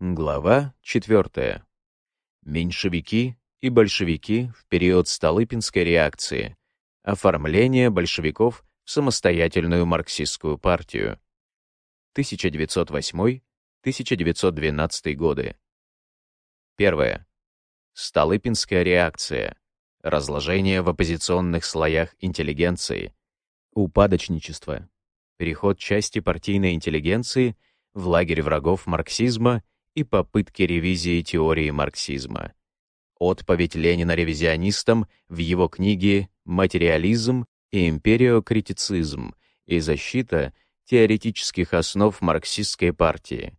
Глава 4. Меньшевики и большевики в период Столыпинской реакции. Оформление большевиков в самостоятельную марксистскую партию. 1908-1912 годы. Первое. Столыпинская реакция. Разложение в оппозиционных слоях интеллигенции. Упадочничество. Переход части партийной интеллигенции в лагерь врагов марксизма и попытки ревизии теории марксизма. Отповедь Ленина ревизионистам в его книге «Материализм и империокритицизм» и защита теоретических основ марксистской партии.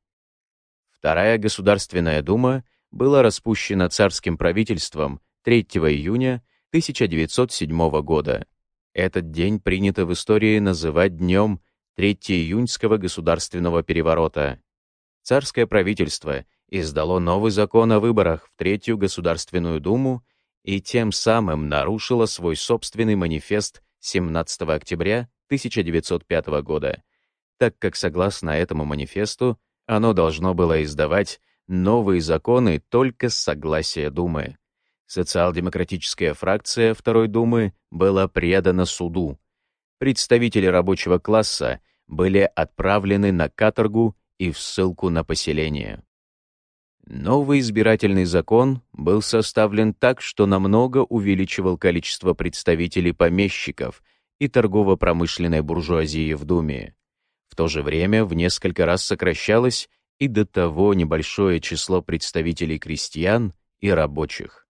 Вторая Государственная Дума была распущена царским правительством 3 июня 1907 года. Этот день принято в истории называть днем 3 июньского государственного переворота. Царское правительство издало новый закон о выборах в Третью Государственную Думу и тем самым нарушило свой собственный манифест 17 октября 1905 года, так как, согласно этому манифесту, оно должно было издавать новые законы только с согласия Думы. Социал-демократическая фракция Второй Думы была предана суду. Представители рабочего класса были отправлены на каторгу и в ссылку на поселение. Новый избирательный закон был составлен так, что намного увеличивал количество представителей помещиков и торгово-промышленной буржуазии в Думе. В то же время в несколько раз сокращалось и до того небольшое число представителей крестьян и рабочих.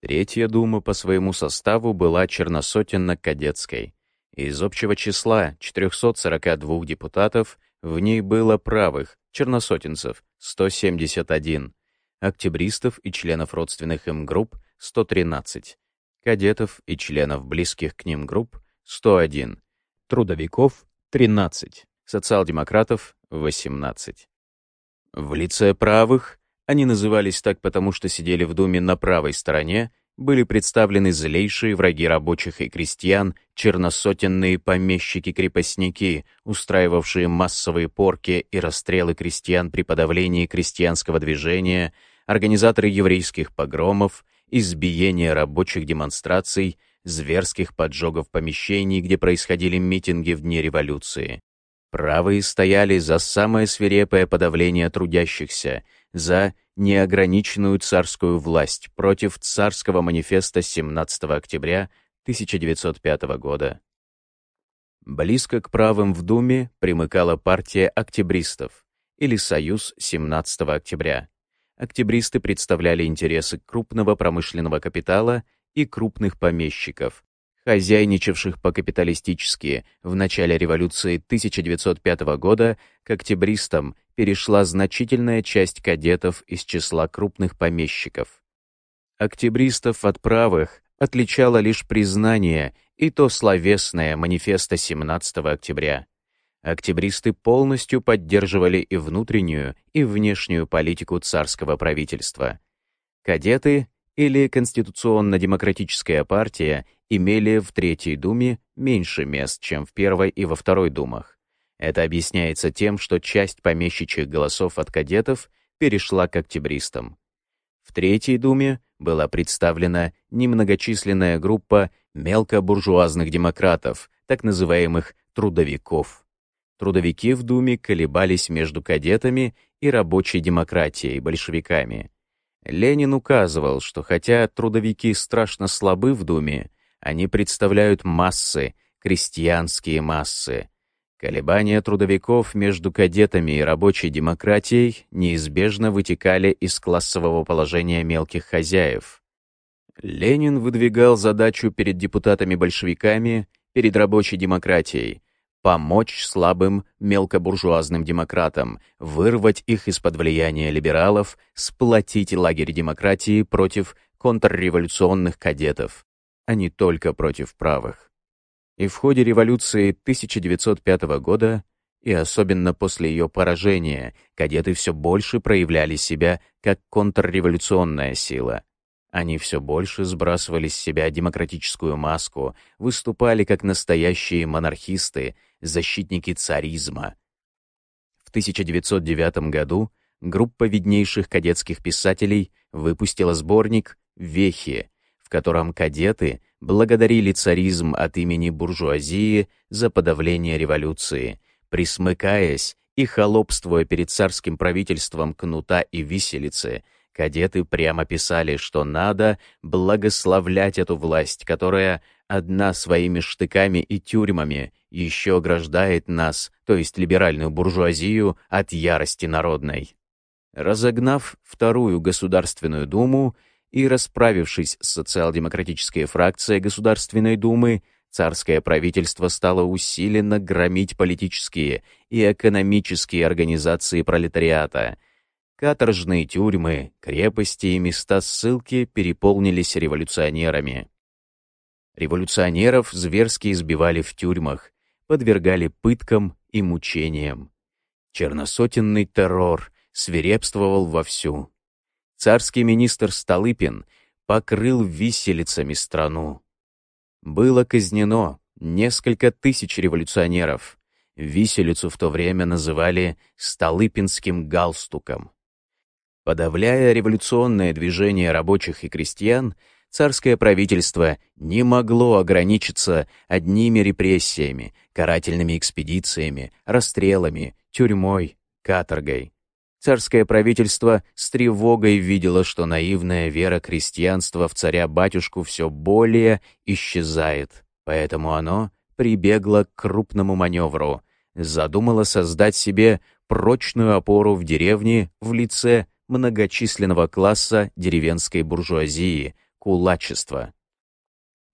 Третья дума по своему составу была черносотенно-кадетской. Из общего числа 442 депутатов в ней было правых, черносотенцев, 171, октябристов и членов родственных им групп, 113, кадетов и членов близких к ним групп, 101, трудовиков, 13, социал-демократов, 18. В лице правых, они назывались так потому, что сидели в Думе на правой стороне, были представлены злейшие враги рабочих и крестьян, черносотенные помещики-крепостники, устраивавшие массовые порки и расстрелы крестьян при подавлении крестьянского движения, организаторы еврейских погромов, избиения рабочих демонстраций, зверских поджогов помещений, где происходили митинги в дни революции. Правые стояли за самое свирепое подавление трудящихся, за неограниченную царскую власть против царского манифеста 17 октября 1905 года. Близко к правым в Думе примыкала партия октябристов или Союз 17 октября. Октябристы представляли интересы крупного промышленного капитала и крупных помещиков, хозяйничавших по-капиталистически в начале революции 1905 года к октябристам перешла значительная часть кадетов из числа крупных помещиков. Октябристов от правых отличало лишь признание и то словесное манифеста 17 октября. Октябристы полностью поддерживали и внутреннюю, и внешнюю политику царского правительства. Кадеты или Конституционно-демократическая партия имели в Третьей Думе меньше мест, чем в Первой и во Второй Думах. Это объясняется тем, что часть помещичьих голосов от кадетов перешла к октябристам. В Третьей Думе была представлена немногочисленная группа мелкобуржуазных демократов, так называемых трудовиков. Трудовики в Думе колебались между кадетами и рабочей демократией, большевиками. Ленин указывал, что хотя трудовики страшно слабы в Думе, они представляют массы, крестьянские массы. Колебания трудовиков между кадетами и рабочей демократией неизбежно вытекали из классового положения мелких хозяев. Ленин выдвигал задачу перед депутатами-большевиками, перед рабочей демократией, помочь слабым мелкобуржуазным демократам, вырвать их из-под влияния либералов, сплотить лагерь демократии против контрреволюционных кадетов а не только против правых. И в ходе революции 1905 года, и особенно после ее поражения, кадеты все больше проявляли себя как контрреволюционная сила. Они все больше сбрасывали с себя демократическую маску, выступали как настоящие монархисты, защитники царизма. В 1909 году группа виднейших кадетских писателей выпустила сборник «Вехи», в котором кадеты благодарили царизм от имени буржуазии за подавление революции, присмыкаясь и холопствуя перед царским правительством кнута и виселицы, кадеты прямо писали, что надо благословлять эту власть, которая одна своими штыками и тюрьмами еще ограждает нас, то есть либеральную буржуазию, от ярости народной. Разогнав Вторую Государственную Думу и расправившись с социал-демократической фракцией Государственной Думы, царское правительство стало усиленно громить политические и экономические организации пролетариата. Каторжные тюрьмы, крепости и места ссылки переполнились революционерами. Революционеров зверски избивали в тюрьмах, подвергали пыткам и мучениям. Черносотенный террор свирепствовал вовсю. Царский министр Столыпин покрыл виселицами страну. Было казнено несколько тысяч революционеров. Виселицу в то время называли «Столыпинским галстуком». Подавляя революционное движение рабочих и крестьян, царское правительство не могло ограничиться одними репрессиями, карательными экспедициями, расстрелами, тюрьмой, каторгой. Царское правительство с тревогой видело, что наивная вера крестьянства в царя-батюшку все более исчезает, поэтому оно прибегло к крупному маневру, задумало создать себе прочную опору в деревне в лице многочисленного класса деревенской буржуазии, кулачества.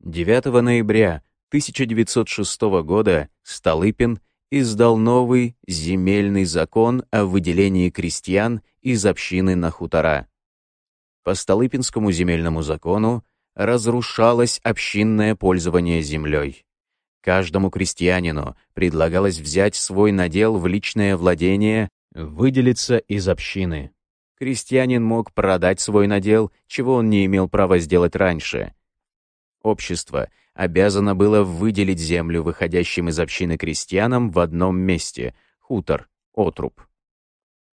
9 ноября 1906 года Столыпин – издал новый земельный закон о выделении крестьян из общины на хутора. По Столыпинскому земельному закону разрушалось общинное пользование землей. Каждому крестьянину предлагалось взять свой надел в личное владение, выделиться из общины. Крестьянин мог продать свой надел, чего он не имел права сделать раньше. Общество обязано было выделить землю выходящим из общины крестьянам в одном месте — хутор, отруб.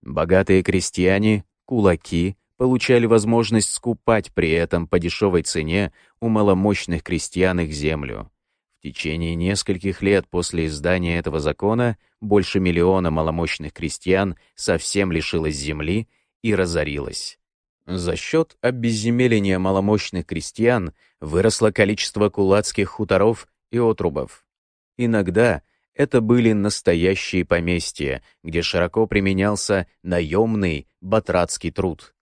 Богатые крестьяне, кулаки, получали возможность скупать при этом по дешевой цене у маломощных крестьян их землю. В течение нескольких лет после издания этого закона больше миллиона маломощных крестьян совсем лишилось земли и разорилось. За счет обезземеления маломощных крестьян выросло количество кулацких хуторов и отрубов. Иногда это были настоящие поместья, где широко применялся наемный батрацкий труд.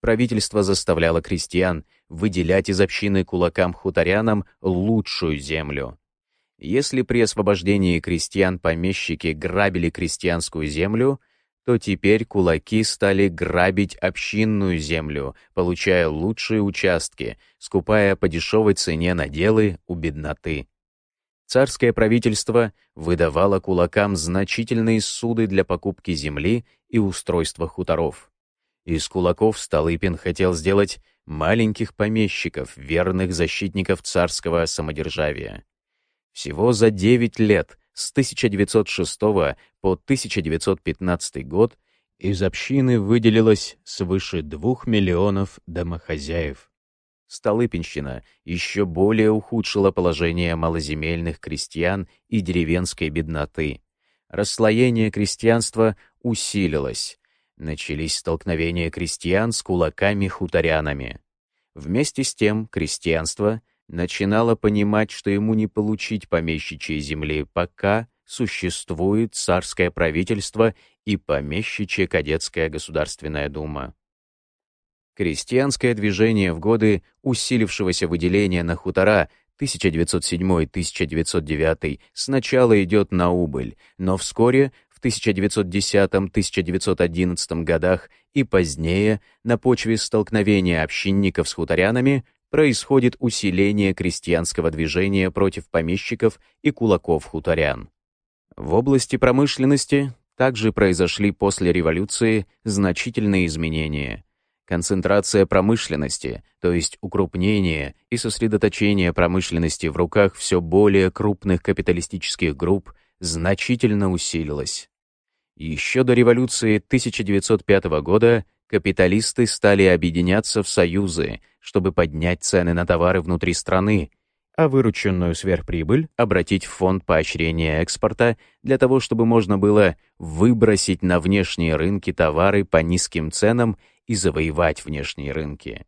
Правительство заставляло крестьян выделять из общины кулакам-хуторянам лучшую землю. Если при освобождении крестьян помещики грабили крестьянскую землю — то теперь кулаки стали грабить общинную землю, получая лучшие участки, скупая по дешевой цене наделы у бедноты. Царское правительство выдавало кулакам значительные суды для покупки земли и устройства хуторов. Из кулаков Столыпин хотел сделать маленьких помещиков, верных защитников царского самодержавия. Всего за 9 лет с 1906 по 1915 год из общины выделилось свыше двух миллионов домохозяев. Столыпинщина еще более ухудшила положение малоземельных крестьян и деревенской бедноты. Расслоение крестьянства усилилось. Начались столкновения крестьян с кулаками-хуторянами. Вместе с тем крестьянство — начинало понимать, что ему не получить помещичьей земли, пока существует царское правительство и помещичья кадетская государственная дума. Крестьянское движение в годы усилившегося выделения на хутора 1907-1909 сначала идет на убыль, но вскоре в 1910-1911 годах и позднее на почве столкновения общинников с хуторянами происходит усиление крестьянского движения против помещиков и кулаков-хуторян. В области промышленности также произошли после революции значительные изменения. Концентрация промышленности, то есть укрупнение и сосредоточение промышленности в руках все более крупных капиталистических групп, значительно усилилась. Еще до революции 1905 года капиталисты стали объединяться в союзы, чтобы поднять цены на товары внутри страны, а вырученную сверхприбыль обратить в фонд поощрения экспорта для того, чтобы можно было выбросить на внешние рынки товары по низким ценам и завоевать внешние рынки.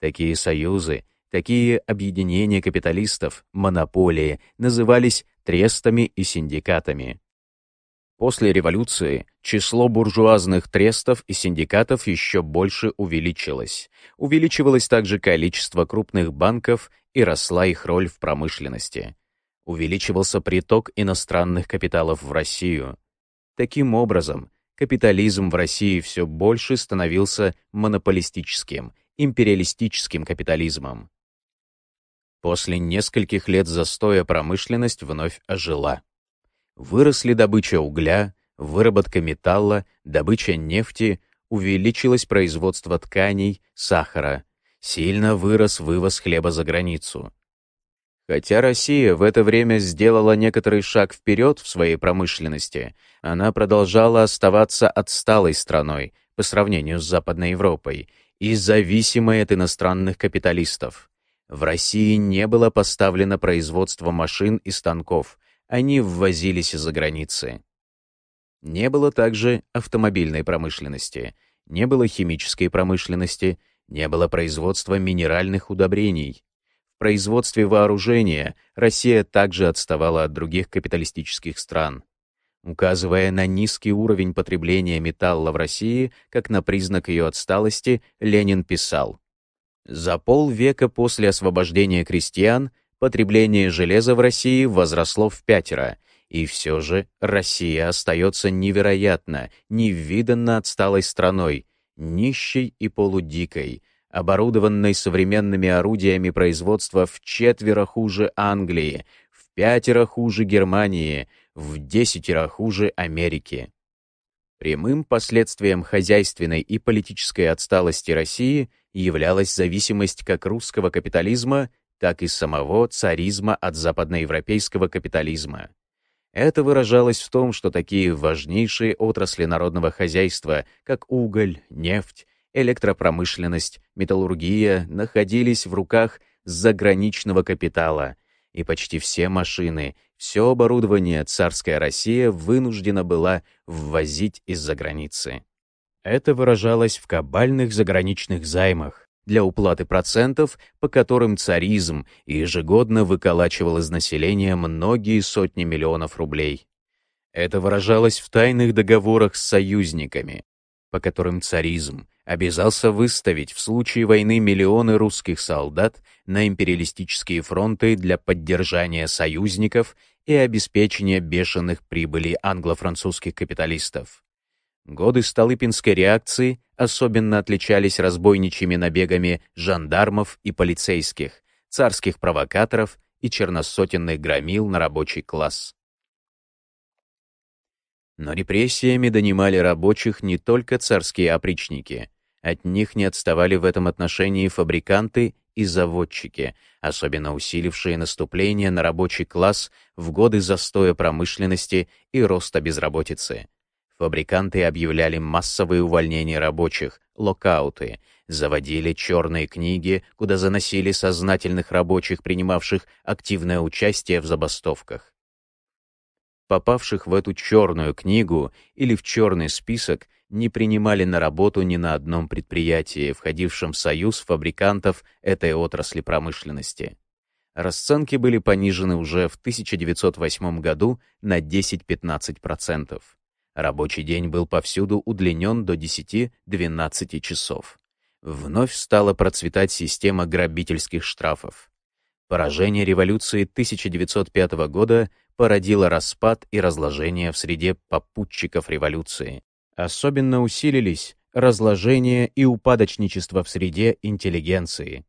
Такие союзы, такие объединения капиталистов, монополии, назывались трестами и синдикатами. После революции число буржуазных трестов и синдикатов еще больше увеличилось. Увеличивалось также количество крупных банков и росла их роль в промышленности. Увеличивался приток иностранных капиталов в Россию. Таким образом, капитализм в России все больше становился монополистическим, империалистическим капитализмом. После нескольких лет застоя промышленность вновь ожила. Выросли добыча угля, выработка металла, добыча нефти, увеличилось производство тканей, сахара, сильно вырос вывоз хлеба за границу. Хотя Россия в это время сделала некоторый шаг вперед в своей промышленности, она продолжала оставаться отсталой страной по сравнению с Западной Европой и зависимой от иностранных капиталистов. В России не было поставлено производство машин и станков, они ввозились из-за границы. Не было также автомобильной промышленности, не было химической промышленности, не было производства минеральных удобрений. В производстве вооружения Россия также отставала от других капиталистических стран. Указывая на низкий уровень потребления металла в России, как на признак ее отсталости, Ленин писал, «За полвека после освобождения крестьян потребление железа в России возросло в пятеро, и все же Россия остается невероятно, невиданно отсталой страной, нищей и полудикой, оборудованной современными орудиями производства в четверо хуже Англии, в пятеро хуже Германии, в десятеро хуже Америки. Прямым последствием хозяйственной и политической отсталости России являлась зависимость как русского капитализма, так и самого царизма от западноевропейского капитализма. Это выражалось в том, что такие важнейшие отрасли народного хозяйства, как уголь, нефть, электропромышленность, металлургия, находились в руках заграничного капитала, и почти все машины, все оборудование царская Россия вынуждена была ввозить из-за границы. Это выражалось в кабальных заграничных займах, для уплаты процентов, по которым царизм ежегодно выколачивал из населения многие сотни миллионов рублей. Это выражалось в тайных договорах с союзниками, по которым царизм обязался выставить в случае войны миллионы русских солдат на империалистические фронты для поддержания союзников и обеспечения бешеных прибылей англо-французских капиталистов. Годы Столыпинской реакции особенно отличались разбойничьими набегами жандармов и полицейских, царских провокаторов и черносотенных громил на рабочий класс. Но репрессиями донимали рабочих не только царские опричники. От них не отставали в этом отношении фабриканты и заводчики, особенно усилившие наступление на рабочий класс в годы застоя промышленности и роста безработицы. Фабриканты объявляли массовые увольнения рабочих, локауты, заводили черные книги, куда заносили сознательных рабочих, принимавших активное участие в забастовках. Попавших в эту черную книгу или в черный список не принимали на работу ни на одном предприятии, входившем в союз фабрикантов этой отрасли промышленности. Расценки были понижены уже в 1908 году на 10-15%. Рабочий день был повсюду удлинен до 10-12 часов. Вновь стала процветать система грабительских штрафов. Поражение революции 1905 года породило распад и разложение в среде попутчиков революции. Особенно усилились разложение и упадочничество в среде интеллигенции.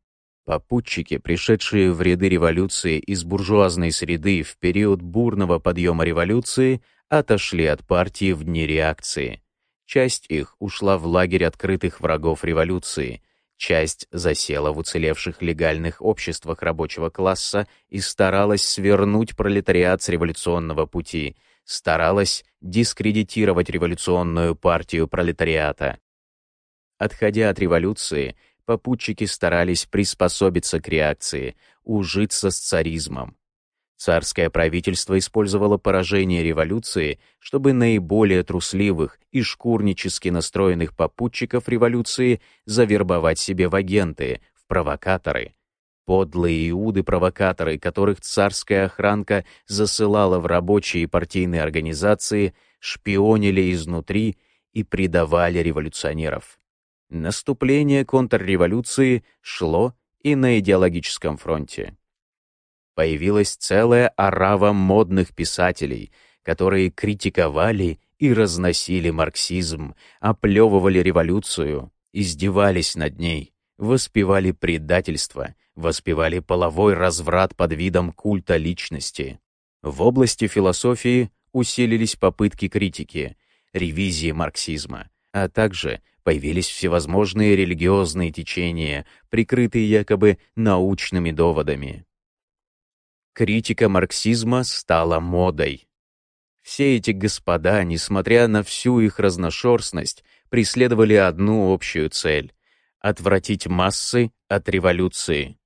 Попутчики, пришедшие в ряды революции из буржуазной среды в период бурного подъема революции, отошли от партии в дни реакции. Часть их ушла в лагерь открытых врагов революции, часть засела в уцелевших легальных обществах рабочего класса и старалась свернуть пролетариат с революционного пути, старалась дискредитировать революционную партию пролетариата. Отходя от революции, попутчики старались приспособиться к реакции, ужиться с царизмом. Царское правительство использовало поражение революции, чтобы наиболее трусливых и шкурнически настроенных попутчиков революции завербовать себе в агенты, в провокаторы. Подлые иуды-провокаторы, которых царская охранка засылала в рабочие и партийные организации, шпионили изнутри и предавали революционеров. Наступление контрреволюции шло и на идеологическом фронте появилась целая орава модных писателей, которые критиковали и разносили марксизм, оплевывали революцию, издевались над ней, воспевали предательство, воспевали половой разврат под видом культа личности. В области философии усилились попытки критики, ревизии марксизма, а также появились всевозможные религиозные течения, прикрытые якобы научными доводами критика марксизма стала модой. Все эти господа, несмотря на всю их разношерстность, преследовали одну общую цель — отвратить массы от революции.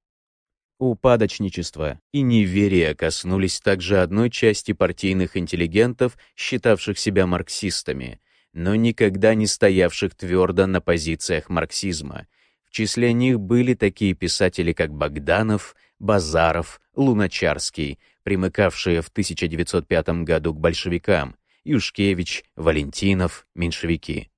Упадочничество и неверие коснулись также одной части партийных интеллигентов, считавших себя марксистами, но никогда не стоявших твердо на позициях марксизма. В числе них были такие писатели, как Богданов, Базаров, Луначарский, примыкавшие в 1905 году к большевикам, Юшкевич, Валентинов, меньшевики.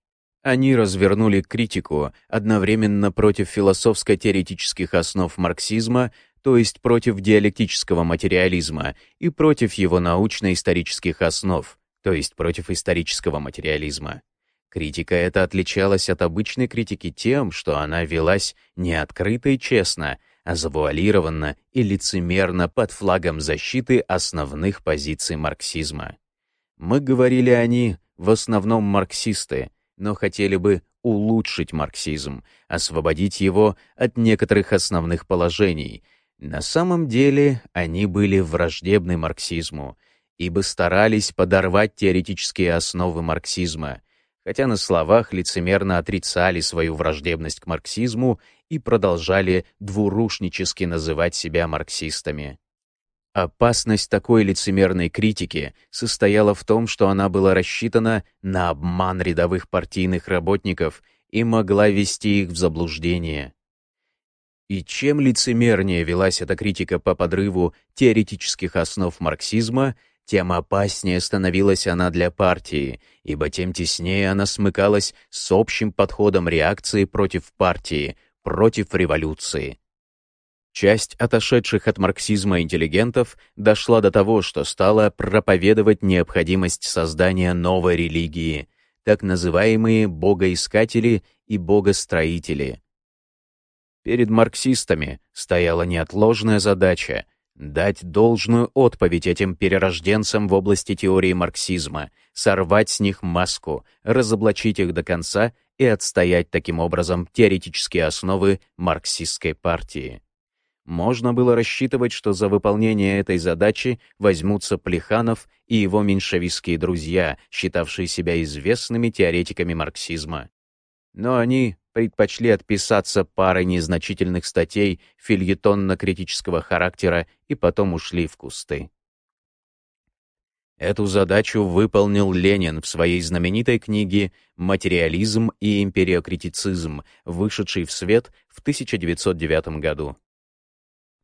Они развернули критику одновременно против философско-теоретических основ марксизма, то есть против диалектического материализма, и против его научно-исторических основ, то есть против исторического материализма. Критика эта отличалась от обычной критики тем, что она велась не открыто и честно, а завуалированно и лицемерно под флагом защиты основных позиций марксизма. Мы говорили они, в основном марксисты, но хотели бы улучшить марксизм, освободить его от некоторых основных положений. На самом деле они были враждебны марксизму, ибо старались подорвать теоретические основы марксизма, хотя на словах лицемерно отрицали свою враждебность к марксизму и продолжали двурушнически называть себя марксистами. Опасность такой лицемерной критики состояла в том, что она была рассчитана на обман рядовых партийных работников и могла ввести их в заблуждение. И чем лицемернее велась эта критика по подрыву теоретических основ марксизма, тем опаснее становилась она для партии, ибо тем теснее она смыкалась с общим подходом реакции против партии, против революции. Часть отошедших от марксизма интеллигентов дошла до того, что стала проповедовать необходимость создания новой религии, так называемые богоискатели и богостроители. Перед марксистами стояла неотложная задача Дать должную отповедь этим перерожденцам в области теории марксизма, сорвать с них маску, разоблачить их до конца и отстоять таким образом теоретические основы марксистской партии. Можно было рассчитывать, что за выполнение этой задачи возьмутся Плеханов и его меньшевистские друзья, считавшие себя известными теоретиками марксизма. Но они предпочли отписаться парой незначительных статей фильетонно-критического характера и потом ушли в кусты. Эту задачу выполнил Ленин в своей знаменитой книге «Материализм и империокритицизм», вышедшей в свет в 1909 году.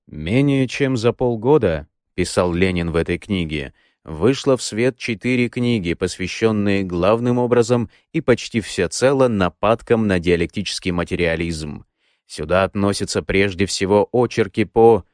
«Менее чем за полгода», — писал Ленин в этой книге, — вышло в свет четыре книги, посвященные главным образом и почти всецело нападкам на диалектический материализм. Сюда относятся прежде всего очерки по,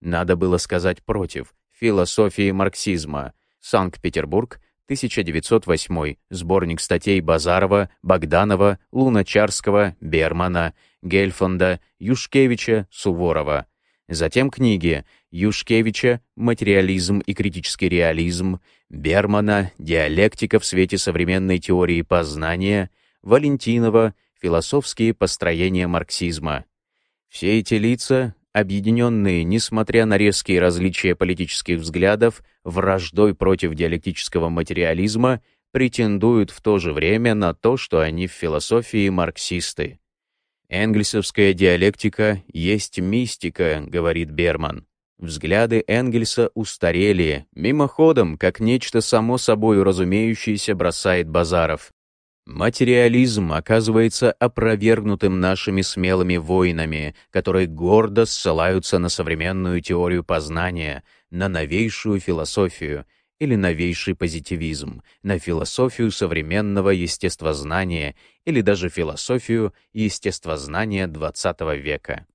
надо было сказать против, философии марксизма, Санкт-Петербург, 1908, сборник статей Базарова, Богданова, Луначарского, Бермана, Гельфонда, Юшкевича, Суворова. Затем книги Юшкевича «Материализм и критический реализм», Бермана «Диалектика в свете современной теории познания», Валентинова «Философские построения марксизма». Все эти лица, объединенные, несмотря на резкие различия политических взглядов, враждой против диалектического материализма, претендуют в то же время на то, что они в философии марксисты. «Энгельсовская диалектика есть мистика», — говорит Берман. Взгляды Энгельса устарели, мимоходом, как нечто само собой разумеющееся бросает Базаров. Материализм оказывается опровергнутым нашими смелыми воинами, которые гордо ссылаются на современную теорию познания, на новейшую философию или новейший позитивизм, на философию современного естествознания или даже философию естествознания XX века.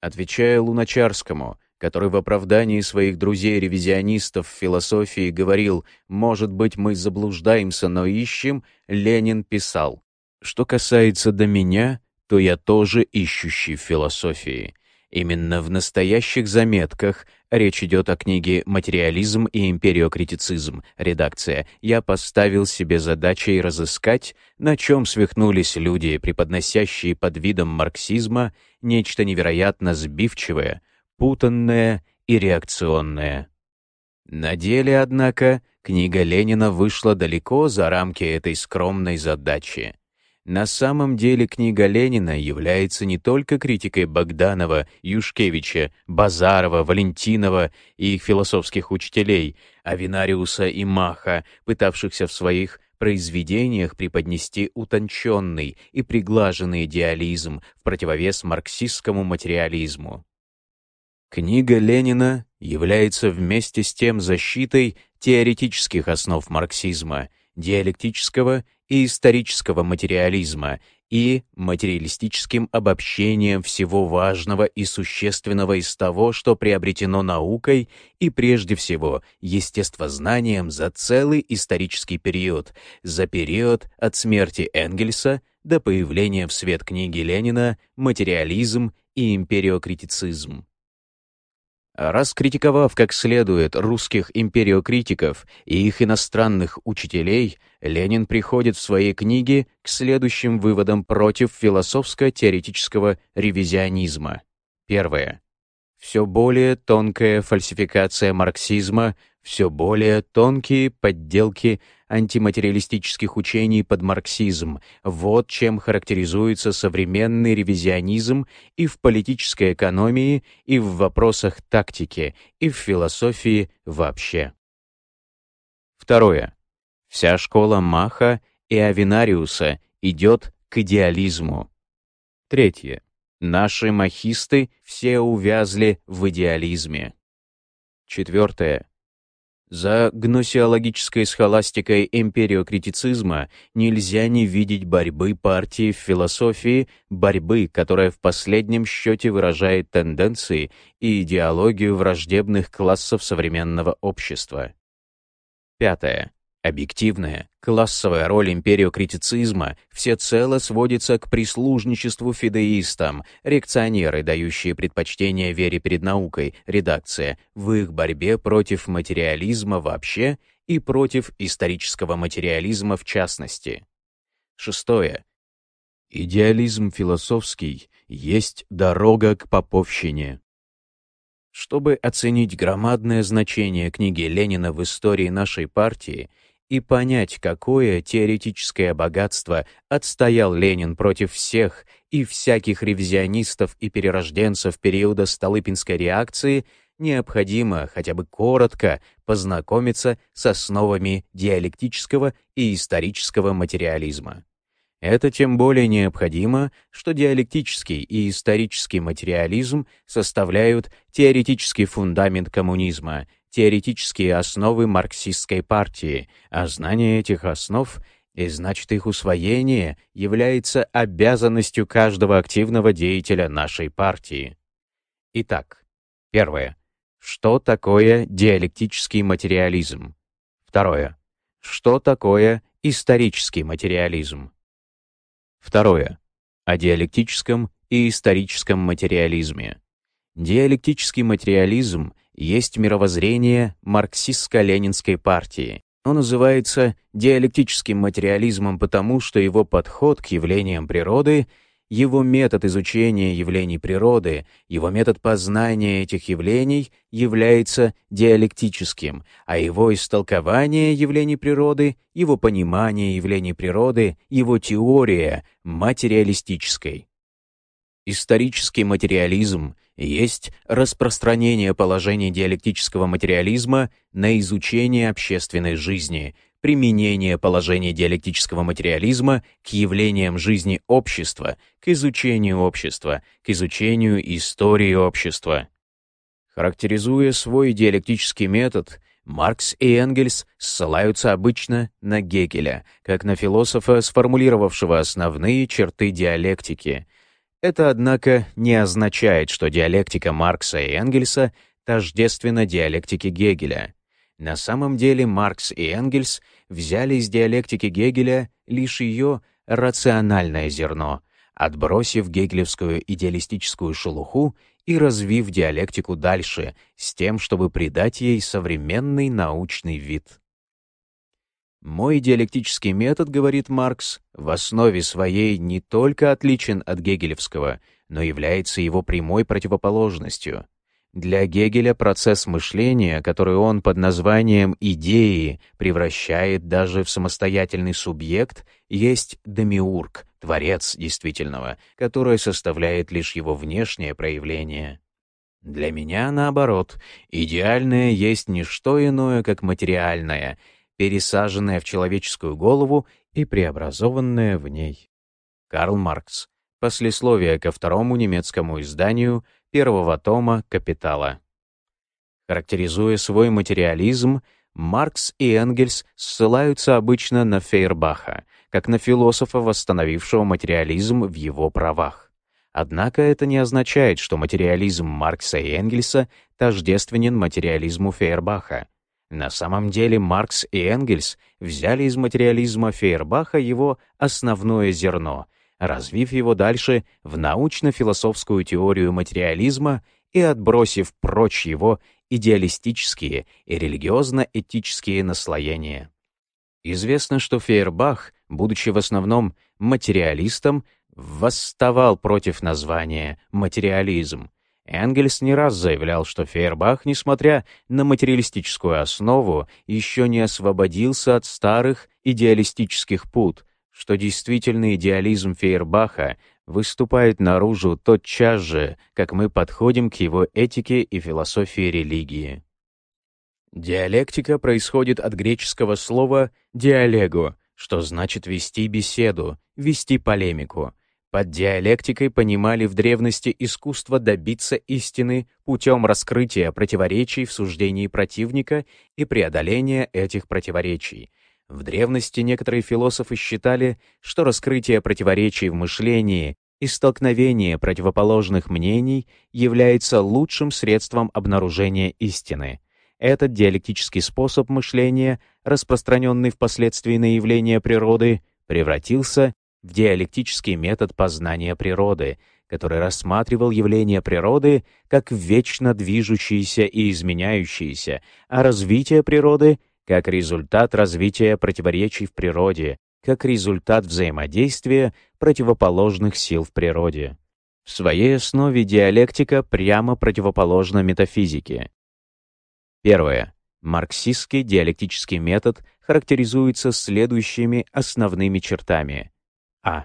Отвечая Луначарскому, который в оправдании своих друзей-ревизионистов в философии говорил «может быть, мы заблуждаемся, но ищем», Ленин писал «что касается до меня, то я тоже ищущий в философии». Именно в настоящих заметках речь идет о книге «Материализм и империокритицизм», редакция. Я поставил себе задачей разыскать, на чем свихнулись люди, преподносящие под видом марксизма нечто невероятно сбивчивое — путанное и реакционное. На деле, однако, книга Ленина вышла далеко за рамки этой скромной задачи. На самом деле книга Ленина является не только критикой Богданова, Юшкевича, Базарова, Валентинова и их философских учителей, Авинариуса и Маха, пытавшихся в своих произведениях преподнести утонченный и приглаженный идеализм в противовес марксистскому материализму. Книга Ленина является вместе с тем защитой теоретических основ марксизма, диалектического и исторического материализма и материалистическим обобщением всего важного и существенного из того, что приобретено наукой и прежде всего естествознанием за целый исторический период, за период от смерти Энгельса до появления в свет книги Ленина «Материализм и империокритицизм». Раскритиковав как следует русских империокритиков и их иностранных учителей, Ленин приходит в своей книге к следующим выводам против философско-теоретического ревизионизма. Первое. Все более тонкая фальсификация марксизма, все более тонкие подделки антиматериалистических учений под марксизм. Вот чем характеризуется современный ревизионизм и в политической экономии, и в вопросах тактики, и в философии вообще. Второе. Вся школа Маха и Авинариуса идет к идеализму. Третье. Наши махисты все увязли в идеализме. Четвертое. За гносеологической схоластикой империокритицизма нельзя не видеть борьбы партии в философии, борьбы, которая в последнем счете выражает тенденции и идеологию враждебных классов современного общества. Пятое. Объективная, классовая роль империокритицизма всецело сводится к прислужничеству фидеистам, реакционеры, дающие предпочтение вере перед наукой, редакция, в их борьбе против материализма вообще и против исторического материализма в частности. Шестое. Идеализм философский есть дорога к поповщине. Чтобы оценить громадное значение книги Ленина в истории нашей партии — и понять, какое теоретическое богатство отстоял Ленин против всех и всяких ревизионистов и перерожденцев периода Столыпинской реакции, необходимо хотя бы коротко познакомиться с основами диалектического и исторического материализма. Это тем более необходимо, что диалектический и исторический материализм составляют теоретический фундамент коммунизма — теоретические основы марксистской партии, а знание этих основ и значит их усвоение является обязанностью каждого активного деятеля нашей партии. Итак, первое. Что такое диалектический материализм? Второе. Что такое исторический материализм? Второе. О диалектическом и историческом материализме. Диалектический материализм есть мировоззрение марксистско-ленинской партии. Он называется диалектическим материализмом потому, что его подход к явлениям природы его метод изучения явлений природы, его метод познания этих явлений является диалектическим, а его истолкование явлений природы, его понимание явлений природы, его теория — материалистической. Исторический материализм есть распространение положений диалектического материализма на изучение общественной жизни, применение положений диалектического материализма к явлениям жизни общества, к изучению общества, к изучению истории общества. Характеризуя свой диалектический метод, Маркс и Энгельс ссылаются обычно на Гегеля, как на философа, сформулировавшего основные черты диалектики. Это, однако, не означает, что диалектика Маркса и Энгельса тождественна диалектике Гегеля. На самом деле Маркс и Энгельс взяли из диалектики Гегеля лишь ее рациональное зерно, отбросив гегелевскую идеалистическую шелуху и развив диалектику дальше, с тем, чтобы придать ей современный научный вид. Мой диалектический метод, говорит Маркс, в основе своей не только отличен от гегелевского, но является его прямой противоположностью. Для Гегеля процесс мышления, который он под названием «идеи» превращает даже в самостоятельный субъект, есть демиург, творец действительного, который составляет лишь его внешнее проявление. Для меня, наоборот, идеальное есть не что иное, как материальное, пересаженное в человеческую голову и преобразованное в ней. Карл Маркс. Послесловие ко второму немецкому изданию первого тома «Капитала». Характеризуя свой материализм, Маркс и Энгельс ссылаются обычно на Фейербаха, как на философа, восстановившего материализм в его правах. Однако это не означает, что материализм Маркса и Энгельса тождественен материализму Фейербаха. На самом деле Маркс и Энгельс взяли из материализма Фейербаха его основное зерно — развив его дальше в научно-философскую теорию материализма и отбросив прочь его идеалистические и религиозно-этические наслоения. Известно, что Фейербах, будучи в основном материалистом, восставал против названия «материализм». Энгельс не раз заявлял, что Фейербах, несмотря на материалистическую основу, еще не освободился от старых идеалистических пут, что действительный идеализм Фейербаха выступает наружу тотчас же, как мы подходим к его этике и философии религии. Диалектика происходит от греческого слова «диалего», что значит вести беседу, вести полемику. Под диалектикой понимали в древности искусство добиться истины путем раскрытия противоречий в суждении противника и преодоления этих противоречий — в древности некоторые философы считали, что раскрытие противоречий в мышлении и столкновение противоположных мнений является лучшим средством обнаружения истины. Этот диалектический способ мышления, распространенный впоследствии на явления природы, превратился в диалектический метод познания природы, который рассматривал явления природы как вечно движущиеся и изменяющиеся, а развитие природы — как результат развития противоречий в природе, как результат взаимодействия противоположных сил в природе. В своей основе диалектика прямо противоположна метафизике. Первое. Марксистский диалектический метод характеризуется следующими основными чертами. А.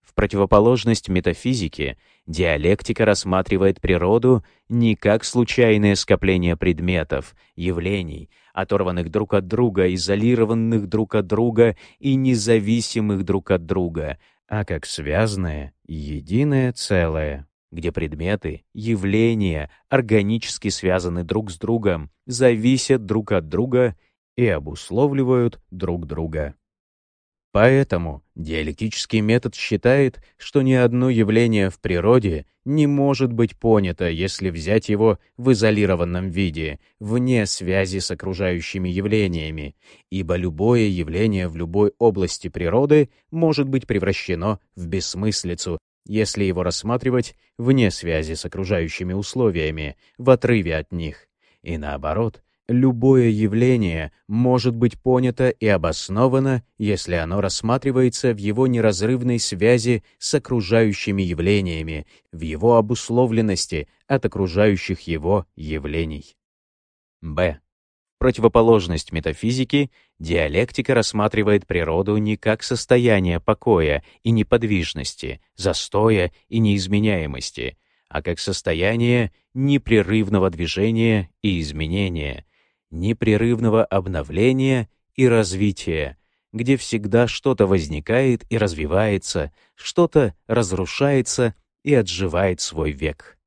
В противоположность метафизике, диалектика рассматривает природу не как случайное скопление предметов, явлений, оторванных друг от друга, изолированных друг от друга и независимых друг от друга, а как связанное, единое целое, где предметы, явления органически связаны друг с другом, зависят друг от друга и обусловливают друг друга. Поэтому диалектический метод считает, что ни одно явление в природе не может быть понято, если взять его в изолированном виде, вне связи с окружающими явлениями, ибо любое явление в любой области природы может быть превращено в бессмыслицу, если его рассматривать вне связи с окружающими условиями, в отрыве от них. И наоборот, Любое явление может быть понято и обосновано, если оно рассматривается в его неразрывной связи с окружающими явлениями, в его обусловленности от окружающих его явлений. Б. Противоположность метафизики, диалектика рассматривает природу не как состояние покоя и неподвижности, застоя и неизменяемости, а как состояние непрерывного движения и изменения, непрерывного обновления и развития, где всегда что-то возникает и развивается, что-то разрушается и отживает свой век.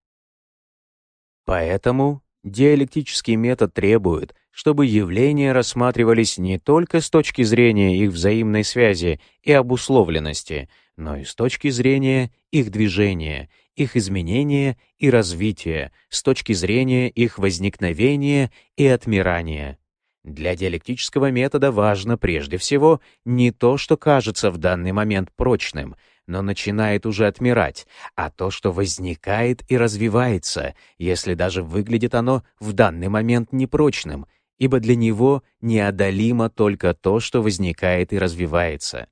Поэтому диалектический метод требует, чтобы явления рассматривались не только с точки зрения их взаимной связи и обусловленности, но и с точки зрения их движения, их изменения и развития, с точки зрения их возникновения и отмирания. Для диалектического метода важно прежде всего не то, что кажется в данный момент прочным, но начинает уже отмирать, а то, что возникает и развивается, если даже выглядит оно в данный момент непрочным, ибо для него неодолимо только то, что возникает и развивается.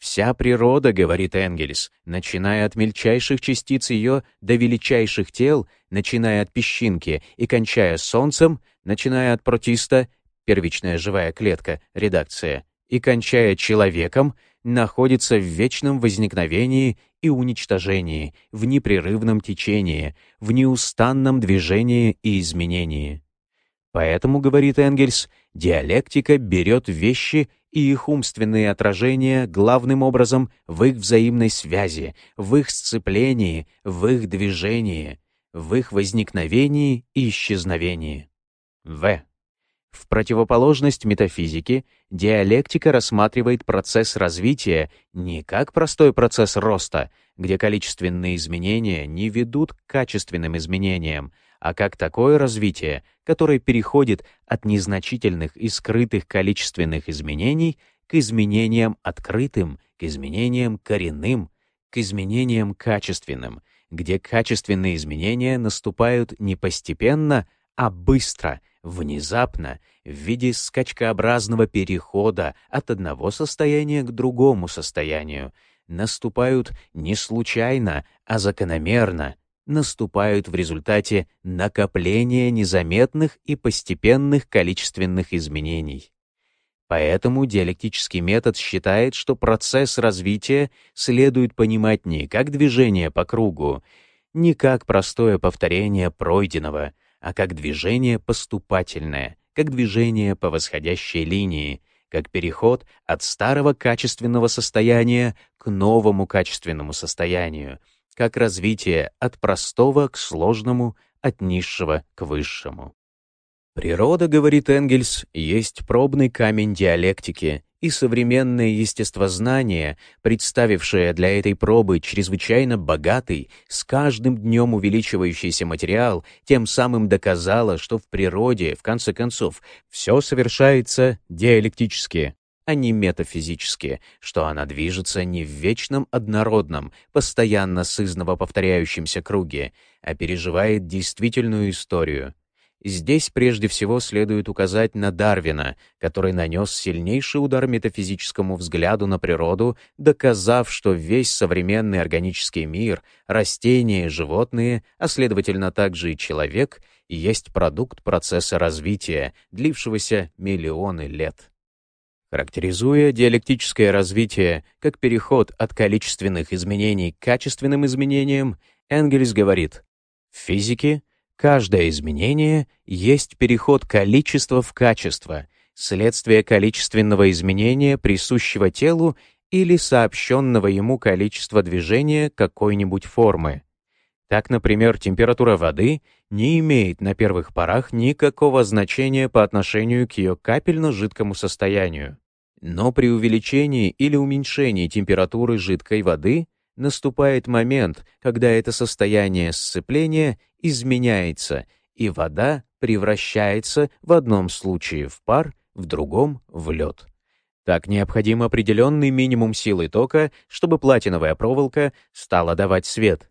Вся природа, говорит Энгельс, начиная от мельчайших частиц ее до величайших тел, начиная от песчинки и кончая солнцем, начиная от протиста, первичная живая клетка, редакция, и кончая человеком, находится в вечном возникновении и уничтожении, в непрерывном течении, в неустанном движении и изменении. Поэтому, говорит Энгельс, диалектика берет вещи и их умственные отражения главным образом в их взаимной связи, в их сцеплении, в их движении, в их возникновении и исчезновении. В. В противоположность метафизике, диалектика рассматривает процесс развития не как простой процесс роста, где количественные изменения не ведут к качественным изменениям, а как такое развитие, которое переходит от незначительных и скрытых количественных изменений к изменениям открытым, к изменениям коренным, к изменениям качественным, где качественные изменения наступают не постепенно, а быстро, внезапно, в виде скачкообразного перехода от одного состояния к другому состоянию, наступают не случайно, а закономерно, наступают в результате накопления незаметных и постепенных количественных изменений. Поэтому диалектический метод считает, что процесс развития следует понимать не как движение по кругу, не как простое повторение пройденного, а как движение поступательное, как движение по восходящей линии, как переход от старого качественного состояния к новому качественному состоянию, как развитие от простого к сложному, от низшего к высшему. Природа, говорит Энгельс, есть пробный камень диалектики, и современное естествознание, представившее для этой пробы чрезвычайно богатый, с каждым днем увеличивающийся материал, тем самым доказало, что в природе, в конце концов, все совершается диалектически а не метафизически, что она движется не в вечном однородном, постоянно сызново повторяющемся круге, а переживает действительную историю. Здесь прежде всего следует указать на Дарвина, который нанес сильнейший удар метафизическому взгляду на природу, доказав, что весь современный органический мир, растения и животные, а следовательно также и человек, есть продукт процесса развития, длившегося миллионы лет. Характеризуя диалектическое развитие как переход от количественных изменений к качественным изменениям, Энгельс говорит, в физике каждое изменение есть переход количества в качество, следствие количественного изменения, присущего телу или сообщенного ему количества движения какой-нибудь формы. Так, например, температура воды не имеет на первых порах никакого значения по отношению к ее капельно-жидкому состоянию. Но при увеличении или уменьшении температуры жидкой воды наступает момент, когда это состояние сцепления изменяется, и вода превращается в одном случае в пар, в другом — в лед. Так необходим определенный минимум силы тока, чтобы платиновая проволока стала давать свет.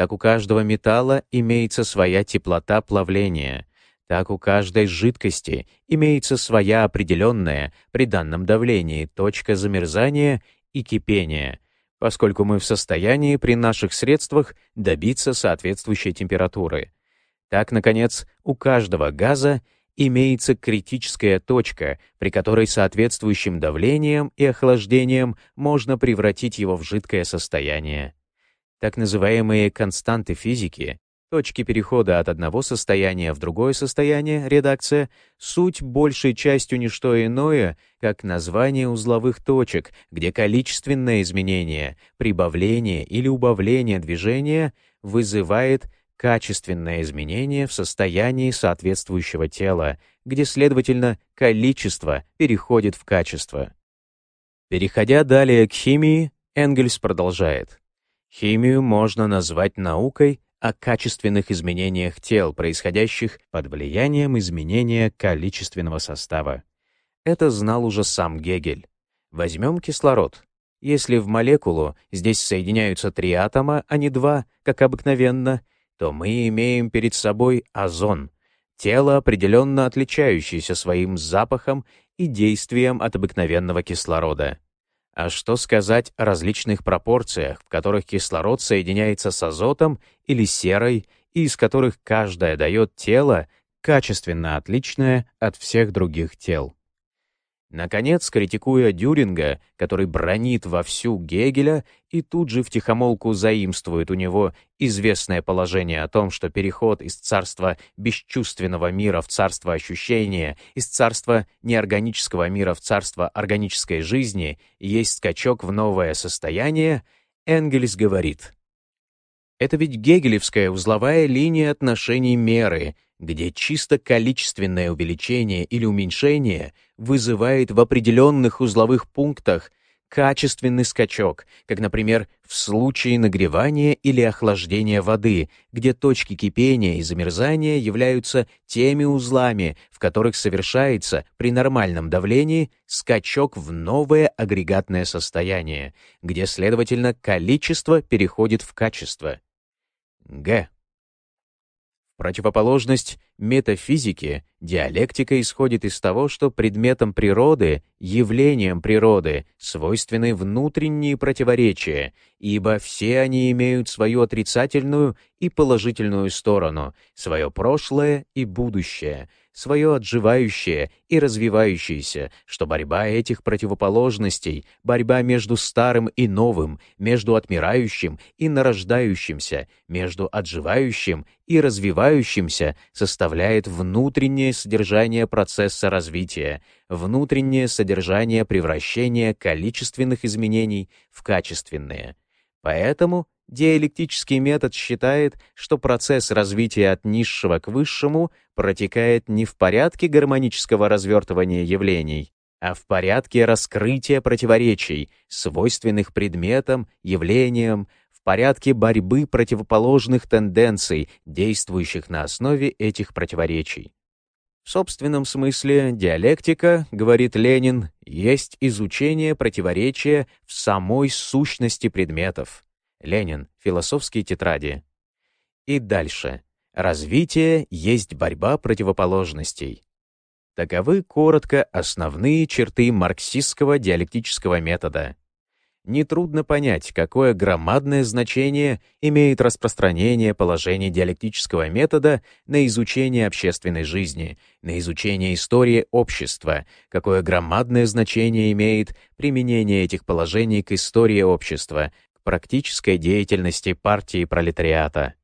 Так у каждого металла имеется своя теплота плавления. Так у каждой жидкости имеется своя определенная при данном давлении точка замерзания и кипения, поскольку мы в состоянии при наших средствах добиться соответствующей температуры. Так, наконец, у каждого газа имеется критическая точка, при которой соответствующим давлением и охлаждением можно превратить его в жидкое состояние. Так называемые константы физики Точки перехода от одного состояния в другое состояние, редакция, суть большей частью не что иное, как название узловых точек, где количественное изменение, прибавление или убавление движения вызывает качественное изменение в состоянии соответствующего тела, где, следовательно, количество переходит в качество. Переходя далее к химии, Энгельс продолжает. Химию можно назвать наукой о качественных изменениях тел, происходящих под влиянием изменения количественного состава. Это знал уже сам Гегель. Возьмем кислород. Если в молекулу здесь соединяются три атома, а не два, как обыкновенно, то мы имеем перед собой озон, тело, определенно отличающееся своим запахом и действием от обыкновенного кислорода. А что сказать о различных пропорциях, в которых кислород соединяется с азотом или серой, и из которых каждая дает тело, качественно отличное от всех других тел? Наконец, критикуя Дюринга, который бронит вовсю Гегеля и тут же втихомолку заимствует у него известное положение о том, что переход из царства бесчувственного мира в царство ощущения, из царства неорганического мира в царство органической жизни есть скачок в новое состояние, Энгельс говорит, «Это ведь гегелевская узловая линия отношений меры — где чисто количественное увеличение или уменьшение вызывает в определенных узловых пунктах качественный скачок, как, например, в случае нагревания или охлаждения воды, где точки кипения и замерзания являются теми узлами, в которых совершается при нормальном давлении скачок в новое агрегатное состояние, где, следовательно, количество переходит в качество. Г противоположность метафизике, диалектика исходит из того, что предметом природы, явлением природы, свойственны внутренние противоречия, ибо все они имеют свою отрицательную и положительную сторону, свое прошлое и будущее, свое отживающее и развивающееся, что борьба этих противоположностей, борьба между старым и новым, между отмирающим и нарождающимся, между отживающим и развивающимся составляет внутреннее содержание процесса развития, внутреннее содержание превращения количественных изменений в качественные. Поэтому Диалектический метод считает, что процесс развития от низшего к высшему протекает не в порядке гармонического развертывания явлений, а в порядке раскрытия противоречий, свойственных предметам, явлениям, в порядке борьбы противоположных тенденций, действующих на основе этих противоречий. В собственном смысле диалектика, говорит Ленин, есть изучение противоречия в самой сущности предметов. Ленин. Философские тетради. И дальше. Развитие есть борьба противоположностей. Таковы, коротко, основные черты марксистского диалектического метода. Нетрудно понять, какое громадное значение имеет распространение положений диалектического метода на изучение общественной жизни, на изучение истории общества, какое громадное значение имеет применение этих положений к истории общества, практической деятельности партии пролетариата.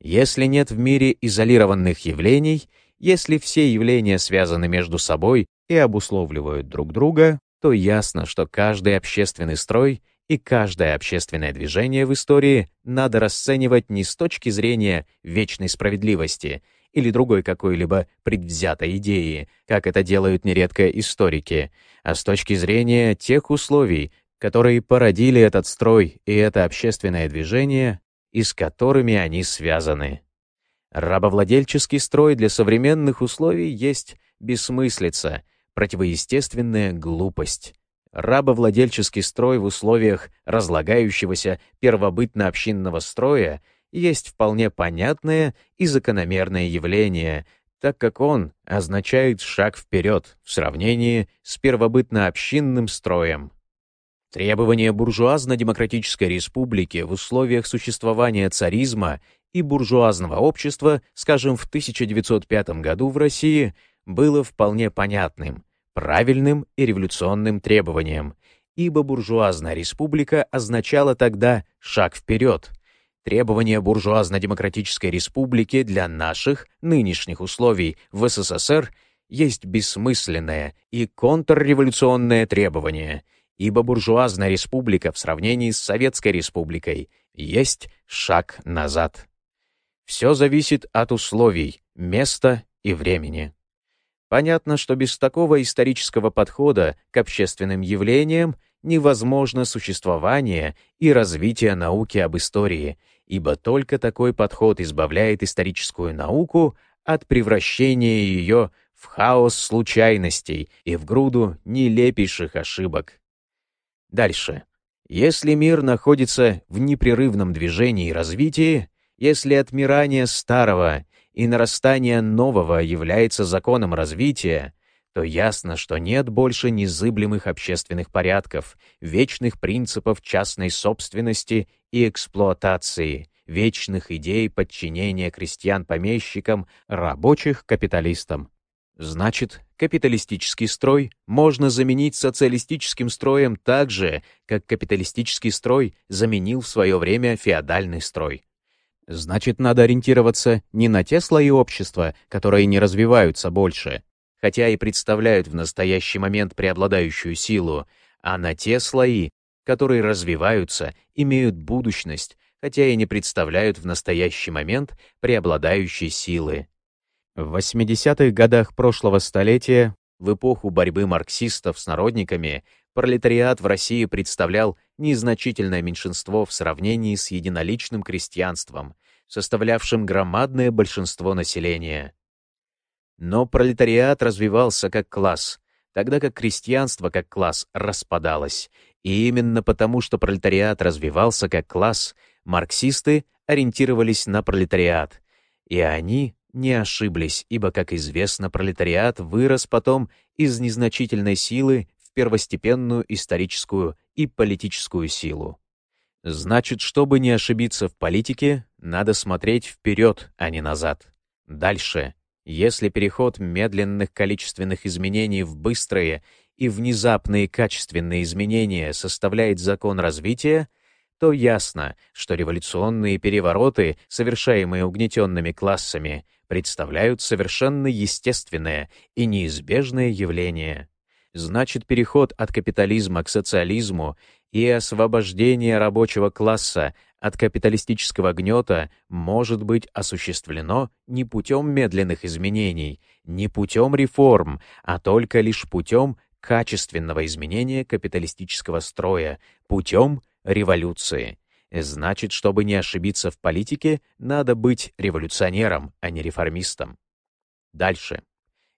Если нет в мире изолированных явлений, если все явления связаны между собой и обусловливают друг друга, то ясно, что каждый общественный строй и каждое общественное движение в истории надо расценивать не с точки зрения вечной справедливости или другой какой-либо предвзятой идеи, как это делают нередко историки, а с точки зрения тех условий, которые породили этот строй и это общественное движение, и с которыми они связаны. Рабовладельческий строй для современных условий есть бессмыслица, противоестественная глупость. Рабовладельческий строй в условиях разлагающегося первобытно-общинного строя есть вполне понятное и закономерное явление, так как он означает шаг вперед в сравнении с первобытно-общинным строем. Требования буржуазно-демократической республики в условиях существования царизма и буржуазного общества, скажем, в 1905 году в России, было вполне понятным, правильным и революционным требованием, ибо буржуазная республика означала тогда шаг вперед. Требования буржуазно-демократической республики для наших нынешних условий в СССР есть бессмысленное и контрреволюционное требование, ибо буржуазная республика в сравнении с Советской республикой есть шаг назад. Все зависит от условий, места и времени. Понятно, что без такого исторического подхода к общественным явлениям невозможно существование и развитие науки об истории, ибо только такой подход избавляет историческую науку от превращения ее в хаос случайностей и в груду нелепейших ошибок. Дальше. Если мир находится в непрерывном движении и развитии, если отмирание старого и нарастание нового является законом развития, то ясно, что нет больше незыблемых общественных порядков, вечных принципов частной собственности и эксплуатации, вечных идей подчинения крестьян-помещикам, рабочих капиталистам. Значит, капиталистический строй можно заменить социалистическим строем так же, как капиталистический строй заменил в свое время феодальный строй. Значит, надо ориентироваться не на те слои общества, которые не развиваются больше, хотя и представляют в настоящий момент преобладающую силу, а на те слои, которые развиваются, имеют будущность, хотя и не представляют в настоящий момент преобладающей силы. В 80-х годах прошлого столетия, в эпоху борьбы марксистов с народниками, пролетариат в России представлял незначительное меньшинство в сравнении с единоличным крестьянством, составлявшим громадное большинство населения. Но пролетариат развивался как класс, тогда как крестьянство как класс распадалось, и именно потому, что пролетариат развивался как класс, марксисты ориентировались на пролетариат, и они не ошиблись, ибо, как известно, пролетариат вырос потом из незначительной силы первостепенную историческую и политическую силу. Значит, чтобы не ошибиться в политике, надо смотреть вперед, а не назад. Дальше. Если переход медленных количественных изменений в быстрые и внезапные качественные изменения составляет закон развития, то ясно, что революционные перевороты, совершаемые угнетенными классами, представляют совершенно естественное и неизбежное явление. Значит переход от капитализма к социализму и освобождение рабочего класса от капиталистического гнета может быть осуществлено не путем медленных изменений, не путем реформ, а только лишь путем качественного изменения капиталистического строя, путем революции. Значит, чтобы не ошибиться в политике, надо быть революционером, а не реформистом. Дальше.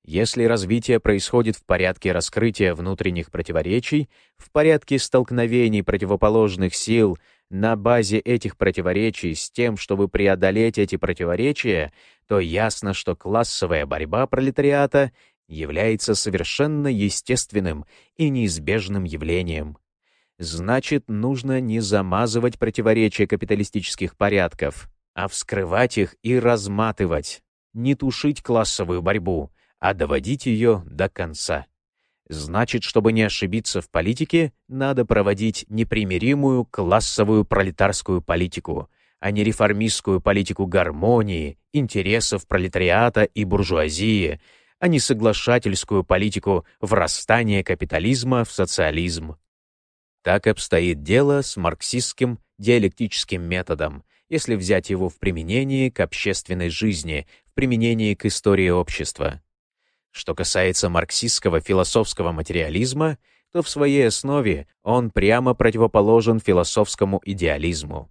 Если развитие происходит в порядке раскрытия внутренних противоречий, в порядке столкновений противоположных сил на базе этих противоречий с тем, чтобы преодолеть эти противоречия, то ясно, что классовая борьба пролетариата является совершенно естественным и неизбежным явлением. Значит, нужно не замазывать противоречия капиталистических порядков, а вскрывать их и разматывать, не тушить классовую борьбу, а доводить ее до конца. Значит, чтобы не ошибиться в политике, надо проводить непримиримую классовую пролетарскую политику, а не реформистскую политику гармонии, интересов пролетариата и буржуазии, а не соглашательскую политику врастания капитализма в социализм. Так обстоит дело с марксистским диалектическим методом, если взять его в применении к общественной жизни, в применении к истории общества. Что касается марксистского философского материализма, то в своей основе он прямо противоположен философскому идеализму.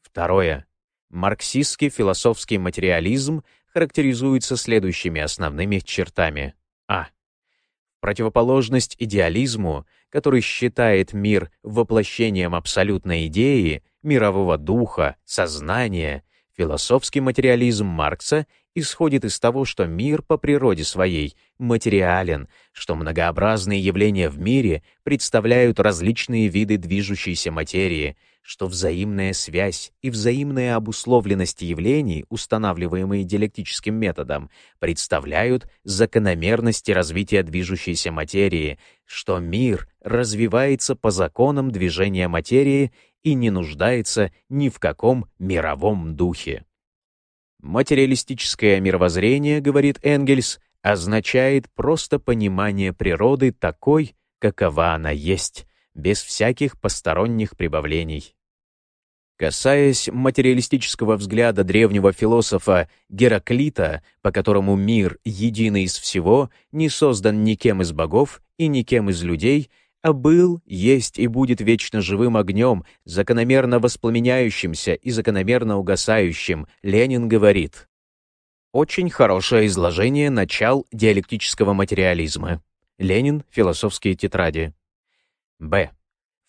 Второе. Марксистский философский материализм характеризуется следующими основными чертами. А. Противоположность идеализму, который считает мир воплощением абсолютной идеи, мирового духа, сознания, философский материализм Маркса исходит из того, что мир по природе своей материален, что многообразные явления в мире представляют различные виды движущейся материи, что взаимная связь и взаимная обусловленность явлений, устанавливаемые диалектическим методом, представляют закономерности развития движущейся материи, что мир развивается по законам движения материи и не нуждается ни в каком мировом духе. Материалистическое мировоззрение, говорит Энгельс, означает просто понимание природы такой, какова она есть, без всяких посторонних прибавлений. Касаясь материалистического взгляда древнего философа Гераклита, по которому мир, единый из всего, не создан никем из богов и никем из людей, а был, есть и будет вечно живым огнем, закономерно воспламеняющимся и закономерно угасающим, Ленин говорит. Очень хорошее изложение начал диалектического материализма. Ленин. Философские тетради. Б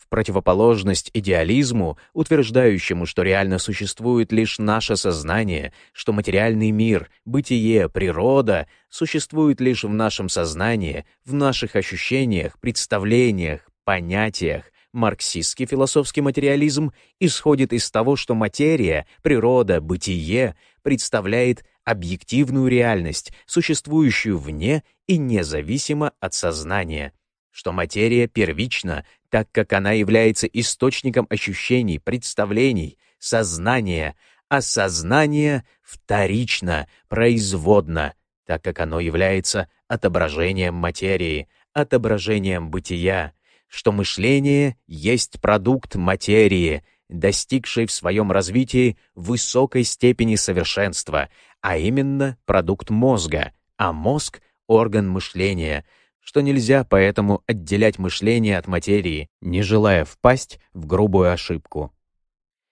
противоположность идеализму, утверждающему, что реально существует лишь наше сознание, что материальный мир, бытие, природа существует лишь в нашем сознании, в наших ощущениях, представлениях, понятиях, марксистский философский материализм исходит из того, что материя, природа, бытие представляет объективную реальность, существующую вне и независимо от сознания, что материя первична, так как она является источником ощущений, представлений, сознания, а сознание вторично, производно, так как оно является отображением материи, отображением бытия, что мышление есть продукт материи, достигший в своем развитии высокой степени совершенства, а именно продукт мозга, а мозг — орган мышления — что нельзя поэтому отделять мышление от материи, не желая впасть в грубую ошибку.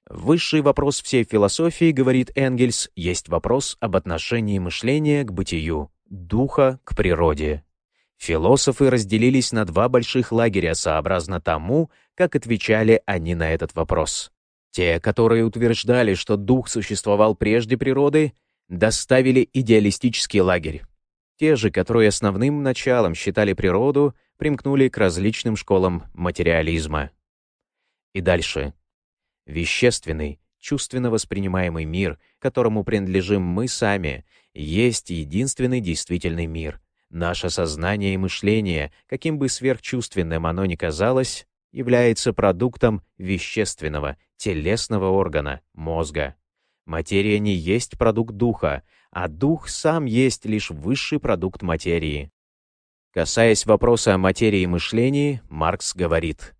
Высший вопрос всей философии, говорит Энгельс, есть вопрос об отношении мышления к бытию, духа к природе. Философы разделились на два больших лагеря сообразно тому, как отвечали они на этот вопрос. Те, которые утверждали, что дух существовал прежде природы, доставили идеалистический лагерь. Те же, которые основным началом считали природу, примкнули к различным школам материализма. И дальше. Вещественный, чувственно воспринимаемый мир, которому принадлежим мы сами, есть единственный действительный мир. Наше сознание и мышление, каким бы сверхчувственным оно ни казалось, является продуктом вещественного, телесного органа, мозга. Материя не есть продукт духа, а дух сам есть лишь высший продукт материи. Касаясь вопроса о материи и мышлении, Маркс говорит,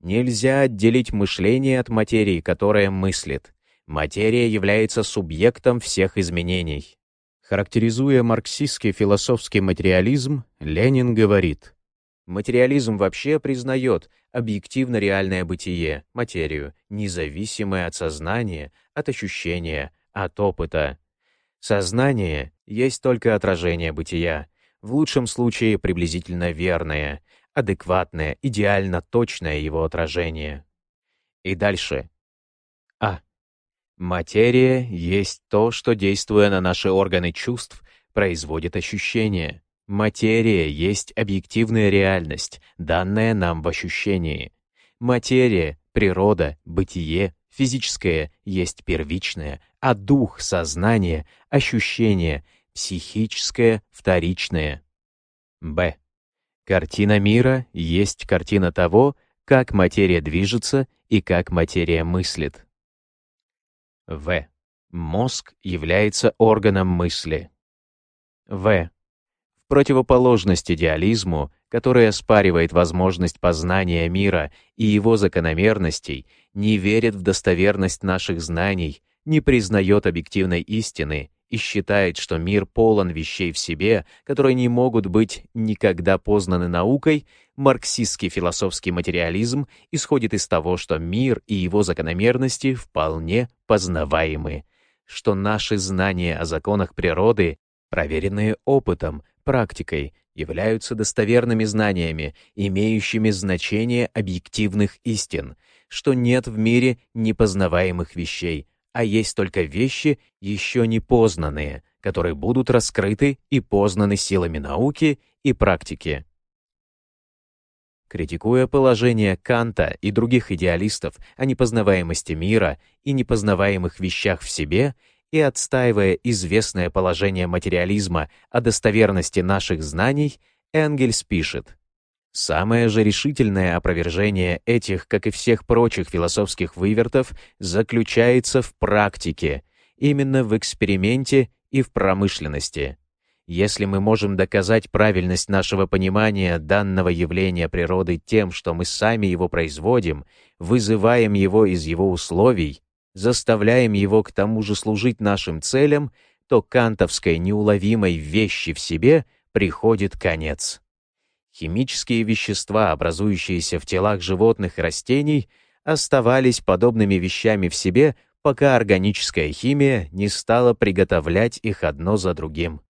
«Нельзя отделить мышление от материи, которая мыслит. Материя является субъектом всех изменений». Характеризуя марксистский философский материализм, Ленин говорит, Материализм вообще признает объективно реальное бытие, материю, независимое от сознания, от ощущения, от опыта. Сознание есть только отражение бытия, в лучшем случае приблизительно верное, адекватное, идеально точное его отражение. И дальше. А. Материя есть то, что, действуя на наши органы чувств, производит ощущения. Материя есть объективная реальность, данная нам в ощущении. Материя, природа, бытие, физическое есть первичное, а дух, сознание, ощущение, психическое, вторичное. Б. Картина мира есть картина того, как материя движется и как материя мыслит. В. Мозг является органом мысли. В. В противоположность идеализму, который оспаривает возможность познания мира и его закономерностей, не верит в достоверность наших знаний, не признает объективной истины и считает, что мир полон вещей в себе, которые не могут быть никогда познаны наукой, марксистский философский материализм исходит из того, что мир и его закономерности вполне познаваемы, что наши знания о законах природы, проверенные опытом, практикой, являются достоверными знаниями, имеющими значение объективных истин, что нет в мире непознаваемых вещей, а есть только вещи, еще не познанные, которые будут раскрыты и познаны силами науки и практики. Критикуя положение Канта и других идеалистов о непознаваемости мира и непознаваемых вещах в себе и отстаивая известное положение материализма о достоверности наших знаний, Энгельс пишет, Самое же решительное опровержение этих, как и всех прочих философских вывертов, заключается в практике, именно в эксперименте и в промышленности. Если мы можем доказать правильность нашего понимания данного явления природы тем, что мы сами его производим, вызываем его из его условий, заставляем его к тому же служить нашим целям, то кантовской неуловимой вещи в себе приходит конец. Химические вещества, образующиеся в телах животных и растений, оставались подобными вещами в себе, пока органическая химия не стала приготовлять их одно за другим.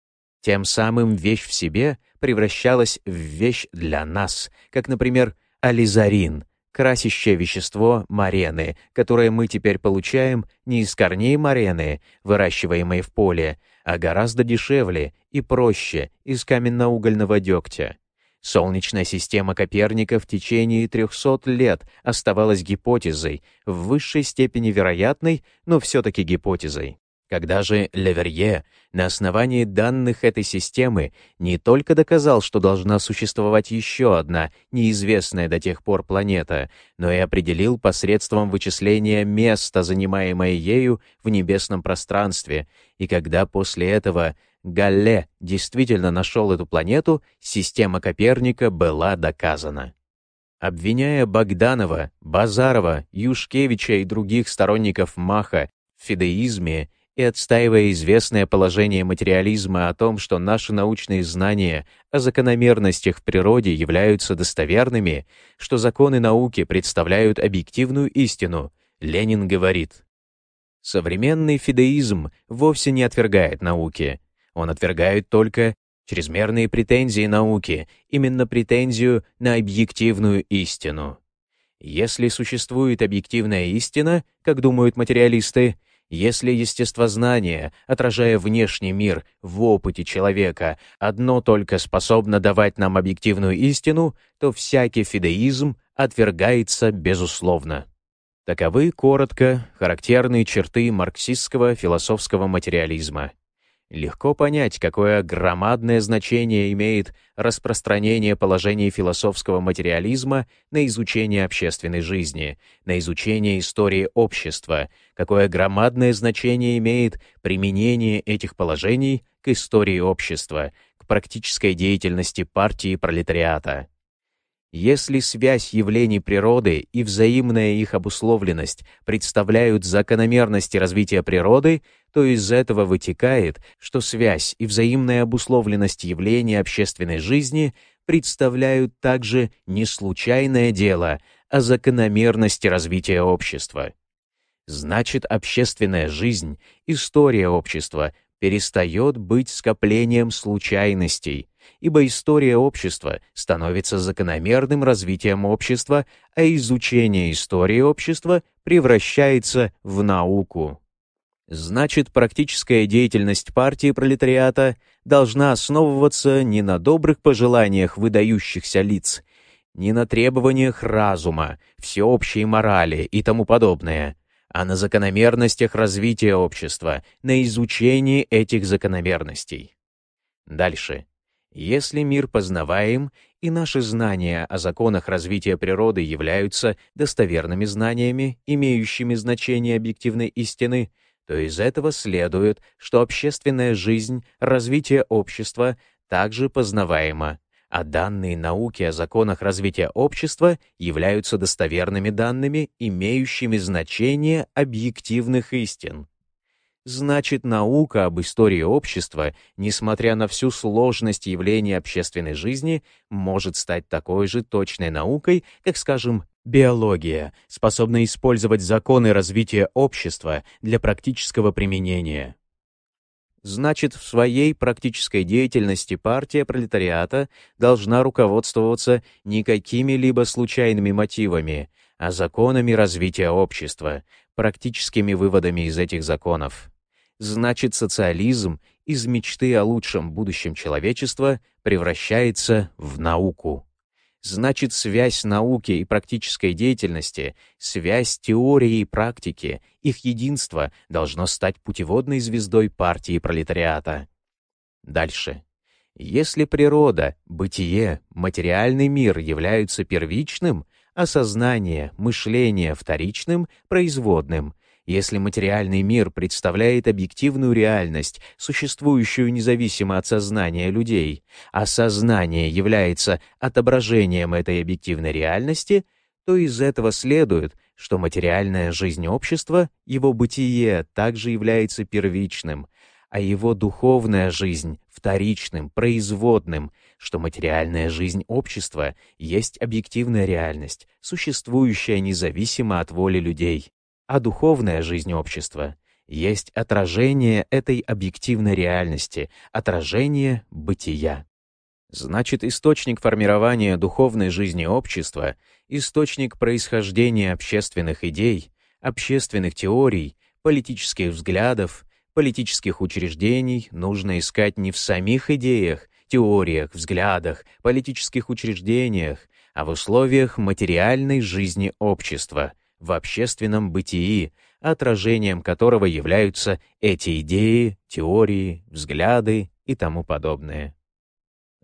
Тем самым вещь в себе превращалась в вещь для нас, как, например, ализарин — красящее вещество марены, которое мы теперь получаем не из корней марены, выращиваемой в поле, а гораздо дешевле и проще из каменно-угольного дегтя. Солнечная система Коперника в течение 300 лет оставалась гипотезой, в высшей степени вероятной, но все-таки гипотезой. Когда же Леверье на основании данных этой системы не только доказал, что должна существовать еще одна неизвестная до тех пор планета, но и определил посредством вычисления место, занимаемое ею в небесном пространстве, и когда после этого Галле действительно нашел эту планету, система Коперника была доказана. Обвиняя Богданова, Базарова, Юшкевича и других сторонников Маха в фидеизме и отстаивая известное положение материализма о том, что наши научные знания о закономерностях в природе являются достоверными, что законы науки представляют объективную истину, Ленин говорит, современный фидеизм вовсе не отвергает науки, он отвергает только чрезмерные претензии науки, именно претензию на объективную истину. Если существует объективная истина, как думают материалисты, если естествознание, отражая внешний мир в опыте человека, одно только способно давать нам объективную истину, то всякий фидеизм отвергается безусловно. Таковы, коротко, характерные черты марксистского философского материализма. Легко понять, какое громадное значение имеет распространение положений философского материализма на изучение общественной жизни, на изучение истории общества, какое громадное значение имеет применение этих положений к истории общества, к практической деятельности партии пролетариата. Если связь явлений природы и взаимная их обусловленность представляют закономерности развития природы, то из этого вытекает, что связь и взаимная обусловленность явлений общественной жизни представляют также не случайное дело, а закономерности развития общества. Значит, общественная жизнь, история общества перестает быть скоплением случайностей, ибо история общества становится закономерным развитием общества, а изучение истории общества превращается в науку. Значит, практическая деятельность партии пролетариата должна основываться не на добрых пожеланиях выдающихся лиц, не на требованиях разума, всеобщей морали и тому подобное, а на закономерностях развития общества, на изучении этих закономерностей. Дальше. Если мир познаваем, и наши знания о законах развития природы являются достоверными знаниями, имеющими значение объективной истины, то из этого следует, что общественная жизнь, развитие общества также познаваемо, а данные науки о законах развития общества являются достоверными данными, имеющими значение объективных истин. Значит, наука об истории общества, несмотря на всю сложность явлений общественной жизни, может стать такой же точной наукой, как, скажем, биология, способная использовать законы развития общества для практического применения. Значит, в своей практической деятельности партия пролетариата должна руководствоваться не какими-либо случайными мотивами, а законами развития общества, практическими выводами из этих законов. Значит социализм из мечты о лучшем будущем человечества превращается в науку. Значит, связь науки и практической деятельности, связь теории и практики, их единство должно стать путеводной звездой партии пролетариата. Дальше. Если природа, бытие, материальный мир являются первичным, а сознание, мышление вторичным, производным, если материальный мир представляет объективную реальность, существующую независимо от сознания людей, а сознание является отображением этой объективной реальности, то из этого следует, что материальная жизнь общества, его бытие также является первичным, а его духовная жизнь — вторичным, производным, что материальная жизнь общества есть объективная реальность, существующая независимо от воли людей, а духовная жизнь общества есть отражение этой объективной реальности, отражение бытия. Значит, источник формирования духовной жизни общества, источник происхождения общественных идей, общественных теорий, политических взглядов, политических учреждений нужно искать не в самих идеях, теориях, взглядах, политических учреждениях, а в условиях материальной жизни общества, в общественном бытии, отражением которого являются эти идеи, теории, взгляды и тому подобное.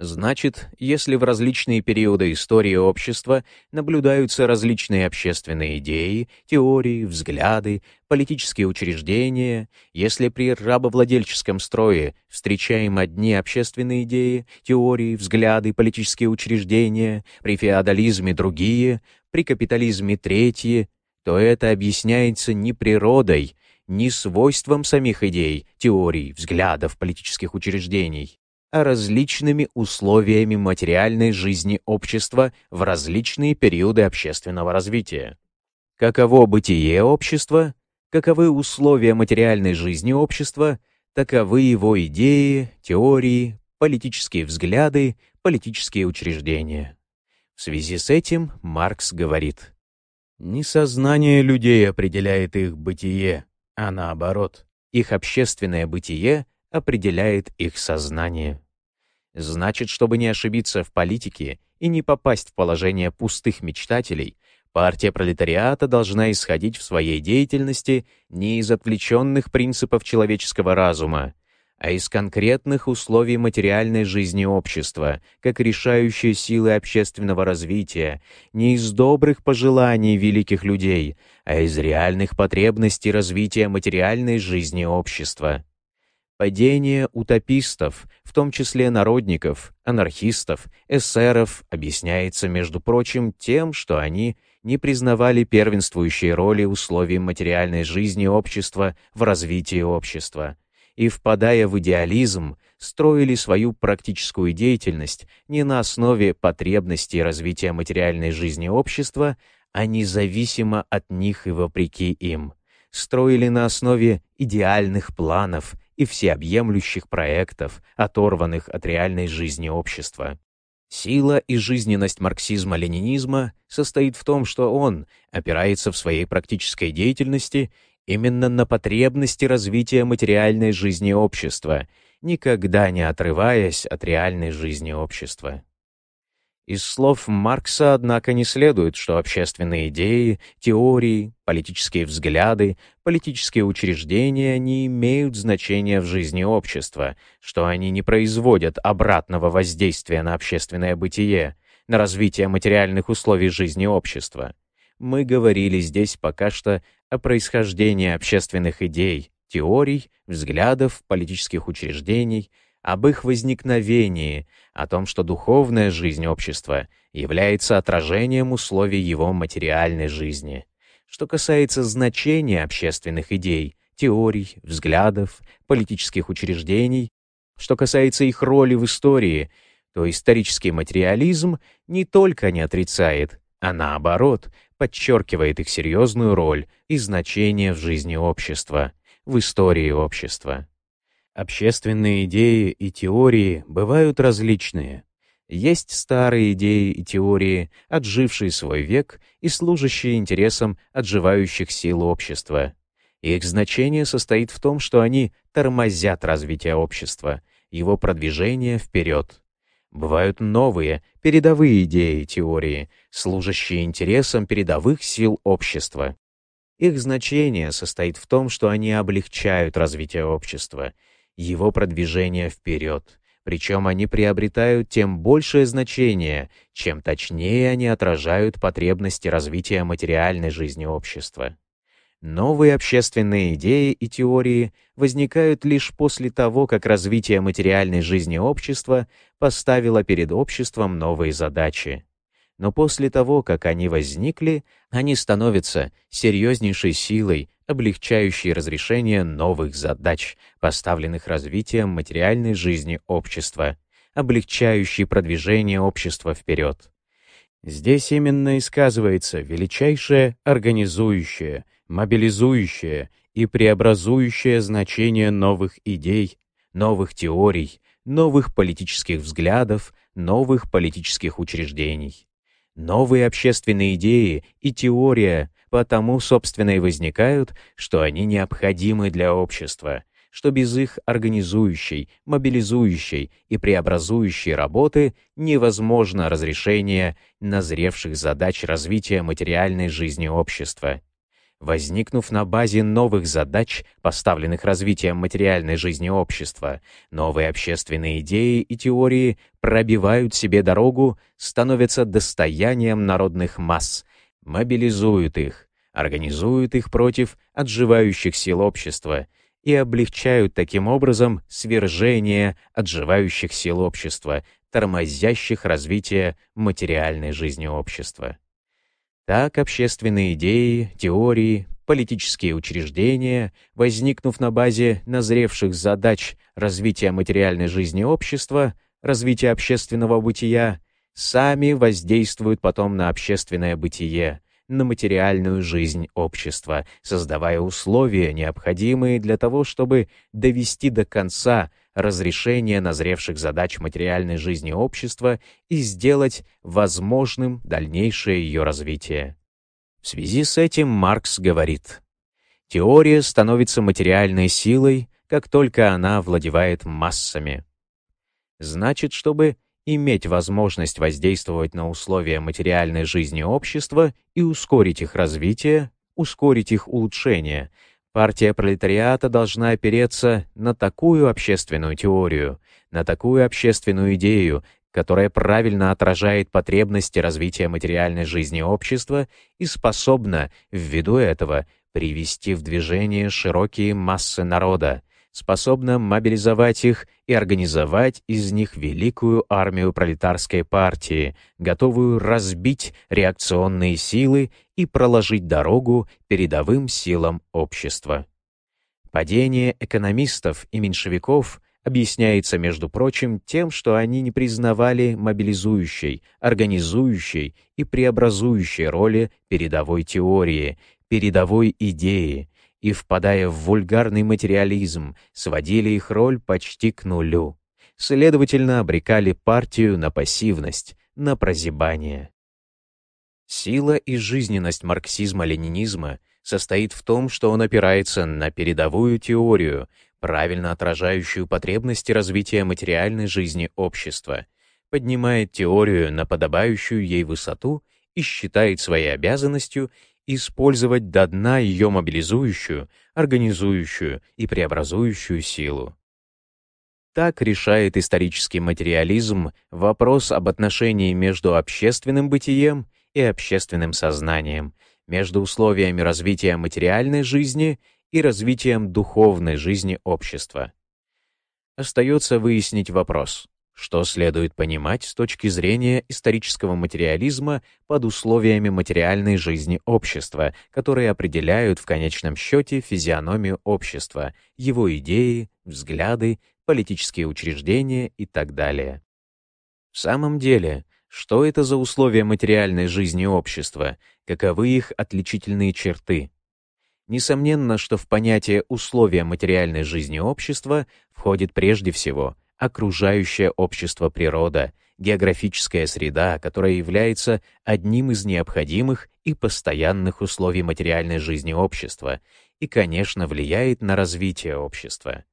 Значит, если в различные периоды истории общества наблюдаются различные общественные идеи, теории, взгляды, политические учреждения, если при рабовладельческом строе встречаем одни общественные идеи, теории, взгляды, политические учреждения, при феодализме другие, при капитализме третьи, то это объясняется не природой, не свойством самих идей, теорий, взглядов, политических учреждений, а различными условиями материальной жизни общества в различные периоды общественного развития. Каково бытие общества, каковы условия материальной жизни общества, таковы его идеи, теории, политические взгляды, политические учреждения. В связи с этим Маркс говорит, «Не сознание людей определяет их бытие, а наоборот, их общественное бытие определяет их сознание. Значит, чтобы не ошибиться в политике и не попасть в положение пустых мечтателей, партия пролетариата должна исходить в своей деятельности не из отвлеченных принципов человеческого разума, а из конкретных условий материальной жизни общества, как решающей силы общественного развития, не из добрых пожеланий великих людей, а из реальных потребностей развития материальной жизни общества. Падение утопистов, в том числе народников, анархистов, эсеров, объясняется, между прочим, тем, что они не признавали первенствующей роли условий материальной жизни общества в развитии общества и, впадая в идеализм, строили свою практическую деятельность не на основе потребностей развития материальной жизни общества, а независимо от них и вопреки им строили на основе идеальных планов и всеобъемлющих проектов, оторванных от реальной жизни общества. Сила и жизненность марксизма-ленинизма состоит в том, что он опирается в своей практической деятельности именно на потребности развития материальной жизни общества, никогда не отрываясь от реальной жизни общества. Из слов Маркса, однако, не следует, что общественные идеи, теории, политические взгляды, политические учреждения не имеют значения в жизни общества, что они не производят обратного воздействия на общественное бытие, на развитие материальных условий жизни общества. Мы говорили здесь пока что о происхождении общественных идей, теорий, взглядов, политических учреждений, об их возникновении, о том, что духовная жизнь общества является отражением условий его материальной жизни. Что касается значения общественных идей, теорий, взглядов, политических учреждений, что касается их роли в истории, то исторический материализм не только не отрицает, а наоборот, подчеркивает их серьезную роль и значение в жизни общества, в истории общества. Общественные идеи и теории бывают различные. Есть старые идеи и теории, отжившие свой век и служащие интересам отживающих сил общества. Их значение состоит в том, что они тормозят развитие общества, его продвижение вперед. Бывают новые, передовые идеи теории, служащие интересам передовых сил общества. Их значение состоит в том, что они облегчают развитие общества, его продвижение вперед, причем они приобретают тем большее значение, чем точнее они отражают потребности развития материальной жизни общества. Новые общественные идеи и теории возникают лишь после того, как развитие материальной жизни общества поставило перед обществом новые задачи. Но после того, как они возникли, они становятся серьезнейшей силой, облегчающей разрешение новых задач, поставленных развитием материальной жизни общества, облегчающей продвижение общества вперед. Здесь именно и сказывается величайшее организующее, мобилизующее и преобразующее значение новых идей, новых теорий, новых политических взглядов, новых политических учреждений. Новые общественные идеи и теория потому, собственно, и возникают, что они необходимы для общества, что без их организующей, мобилизующей и преобразующей работы невозможно разрешение назревших задач развития материальной жизни общества. Возникнув на базе новых задач, поставленных развитием материальной жизни общества, новые общественные идеи и теории пробивают себе дорогу, становятся достоянием народных масс, мобилизуют их, организуют их против отживающих сил общества и облегчают таким образом свержение отживающих сил общества, тормозящих развитие материальной жизни общества. Так общественные идеи, теории, политические учреждения, возникнув на базе назревших задач развития материальной жизни общества, развития общественного бытия, сами воздействуют потом на общественное бытие, на материальную жизнь общества, создавая условия, необходимые для того, чтобы довести до конца разрешение назревших задач материальной жизни общества и сделать возможным дальнейшее ее развитие. В связи с этим Маркс говорит, «Теория становится материальной силой, как только она овладевает массами». Значит, чтобы иметь возможность воздействовать на условия материальной жизни общества и ускорить их развитие, ускорить их улучшение, партия пролетариата должна опереться на такую общественную теорию, на такую общественную идею, которая правильно отражает потребности развития материальной жизни общества и способна, ввиду этого, привести в движение широкие массы народа, способна мобилизовать их и организовать из них великую армию пролетарской партии, готовую разбить реакционные силы и проложить дорогу передовым силам общества. Падение экономистов и меньшевиков объясняется, между прочим, тем, что они не признавали мобилизующей, организующей и преобразующей роли передовой теории, передовой идеи, и, впадая в вульгарный материализм, сводили их роль почти к нулю. Следовательно, обрекали партию на пассивность, на прозябание. Сила и жизненность марксизма-ленинизма состоит в том, что он опирается на передовую теорию, правильно отражающую потребности развития материальной жизни общества, поднимает теорию на подобающую ей высоту и считает своей обязанностью использовать до дна ее мобилизующую, организующую и преобразующую силу. Так решает исторический материализм вопрос об отношении между общественным бытием и общественным сознанием, между условиями развития материальной жизни и развитием духовной жизни общества. Остается выяснить вопрос, что следует понимать с точки зрения исторического материализма под условиями материальной жизни общества, которые определяют в конечном счете физиономию общества, его идеи, взгляды, политические учреждения и так далее. В самом деле, что это за условия материальной жизни общества, каковы их отличительные черты? Несомненно, что в понятие условия материальной жизни общества входит прежде всего окружающее общество природа, географическая среда, которая является одним из необходимых и постоянных условий материальной жизни общества, и, конечно, влияет на развитие общества.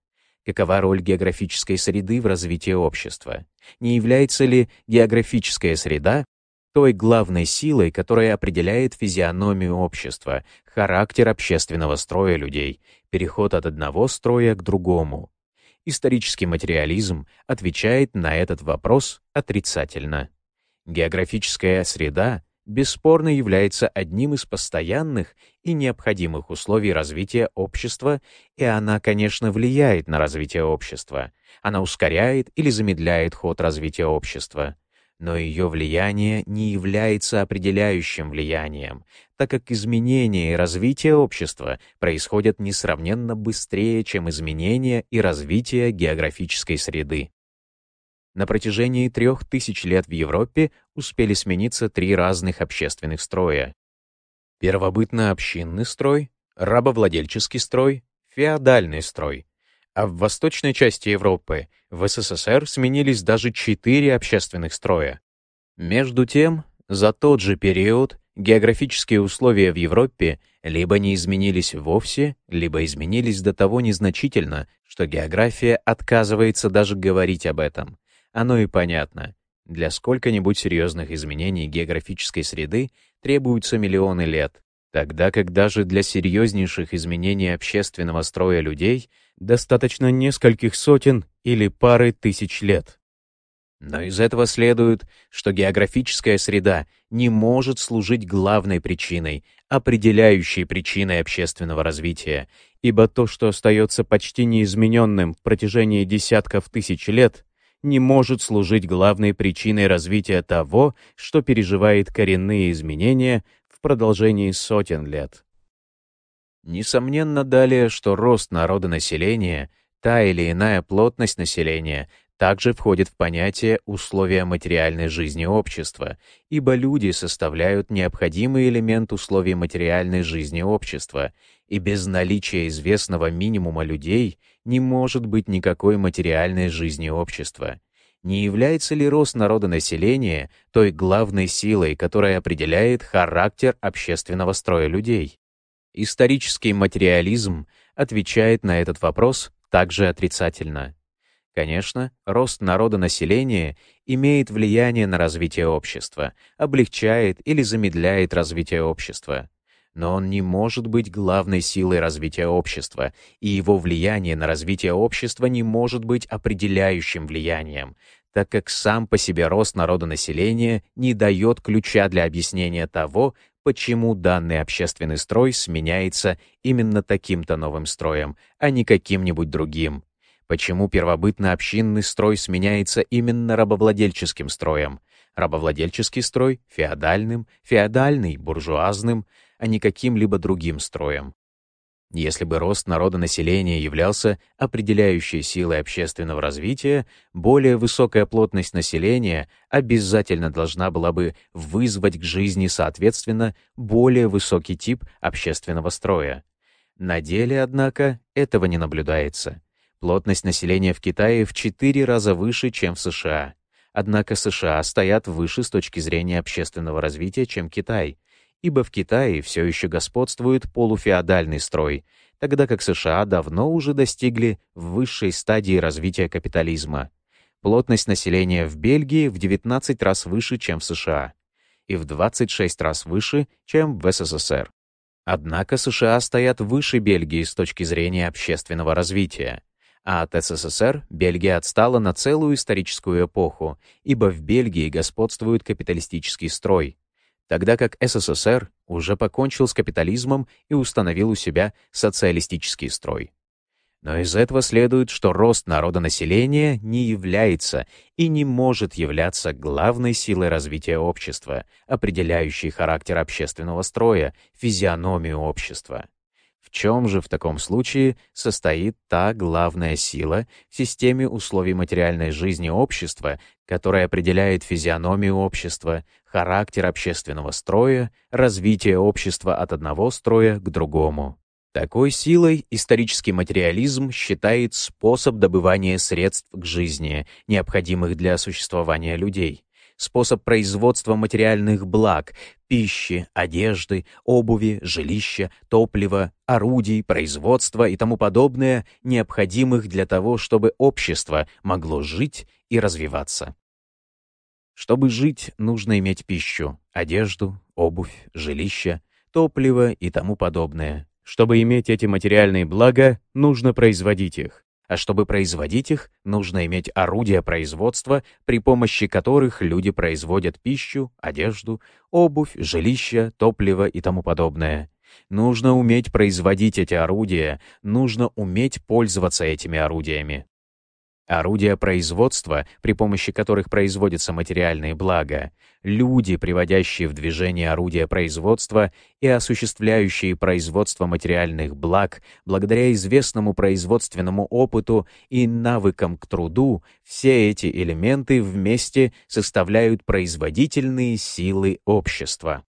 Какова роль географической среды в развитии общества? Не является ли географическая среда той главной силой, которая определяет физиономию общества, характер общественного строя людей, переход от одного строя к другому? Исторический материализм отвечает на этот вопрос отрицательно. Географическая среда бесспорно является одним из постоянных и необходимых условий развития общества, и она, конечно, влияет на развитие общества. Она ускоряет или замедляет ход развития общества. Но ее влияние не является определяющим влиянием, так как изменения и развитие общества происходят несравненно быстрее, чем изменения и развитие географической среды. На протяжении трех тысяч лет в Европе успели смениться три разных общественных строя. Первобытно-общинный строй, рабовладельческий строй, феодальный строй. А в восточной части Европы, в СССР, сменились даже четыре общественных строя. Между тем, за тот же период географические условия в Европе либо не изменились вовсе, либо изменились до того незначительно, что география отказывается даже говорить об этом. Оно и понятно. Для сколько-нибудь серьезных изменений географической среды требуются миллионы лет, тогда как даже для серьезнейших изменений общественного строя людей достаточно нескольких сотен или пары тысяч лет. Но из этого следует, что географическая среда не может служить главной причиной, определяющей причиной общественного развития, ибо то, что остается почти неизмененным в протяжении десятков тысяч лет, не может служить главной причиной развития того, что переживает коренные изменения в продолжении сотен лет. Несомненно далее, что рост народонаселения, та или иная плотность населения также входит в понятие условия материальной жизни общества, ибо люди составляют необходимый элемент условий материальной жизни общества, и без наличия известного минимума людей не может быть никакой материальной жизни общества. Не является ли рост народонаселения той главной силой, которая определяет характер общественного строя людей? Исторический материализм отвечает на этот вопрос также отрицательно. Конечно, рост народонаселения имеет влияние на развитие общества, облегчает или замедляет развитие общества. Но он не может быть главной силой развития общества, и его влияние на развитие общества не может быть определяющим влиянием, так как сам по себе рост народонаселения не дает ключа для объяснения того, почему данный общественный строй сменяется именно таким-то новым строем, а не каким-нибудь другим, Почему первобытно-общинный строй сменяется именно рабовладельческим строем? Рабовладельческий строй — феодальным, феодальный — буржуазным, а не каким-либо другим строем. Если бы рост народонаселения являлся определяющей силой общественного развития, более высокая плотность населения обязательно должна была бы вызвать к жизни, соответственно, более высокий тип общественного строя. На деле, однако, этого не наблюдается. Плотность населения в Китае в 4 раза выше, чем в США. Однако США стоят выше с точки зрения общественного развития, чем Китай, ибо в Китае все еще господствует полуфеодальный строй, тогда как США давно уже достигли высшей стадии развития капитализма. Плотность населения в Бельгии в 19 раз выше, чем в США, и в 26 раз выше, чем в СССР. Однако США стоят выше Бельгии с точки зрения общественного развития а от СССР Бельгия отстала на целую историческую эпоху, ибо в Бельгии господствует капиталистический строй, тогда как СССР уже покончил с капитализмом и установил у себя социалистический строй. Но из этого следует, что рост народонаселения не является и не может являться главной силой развития общества, определяющей характер общественного строя, физиономию общества. Чем же в таком случае состоит та главная сила в системе условий материальной жизни общества, которая определяет физиономию общества, характер общественного строя, развитие общества от одного строя к другому? Такой силой исторический материализм считает способ добывания средств к жизни, необходимых для существования людей, способ производства материальных благ, пищи, одежды, обуви, жилища, топлива, орудий, производства и тому подобное, необходимых для того, чтобы общество могло жить и развиваться. Чтобы жить, нужно иметь пищу, одежду, обувь, жилище, топливо и тому подобное. Чтобы иметь эти материальные блага, нужно производить их. А чтобы производить их, нужно иметь орудия производства, при помощи которых люди производят пищу, одежду, обувь, жилище, топливо и тому подобное. Нужно уметь производить эти орудия, нужно уметь пользоваться этими орудиями. Орудия производства, при помощи которых производятся материальные блага, люди, приводящие в движение орудия производства и осуществляющие производство материальных благ, благодаря известному производственному опыту и навыкам к труду, все эти элементы вместе составляют производительные силы общества.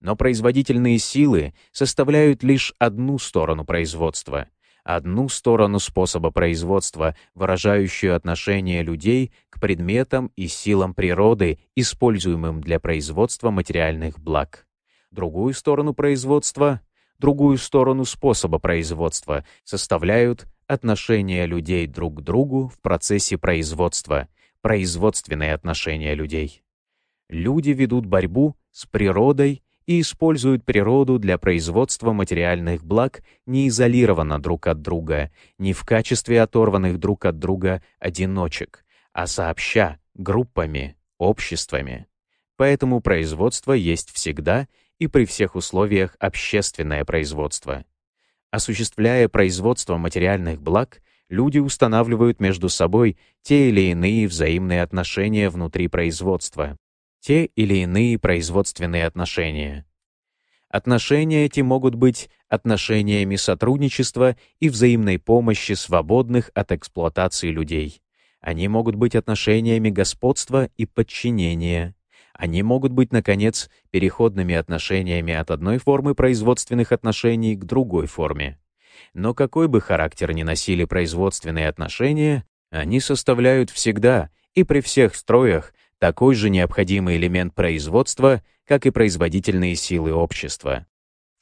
Но производительные силы составляют лишь одну сторону производства — одну сторону способа производства, выражающую отношение людей к предметам и силам природы, используемым для производства материальных благ. Другую сторону производства, другую сторону способа производства составляют отношения людей друг к другу в процессе производства, производственные отношения людей. Люди ведут борьбу с природой и используют природу для производства материальных благ не изолированно друг от друга, не в качестве оторванных друг от друга одиночек, а сообща, группами, обществами. Поэтому производство есть всегда и при всех условиях общественное производство. Осуществляя производство материальных благ, люди устанавливают между собой те или иные взаимные отношения внутри производства, те или иные производственные отношения. Отношения эти могут быть отношениями сотрудничества и взаимной помощи свободных от эксплуатации людей. Они могут быть отношениями господства и подчинения. Они могут быть, наконец, переходными отношениями от одной формы производственных отношений к другой форме. Но какой бы характер ни носили производственные отношения, они составляют всегда и при всех строях такой же необходимый элемент производства, как и производительные силы общества.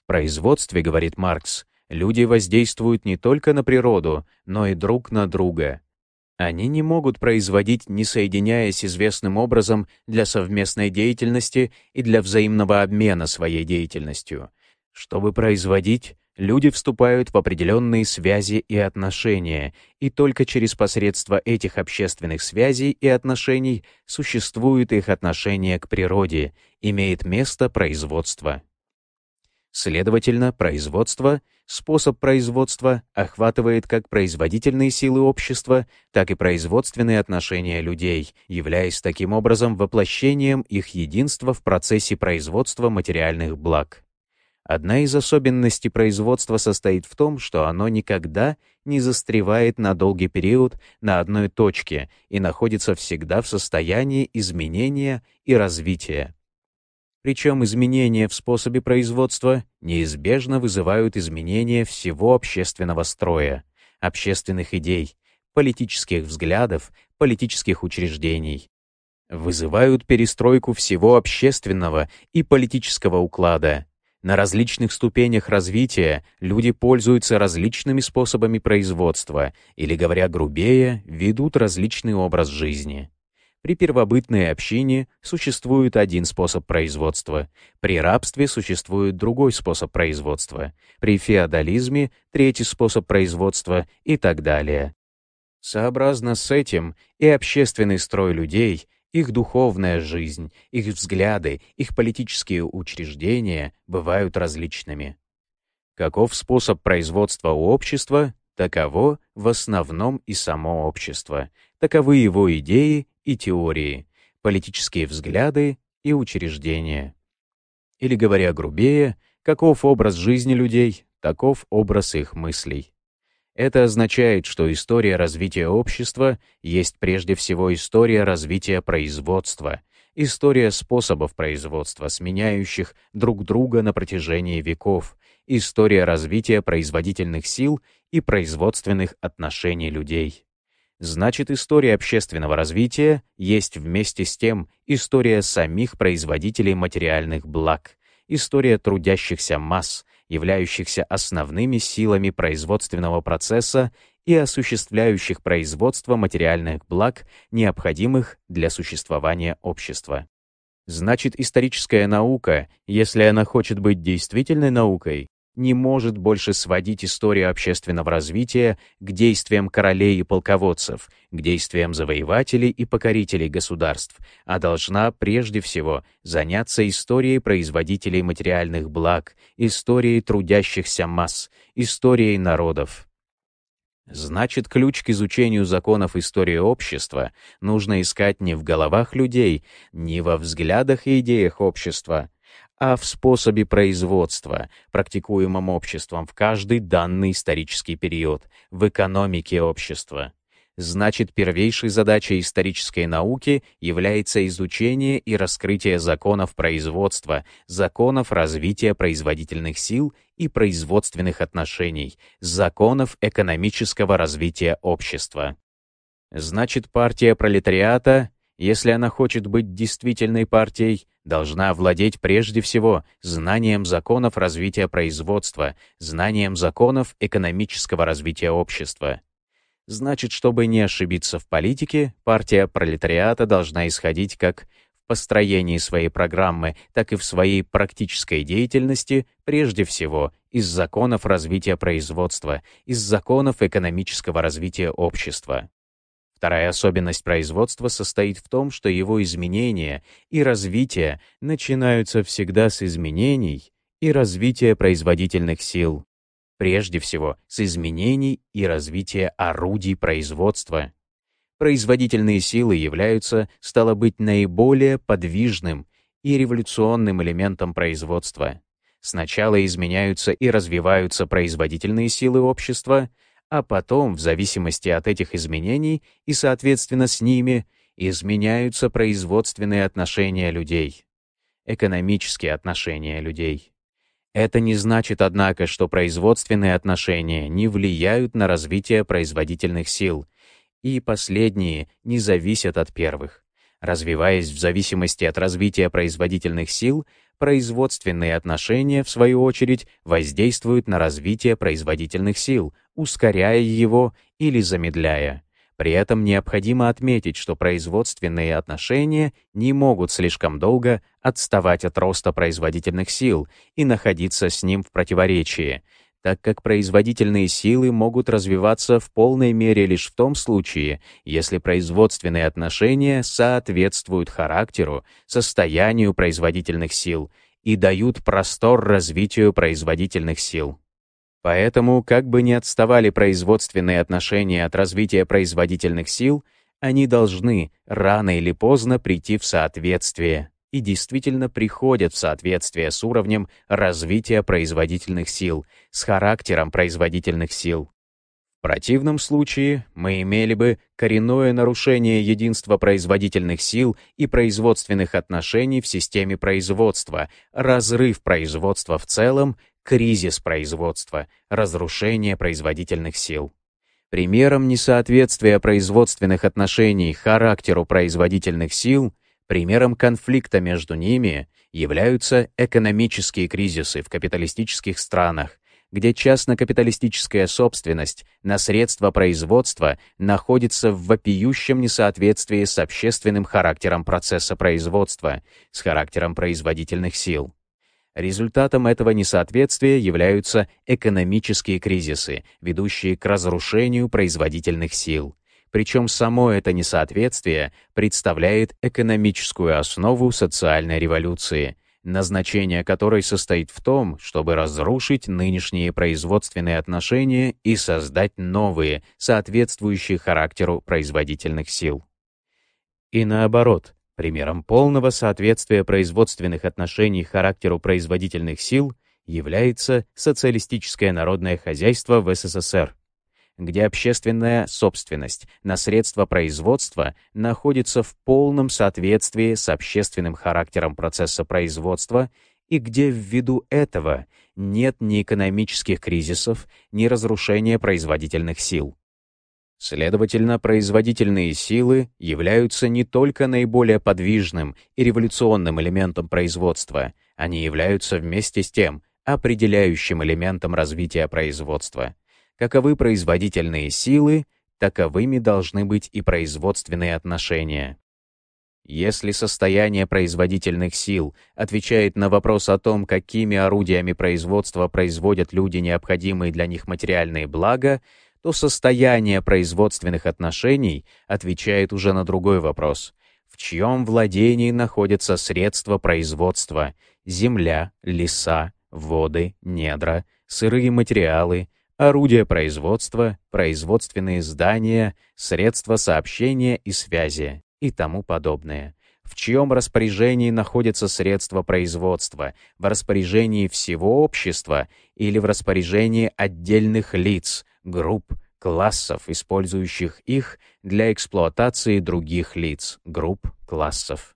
В производстве, говорит Маркс, люди воздействуют не только на природу, но и друг на друга. Они не могут производить, не соединяясь известным образом для совместной деятельности и для взаимного обмена своей деятельностью. Чтобы производить, люди вступают в определенные связи и отношения, и только через посредство этих общественных связей и отношений существует их отношение к природе, имеет место производство. Следовательно, производство, способ производства охватывает как производительные силы общества, так и производственные отношения людей, являясь таким образом воплощением их единства в процессе производства материальных благ. Одна из особенностей производства состоит в том, что оно никогда не застревает на долгий период на одной точке и находится всегда в состоянии изменения и развития. Причем изменения в способе производства неизбежно вызывают изменения всего общественного строя, общественных идей, политических взглядов, политических учреждений. Вызывают перестройку всего общественного и политического уклада, на различных ступенях развития люди пользуются различными способами производства или, говоря грубее, ведут различный образ жизни. При первобытной общине существует один способ производства, при рабстве существует другой способ производства, при феодализме — третий способ производства и так далее. Сообразно с этим и общественный строй людей их духовная жизнь, их взгляды, их политические учреждения бывают различными. Каков способ производства у общества, таково в основном и само общество, таковы его идеи и теории, политические взгляды и учреждения. Или, говоря грубее, каков образ жизни людей, таков образ их мыслей. Это означает, что история развития общества есть прежде всего история развития производства, история способов производства, сменяющих друг друга на протяжении веков, история развития производительных сил и производственных отношений людей. Значит, история общественного развития есть вместе с тем история самих производителей материальных благ, история трудящихся масс, являющихся основными силами производственного процесса и осуществляющих производство материальных благ, необходимых для существования общества. Значит, историческая наука, если она хочет быть действительной наукой, не может больше сводить историю общественного развития к действиям королей и полководцев, к действиям завоевателей и покорителей государств, а должна прежде всего заняться историей производителей материальных благ, историей трудящихся масс, историей народов. Значит, ключ к изучению законов истории общества нужно искать не в головах людей, не во взглядах и идеях общества, а в способе производства, практикуемом обществом в каждый данный исторический период, в экономике общества. Значит, первейшей задачей исторической науки является изучение и раскрытие законов производства, законов развития производительных сил и производственных отношений, законов экономического развития общества. Значит, партия пролетариата если она хочет быть действительной партией, должна владеть прежде всего знанием законов развития производства, знанием законов экономического развития общества. Значит, чтобы не ошибиться в политике, партия пролетариата должна исходить как в построении своей программы, так и в своей практической деятельности прежде всего из законов развития производства, из законов экономического развития общества. Вторая особенность производства состоит в том, что его изменения и развитие начинаются всегда с изменений и развития производительных сил. Прежде всего, с изменений и развития орудий производства. Производительные силы являются, стало быть, наиболее подвижным и революционным элементом производства. Сначала изменяются и развиваются производительные силы общества — а потом, в зависимости от этих изменений и, соответственно, с ними, изменяются производственные отношения людей, экономические отношения людей. Это не значит, однако, что производственные отношения не влияют на развитие производительных сил, и последние не зависят от первых. Развиваясь в зависимости от развития производительных сил, производственные отношения, в свою очередь, воздействуют на развитие производительных сил, ускоряя его или замедляя. При этом необходимо отметить, что производственные отношения не могут слишком долго отставать от роста производительных сил и находиться с ним в противоречии, так как производительные силы могут развиваться в полной мере лишь в том случае, если производственные отношения соответствуют характеру, состоянию производительных сил и дают простор развитию производительных сил. Поэтому, как бы ни отставали производственные отношения от развития производительных сил, они должны рано или поздно прийти в соответствие и действительно приходят в соответствие с уровнем развития производительных сил, с характером производительных сил. В противном случае мы имели бы коренное нарушение единства производительных сил и производственных отношений в системе производства, разрыв производства в целом кризис производства, разрушение производительных сил. Примером несоответствия производственных отношений характеру производительных сил, примером конфликта между ними являются экономические кризисы в капиталистических странах, где частно-капиталистическая собственность на средства производства находится в вопиющем несоответствии с общественным характером процесса производства, с характером производительных сил. Результатом этого несоответствия являются экономические кризисы, ведущие к разрушению производительных сил. Причем само это несоответствие представляет экономическую основу социальной революции, назначение которой состоит в том, чтобы разрушить нынешние производственные отношения и создать новые, соответствующие характеру производительных сил. И наоборот, Примером полного соответствия производственных отношений характеру производительных сил является социалистическое народное хозяйство в СССР, где общественная собственность на средства производства находится в полном соответствии с общественным характером процесса производства и где ввиду этого нет ни экономических кризисов, ни разрушения производительных сил. Следовательно, производительные силы являются не только наиболее подвижным и революционным элементом производства, они являются вместе с тем определяющим элементом развития производства. Каковы производительные силы, таковыми должны быть и производственные отношения. Если состояние производительных сил отвечает на вопрос о том, какими орудиями производства производят люди необходимые для них материальные блага, то состояние производственных отношений отвечает уже на другой вопрос. В чьем владении находятся средства производства, земля, леса, воды, недра, сырые материалы, орудия производства, производственные здания, средства сообщения и связи и тому подобное. В чьем распоряжении находятся средства производства, в распоряжении всего общества или в распоряжении отдельных лиц, групп, классов, использующих их для эксплуатации других лиц, групп, классов.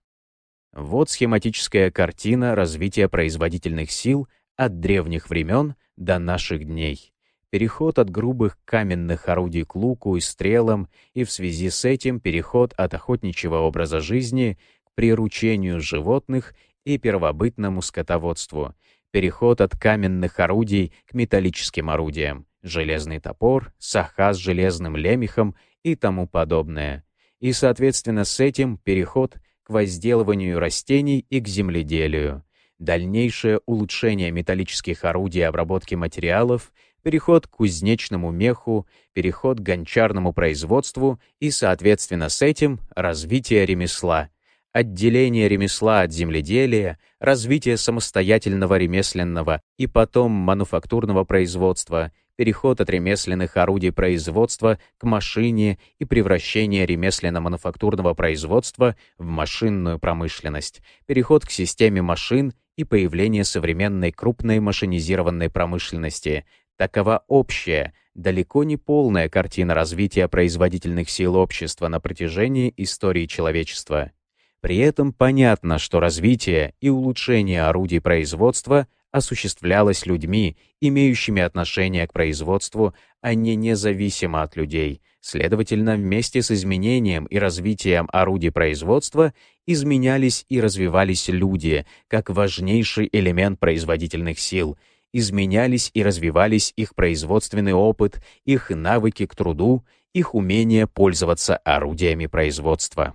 Вот схематическая картина развития производительных сил от древних времен до наших дней. Переход от грубых каменных орудий к луку и стрелам и в связи с этим переход от охотничьего образа жизни к приручению животных и первобытному скотоводству, переход от каменных орудий к металлическим орудиям, железный топор, саха с железным лемехом и тому подобное. И, соответственно, с этим переход к возделыванию растений и к земледелию, дальнейшее улучшение металлических орудий обработки материалов, переход к кузнечному меху, переход к гончарному производству и, соответственно, с этим развитие ремесла — отделение ремесла от земледелия, развитие самостоятельного ремесленного и потом мануфактурного производства, переход от ремесленных орудий производства к машине и превращение ремесленно-мануфактурного производства в машинную промышленность, переход к системе машин и появление современной крупной машинизированной промышленности. Такова общая, далеко не полная картина развития производительных сил общества на протяжении истории человечества. При этом понятно, что развитие и улучшение орудий производства осуществлялось людьми, имеющими отношение к производству, а не независимо от людей. Следовательно, вместе с изменением и развитием орудий производства изменялись и развивались люди, как важнейший элемент производительных сил, изменялись и развивались их производственный опыт, их навыки к труду, их умение пользоваться орудиями производства.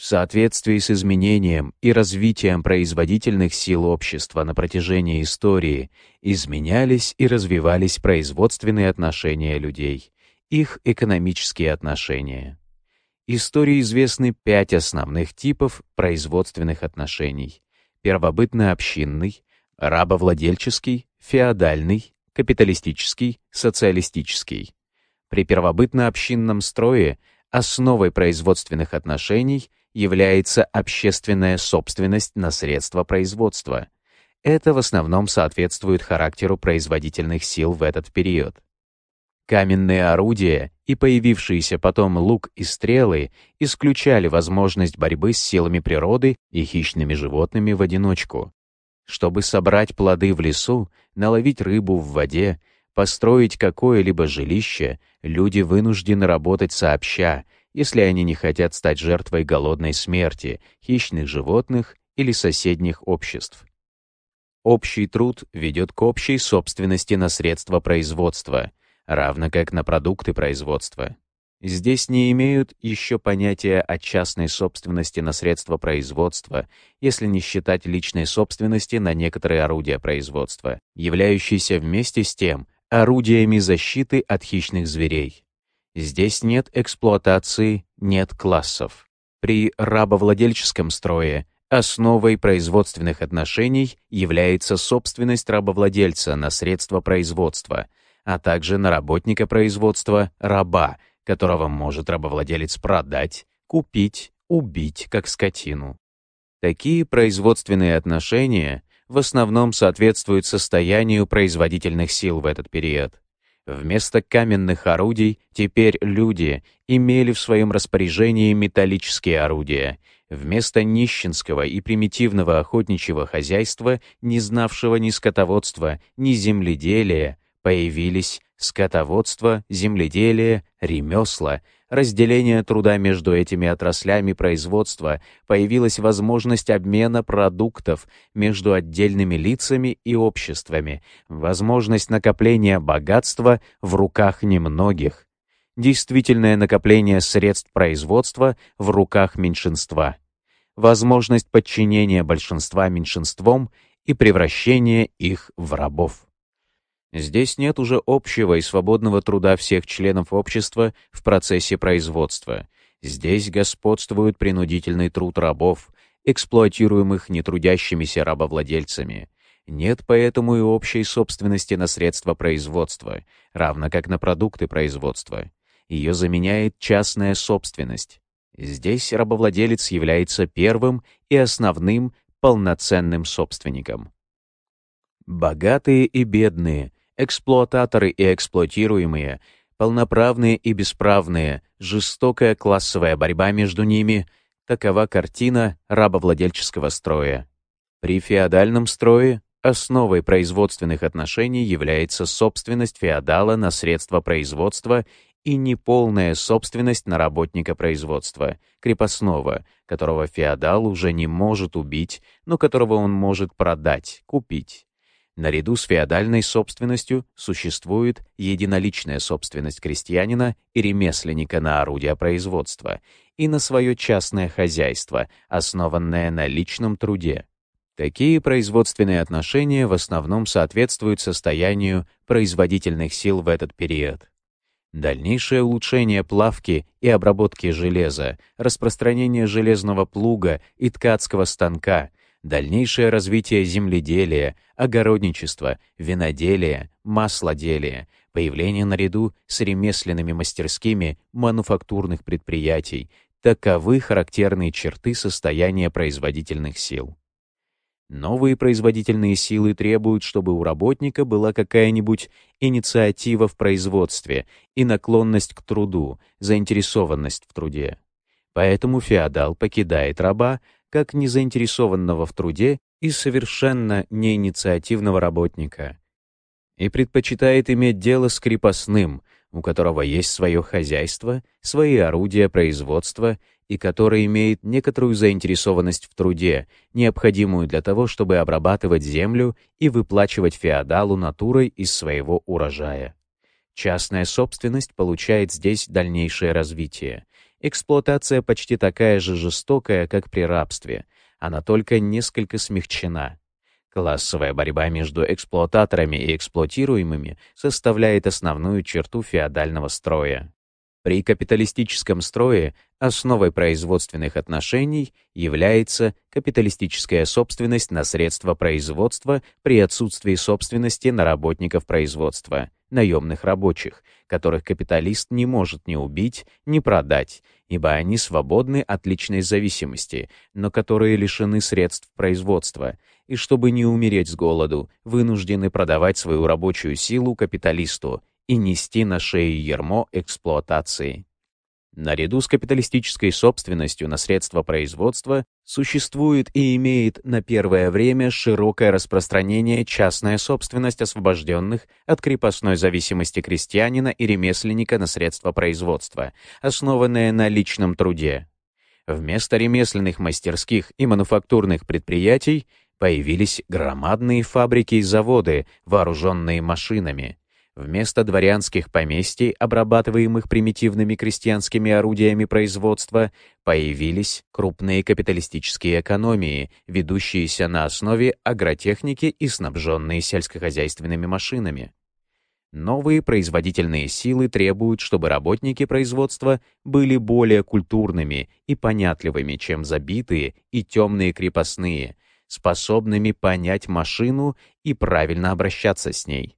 В соответствии с изменением и развитием производительных сил общества на протяжении истории изменялись и развивались производственные отношения людей, их экономические отношения. Истории известны пять основных типов производственных отношений. Первобытно-общинный, рабовладельческий, феодальный, капиталистический, социалистический. При первобытно-общинном строе основой производственных отношений является общественная собственность на средства производства. Это в основном соответствует характеру производительных сил в этот период. Каменные орудия и появившиеся потом лук и стрелы исключали возможность борьбы с силами природы и хищными животными в одиночку. Чтобы собрать плоды в лесу, наловить рыбу в воде, построить какое-либо жилище, люди вынуждены работать сообща, если они не хотят стать жертвой голодной смерти, хищных животных или соседних обществ. Общий труд ведет к общей собственности на средства производства, равно как на продукты производства. Здесь не имеют еще понятия о частной собственности на средства производства, если не считать личной собственности на некоторые орудия производства, являющиеся вместе с тем орудиями защиты от хищных зверей. Здесь нет эксплуатации, нет классов. При рабовладельческом строе основой производственных отношений является собственность рабовладельца на средства производства, а также на работника производства раба, которого может рабовладелец продать, купить, убить как скотину. Такие производственные отношения в основном соответствуют состоянию производительных сил в этот период. Вместо каменных орудий теперь люди имели в своем распоряжении металлические орудия. Вместо нищенского и примитивного охотничьего хозяйства, не знавшего ни скотоводства, ни земледелия, появились скотоводство, земледелие, ремесла, разделение труда между этими отраслями производства, появилась возможность обмена продуктов между отдельными лицами и обществами, возможность накопления богатства в руках немногих, действительное накопление средств производства в руках меньшинства, возможность подчинения большинства меньшинством и превращения их в рабов. Здесь нет уже общего и свободного труда всех членов общества в процессе производства. Здесь господствует принудительный труд рабов, эксплуатируемых нетрудящимися рабовладельцами. Нет поэтому и общей собственности на средства производства, равно как на продукты производства. Ее заменяет частная собственность. Здесь рабовладелец является первым и основным полноценным собственником. Богатые и бедные, эксплуататоры и эксплуатируемые, полноправные и бесправные, жестокая классовая борьба между ними — такова картина рабовладельческого строя. При феодальном строе основой производственных отношений является собственность феодала на средства производства и неполная собственность на работника производства, крепостного, которого феодал уже не может убить, но которого он может продать, купить. Наряду с феодальной собственностью существует единоличная собственность крестьянина и ремесленника на орудия производства и на свое частное хозяйство, основанное на личном труде. Такие производственные отношения в основном соответствуют состоянию производительных сил в этот период. Дальнейшее улучшение плавки и обработки железа, распространение железного плуга и ткацкого станка — дальнейшее развитие земледелия, огородничества, виноделия, маслоделия, появление наряду с ремесленными мастерскими мануфактурных предприятий, таковы характерные черты состояния производительных сил. Новые производительные силы требуют, чтобы у работника была какая-нибудь инициатива в производстве и наклонность к труду, заинтересованность в труде. Поэтому феодал покидает раба, как незаинтересованного в труде и совершенно неинициативного работника. И предпочитает иметь дело с крепостным, у которого есть свое хозяйство, свои орудия производства и который имеет некоторую заинтересованность в труде, необходимую для того, чтобы обрабатывать землю и выплачивать феодалу натурой из своего урожая. Частная собственность получает здесь дальнейшее развитие. Эксплуатация почти такая же жестокая, как при рабстве. Она только несколько смягчена. Классовая борьба между эксплуататорами и эксплуатируемыми составляет основную черту феодального строя. При капиталистическом строе основой производственных отношений является капиталистическая собственность на средства производства при отсутствии собственности на работников производства, наемных рабочих, которых капиталист не может ни убить, ни продать, ибо они свободны от личной зависимости, но которые лишены средств производства, и чтобы не умереть с голоду, вынуждены продавать свою рабочую силу капиталисту и нести на шее ермо эксплуатации. Наряду с капиталистической собственностью на средства производства существует и имеет на первое время широкое распространение частная собственность освобожденных от крепостной зависимости крестьянина и ремесленника на средства производства, основанная на личном труде. Вместо ремесленных мастерских и мануфактурных предприятий появились громадные фабрики и заводы, вооруженные машинами, Вместо дворянских поместий, обрабатываемых примитивными крестьянскими орудиями производства, появились крупные капиталистические экономии, ведущиеся на основе агротехники и снабженные сельскохозяйственными машинами. Новые производительные силы требуют, чтобы работники производства были более культурными и понятливыми, чем забитые и темные крепостные, способными понять машину и правильно обращаться с ней.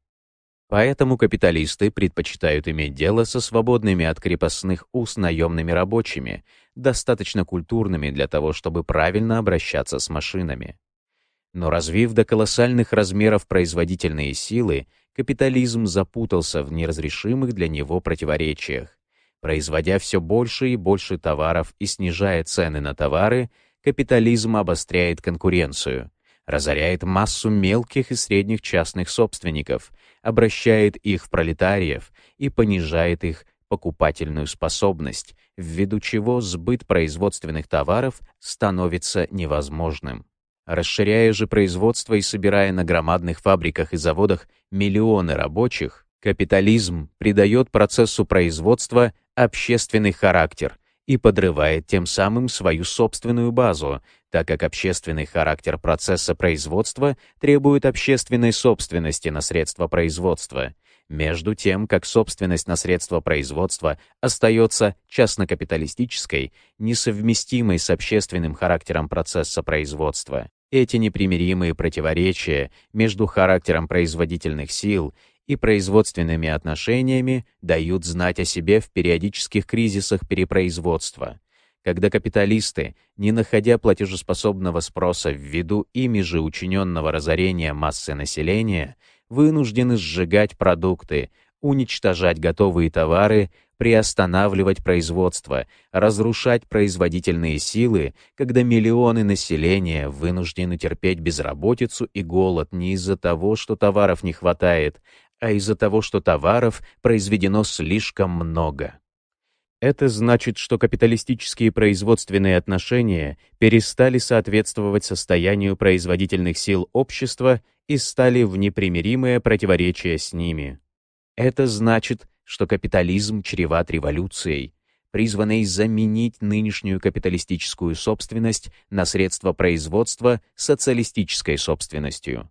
Поэтому капиталисты предпочитают иметь дело со свободными от крепостных уз наемными рабочими, достаточно культурными для того, чтобы правильно обращаться с машинами. Но развив до колоссальных размеров производительные силы, капитализм запутался в неразрешимых для него противоречиях. Производя все больше и больше товаров и снижая цены на товары, капитализм обостряет конкуренцию — разоряет массу мелких и средних частных собственников, обращает их в пролетариев и понижает их покупательную способность, ввиду чего сбыт производственных товаров становится невозможным. Расширяя же производство и собирая на громадных фабриках и заводах миллионы рабочих, капитализм придает процессу производства общественный характер и подрывает тем самым свою собственную базу, так как общественный характер процесса производства требует общественной собственности на средства производства, между тем, как собственность на средства производства остается частно-капиталистической, несовместимой с общественным характером процесса производства. Эти непримиримые противоречия между характером производительных сил и производственными отношениями дают знать о себе в периодических кризисах перепроизводства, когда капиталисты, не находя платежеспособного спроса ввиду ими же учиненного разорения массы населения, вынуждены сжигать продукты, уничтожать готовые товары, приостанавливать производство, разрушать производительные силы, когда миллионы населения вынуждены терпеть безработицу и голод не из-за того, что товаров не хватает, а из-за того, что товаров произведено слишком много. Это значит, что капиталистические производственные отношения перестали соответствовать состоянию производительных сил общества и стали в непримиримое противоречие с ними. Это значит, что капитализм чреват революцией, призванной заменить нынешнюю капиталистическую собственность на средства производства социалистической собственностью.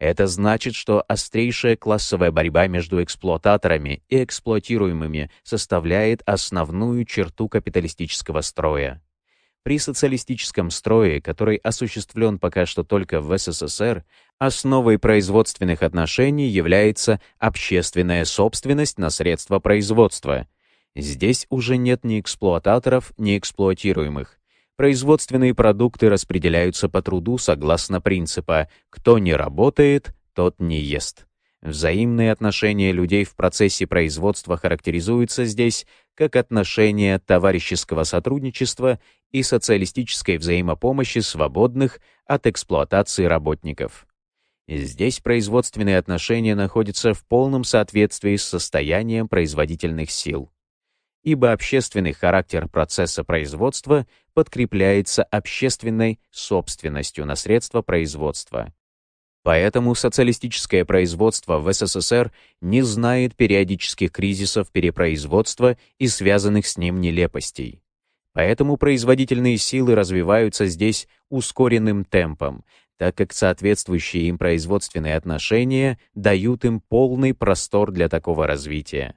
Это значит, что острейшая классовая борьба между эксплуататорами и эксплуатируемыми составляет основную черту капиталистического строя. При социалистическом строе, который осуществлен пока что только в СССР, основой производственных отношений является общественная собственность на средства производства. Здесь уже нет ни эксплуататоров, ни эксплуатируемых. Производственные продукты распределяются по труду согласно принципа «кто не работает, тот не ест». Взаимные отношения людей в процессе производства характеризуются здесь как отношения товарищеского сотрудничества и социалистической взаимопомощи свободных от эксплуатации работников. здесь производственные отношения находятся в полном соответствии с состоянием производительных сил ибо общественный характер процесса производства подкрепляется общественной собственностью на средства производства. Поэтому социалистическое производство в СССР не знает периодических кризисов перепроизводства и связанных с ним нелепостей. Поэтому производительные силы развиваются здесь ускоренным темпом, так как соответствующие им производственные отношения дают им полный простор для такого развития.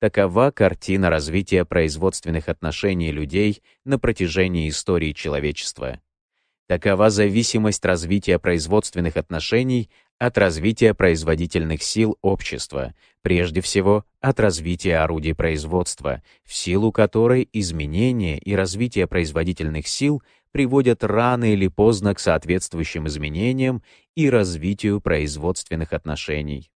Такова картина развития производственных отношений людей на протяжении истории человечества. Такова зависимость развития производственных отношений от развития производительных сил общества, прежде всего от развития орудий производства, в силу которой изменения и развитие производительных сил приводят рано или поздно к соответствующим изменениям и развитию производственных отношений.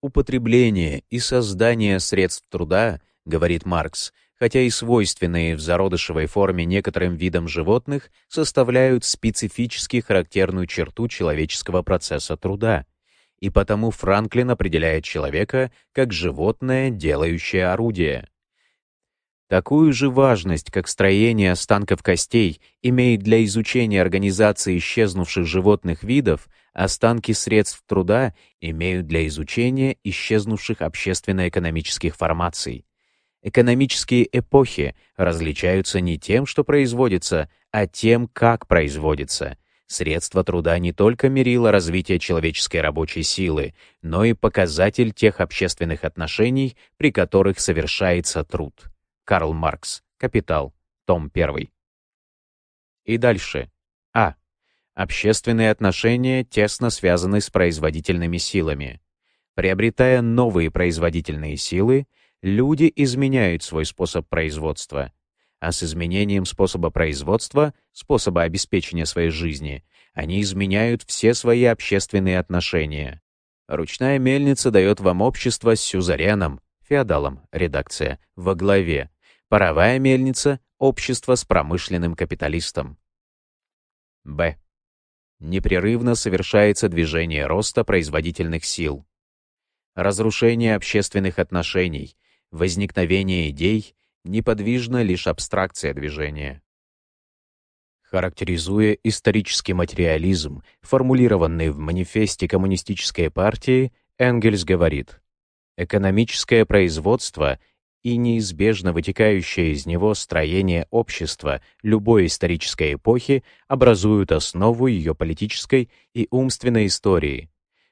Употребление и создание средств труда, говорит Маркс, хотя и свойственные в зародышевой форме некоторым видам животных, составляют специфически характерную черту человеческого процесса труда. И потому Франклин определяет человека как животное, делающее орудие. Такую же важность, как строение останков костей, имеет для изучения организации исчезнувших животных видов, останки средств труда имеют для изучения исчезнувших общественно-экономических формаций. Экономические эпохи различаются не тем, что производится, а тем, как производится. Средства труда не только мерило развития человеческой рабочей силы, но и показатель тех общественных отношений, при которых совершается труд. Карл Маркс. Капитал. Том 1. И дальше. А. Общественные отношения тесно связаны с производительными силами. Приобретая новые производительные силы, люди изменяют свой способ производства. А с изменением способа производства, способа обеспечения своей жизни, они изменяют все свои общественные отношения. Ручная мельница дает вам общество с сюзареном, феодалом, редакция, во главе, Паровая мельница — общество с промышленным капиталистом. Б. Непрерывно совершается движение роста производительных сил. Разрушение общественных отношений, возникновение идей, неподвижна лишь абстракция движения. Характеризуя исторический материализм, формулированный в манифесте Коммунистической партии, Энгельс говорит, «Экономическое производство и неизбежно вытекающее из него строение общества любой исторической эпохи образуют основу ее политической и умственной истории.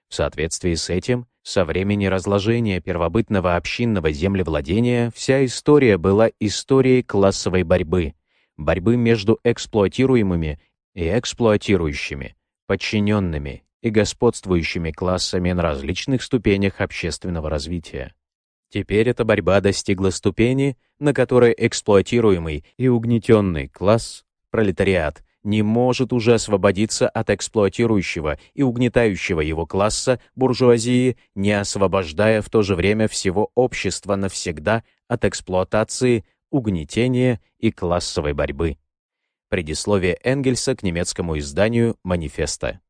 В соответствии с этим, со времени разложения первобытного общинного землевладения вся история была историей классовой борьбы, борьбы между эксплуатируемыми и эксплуатирующими, подчиненными и господствующими классами на различных ступенях общественного развития. Теперь эта борьба достигла ступени, на которой эксплуатируемый и угнетенный класс, пролетариат, не может уже освободиться от эксплуатирующего и угнетающего его класса буржуазии, не освобождая в то же время всего общества навсегда от эксплуатации, угнетения и классовой борьбы. Предисловие Энгельса к немецкому изданию «Манифеста».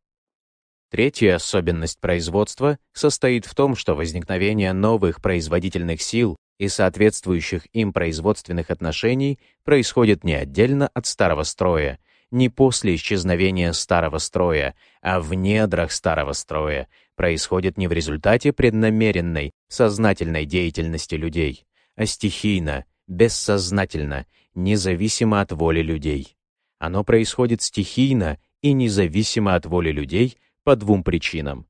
Третья особенность производства состоит в том, что возникновение новых производительных сил и соответствующих им производственных отношений происходит не отдельно от старого строя, не после исчезновения старого строя, а в недрах старого строя, происходит не в результате преднамеренной, сознательной деятельности людей, а стихийно, бессознательно, независимо от воли людей. Оно происходит стихийно и независимо от воли людей по двум причинам.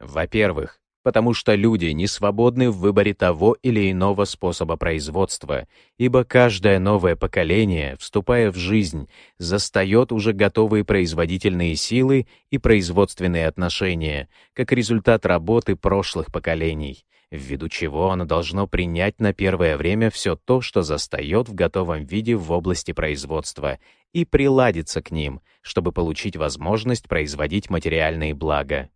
Во-первых, потому что люди не свободны в выборе того или иного способа производства, ибо каждое новое поколение, вступая в жизнь, застает уже готовые производительные силы и производственные отношения, как результат работы прошлых поколений, ввиду чего оно должно принять на первое время все то, что застает в готовом виде в области производства, и приладиться к ним, чтобы получить возможность производить материальные блага.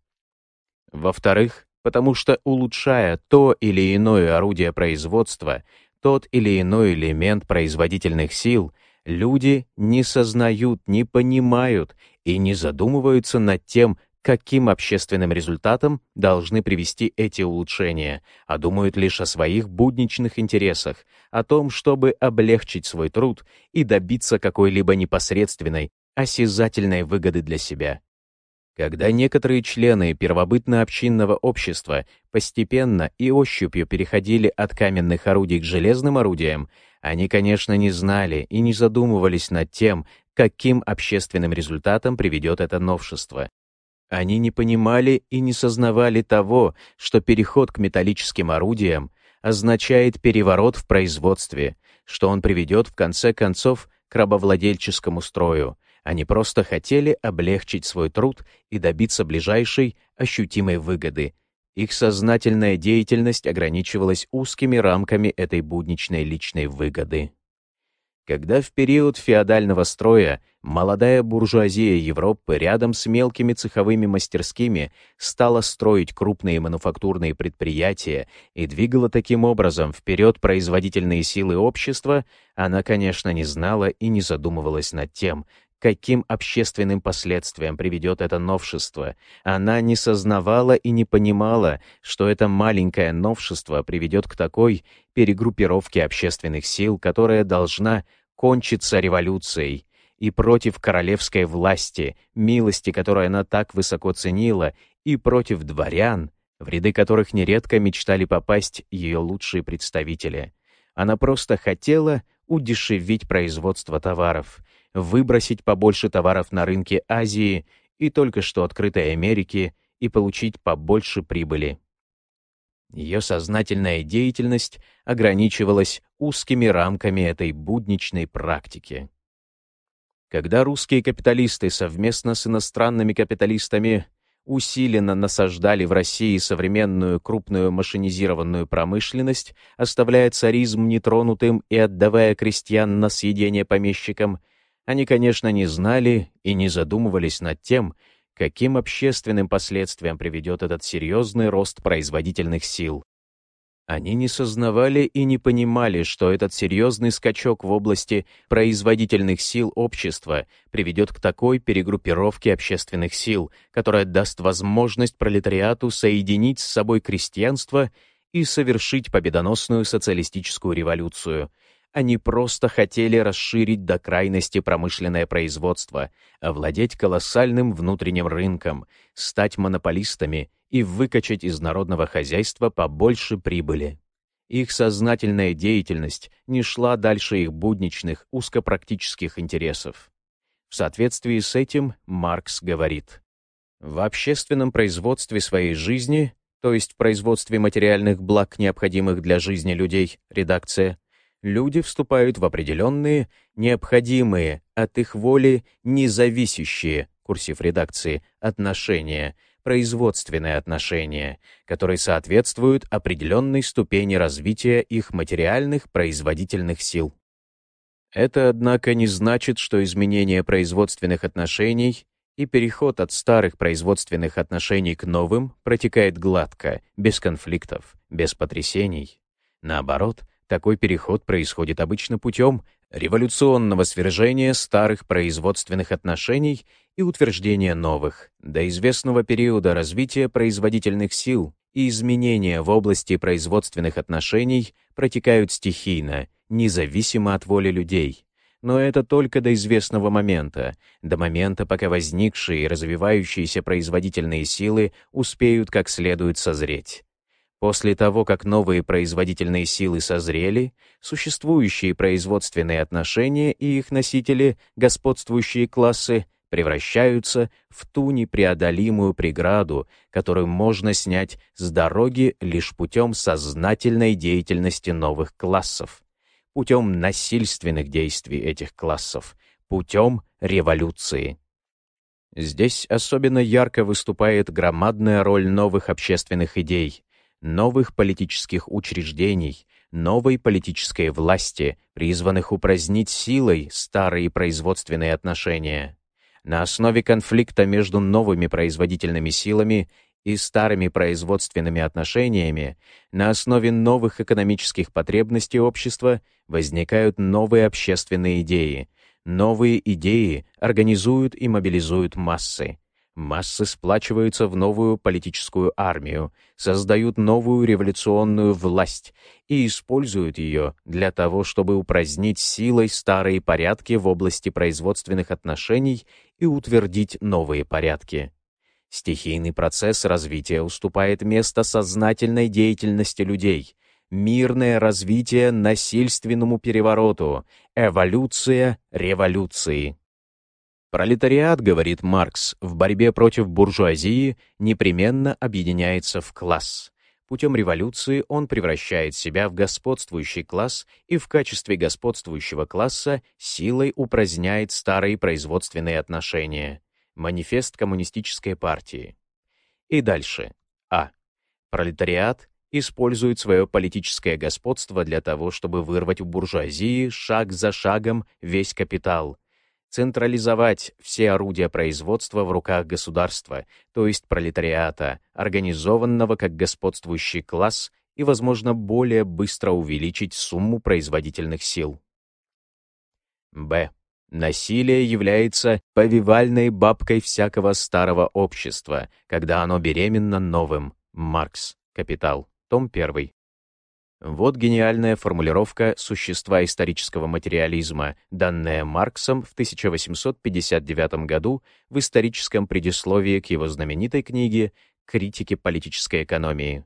Во-вторых, потому что улучшая то или иное орудие производства, тот или иной элемент производительных сил, люди не сознают, не понимают и не задумываются над тем, каким общественным результатам должны привести эти улучшения, а думают лишь о своих будничных интересах, о том, чтобы облегчить свой труд и добиться какой-либо непосредственной, осязательной выгоды для себя. Когда некоторые члены первобытно-общинного общества постепенно и ощупью переходили от каменных орудий к железным орудиям, они, конечно, не знали и не задумывались над тем, каким общественным результатом приведет это новшество. Они не понимали и не сознавали того, что переход к металлическим орудиям означает переворот в производстве, что он приведет в конце концов к рабовладельческому строю. Они просто хотели облегчить свой труд и добиться ближайшей ощутимой выгоды. Их сознательная деятельность ограничивалась узкими рамками этой будничной личной выгоды. Когда в период феодального строя молодая буржуазия Европы рядом с мелкими цеховыми мастерскими стала строить крупные мануфактурные предприятия и двигала таким образом вперед производительные силы общества, она, конечно, не знала и не задумывалась над тем, каким общественным последствиям приведет это новшество. Она не сознавала и не понимала, что это маленькое новшество приведет к такой перегруппировке общественных сил, которая должна кончиться революцией, и против королевской власти, милости, которую она так высоко ценила, и против дворян, в ряды которых нередко мечтали попасть ее лучшие представители. Она просто хотела удешевить производство товаров, выбросить побольше товаров на рынке Азии и только что открытой Америки и получить побольше прибыли. Ее сознательная деятельность ограничивалась узкими рамками этой будничной практики. Когда русские капиталисты совместно с иностранными капиталистами усиленно насаждали в России современную крупную машинизированную промышленность, оставляя царизм нетронутым и отдавая крестьян на съедение помещикам, они, конечно, не знали и не задумывались над тем, каким общественным последствиям приведет этот серьезный рост производительных сил. Они не сознавали и не понимали, что этот серьезный скачок в области производительных сил общества приведет к такой перегруппировке общественных сил, которая даст возможность пролетариату соединить с собой крестьянство и совершить победоносную социалистическую революцию. Они просто хотели расширить до крайности промышленное производство, овладеть колоссальным внутренним рынком, стать монополистами и выкачать из народного хозяйства побольше прибыли. Их сознательная деятельность не шла дальше их будничных, узкопрактических интересов. В соответствии с этим Маркс говорит, «В общественном производстве своей жизни, то есть в производстве материальных благ, необходимых для жизни людей, редакция, люди вступают в определенные, необходимые, от их воли независящие, курсив редакции, отношения — производственные отношения, которые соответствуют определенной ступени развития их материальных производительных сил. Это, однако, не значит, что изменение производственных отношений и переход от старых производственных отношений к новым протекает гладко, без конфликтов, без потрясений. Наоборот, такой переход происходит обычно путем революционного свержения старых производственных отношений и утверждения новых, до известного периода развития производительных сил и изменения в области производственных отношений протекают стихийно, независимо от воли людей. Но это только до известного момента, до момента, пока возникшие и развивающиеся производительные силы успеют как следует созреть. После того, как новые производительные силы созрели, существующие производственные отношения и их носители, господствующие классы, превращаются в ту непреодолимую преграду, которую можно снять с дороги лишь путем сознательной деятельности новых классов, путем насильственных действий этих классов, путем революции. Здесь особенно ярко выступает громадная роль новых общественных идей, новых политических учреждений, новой политической власти, призванных упразднить силой старые производственные отношения. На основе конфликта между новыми производительными силами и старыми производственными отношениями, на основе новых экономических потребностей общества возникают новые общественные идеи. Новые идеи организуют и мобилизуют массы. Массы сплачиваются в новую политическую армию, создают новую революционную власть и используют ее для того, чтобы упразднить силой старые порядки в области производственных отношений и утвердить новые порядки. Стихийный процесс развития уступает место сознательной деятельности людей, мирное развитие насильственному перевороту, эволюция революции. Пролетариат, говорит Маркс, в борьбе против буржуазии непременно объединяется в класс. Путем революции он превращает себя в господствующий класс и в качестве господствующего класса силой упраздняет старые производственные отношения. Манифест коммунистической партии. И дальше. А. Пролетариат использует свое политическое господство для того, чтобы вырвать у буржуазии шаг за шагом весь капитал, централизовать все орудия производства в руках государства, то есть пролетариата, организованного как господствующий класс и, возможно, более быстро увеличить сумму производительных сил. Б. Насилие является повивальной бабкой всякого старого общества, когда оно беременно новым. Маркс. Капитал. Том 1. Вот гениальная формулировка существа исторического материализма, данная Марксом в 1859 году в историческом предисловии к его знаменитой книге «Критики политической экономии».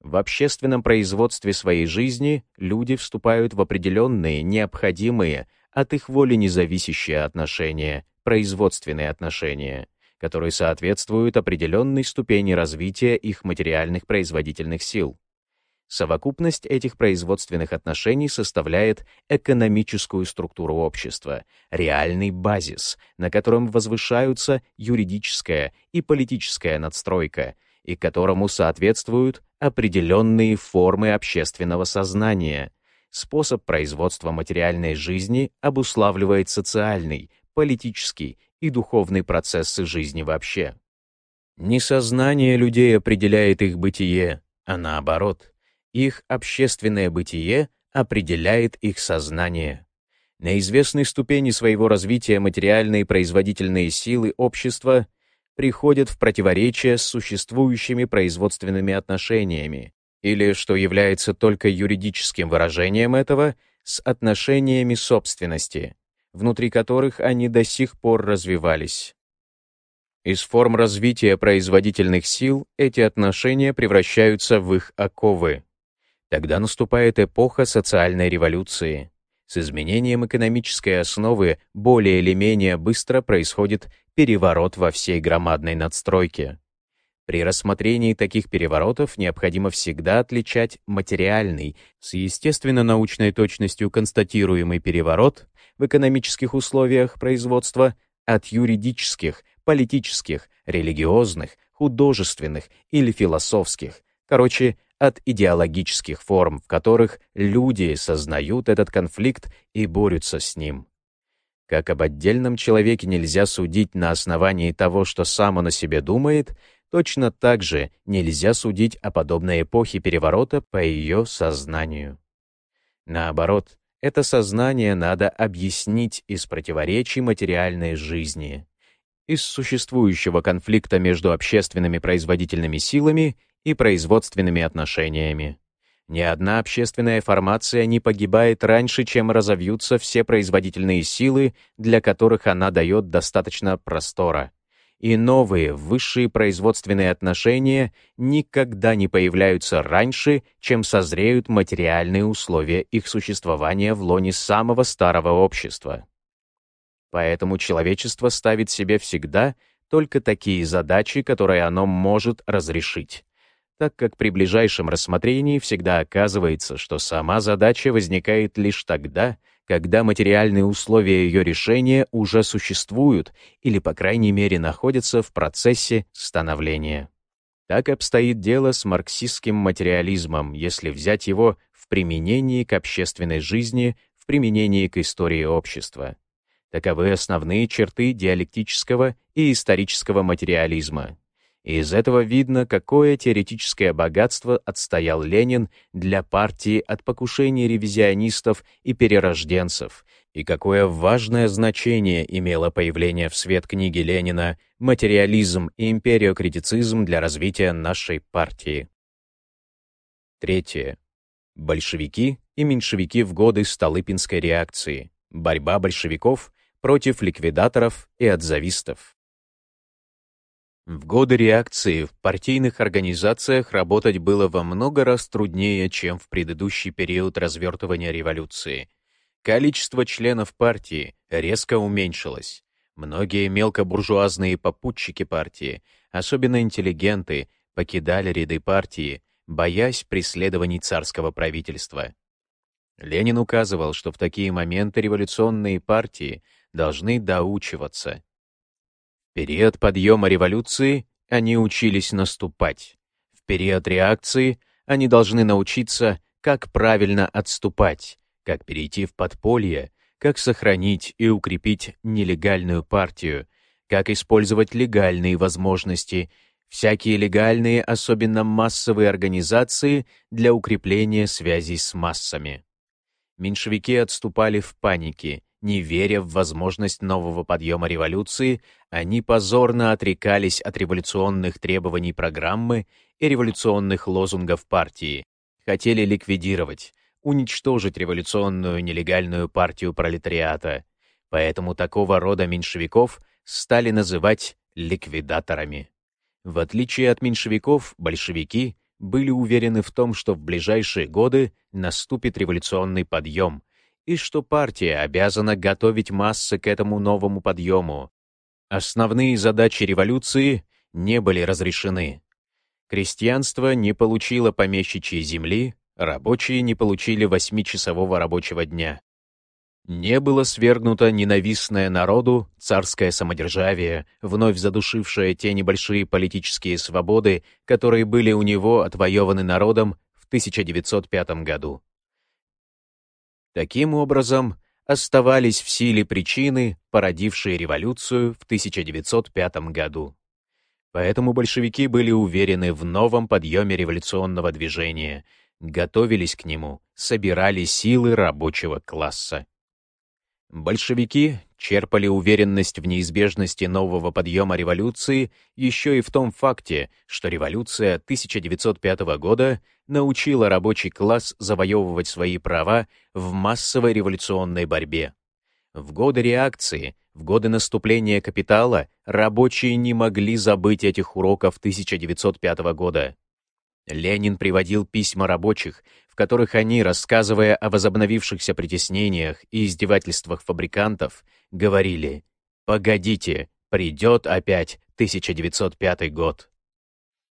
В общественном производстве своей жизни люди вступают в определенные, необходимые, от их воли независящие отношения, производственные отношения, которые соответствуют определенной ступени развития их материальных производительных сил. Совокупность этих производственных отношений составляет экономическую структуру общества, реальный базис, на котором возвышаются юридическая и политическая надстройка, и которому соответствуют определенные формы общественного сознания. Способ производства материальной жизни обуславливает социальный, политический и духовный процессы жизни вообще. Не сознание людей определяет их бытие, а наоборот — их общественное бытие определяет их сознание. На известной ступени своего развития материальные производительные силы общества приходят в противоречие с существующими производственными отношениями, или, что является только юридическим выражением этого, с отношениями собственности, внутри которых они до сих пор развивались. Из форм развития производительных сил эти отношения превращаются в их оковы. Тогда наступает эпоха социальной революции. С изменением экономической основы более или менее быстро происходит переворот во всей громадной надстройке. При рассмотрении таких переворотов необходимо всегда отличать материальный, с естественно-научной точностью констатируемый переворот в экономических условиях производства от юридических, политических, религиозных, художественных или философских, короче, от идеологических форм, в которых люди сознают этот конфликт и борются с ним. Как об отдельном человеке нельзя судить на основании того, что сам он о себе думает, точно так же нельзя судить о подобной эпохе переворота по ее сознанию. Наоборот, это сознание надо объяснить из противоречий материальной жизни, из существующего конфликта между общественными производительными силами и производственными отношениями. Ни одна общественная формация не погибает раньше, чем разовьются все производительные силы, для которых она дает достаточно простора. И новые, высшие производственные отношения никогда не появляются раньше, чем созреют материальные условия их существования в лоне самого старого общества. Поэтому человечество ставит себе всегда только такие задачи, которые оно может разрешить так как при ближайшем рассмотрении всегда оказывается, что сама задача возникает лишь тогда, когда материальные условия ее решения уже существуют или, по крайней мере, находятся в процессе становления. Так обстоит дело с марксистским материализмом, если взять его в применении к общественной жизни, в применении к истории общества. Таковы основные черты диалектического и исторического материализма. Из этого видно, какое теоретическое богатство отстоял Ленин для партии от покушений ревизионистов и перерожденцев, и какое важное значение имело появление в свет книги Ленина «Материализм и империокритицизм для развития нашей партии». Третье. Большевики и меньшевики в годы Столыпинской реакции. Борьба большевиков против ликвидаторов и отзавистов. В годы реакции в партийных организациях работать было во много раз труднее, чем в предыдущий период развертывания революции. Количество членов партии резко уменьшилось. Многие мелкобуржуазные попутчики партии, особенно интеллигенты, покидали ряды партии, боясь преследований царского правительства. Ленин указывал, что в такие моменты революционные партии должны доучиваться, период подъема революции они учились наступать. В период реакции они должны научиться, как правильно отступать, как перейти в подполье, как сохранить и укрепить нелегальную партию, как использовать легальные возможности, всякие легальные, особенно массовые организации для укрепления связей с массами. Меньшевики отступали в панике, не веря в возможность нового подъема революции, они позорно отрекались от революционных требований программы и революционных лозунгов партии, хотели ликвидировать, уничтожить революционную нелегальную партию пролетариата. Поэтому такого рода меньшевиков стали называть ликвидаторами. В отличие от меньшевиков, большевики были уверены в том, что в ближайшие годы наступит революционный подъем, и что партия обязана готовить массы к этому новому подъему. Основные задачи революции не были разрешены. Крестьянство не получило помещичьей земли, рабочие не получили восьмичасового рабочего дня. Не было свергнуто ненавистное народу царское самодержавие, вновь задушившее те небольшие политические свободы, которые были у него отвоеваны народом в 1905 году. Таким образом, оставались в силе причины, породившие революцию в 1905 году. Поэтому большевики были уверены в новом подъеме революционного движения, готовились к нему, собирали силы рабочего класса. Большевики черпали уверенность в неизбежности нового подъема революции еще и в том факте, что революция 1905 года научила рабочий класс завоевывать свои права в массовой революционной борьбе. В годы реакции, в годы наступления капитала, рабочие не могли забыть этих уроков 1905 года. Ленин приводил письма рабочих, в которых они, рассказывая о возобновившихся притеснениях и издевательствах фабрикантов, говорили «Погодите, придет опять 1905 год».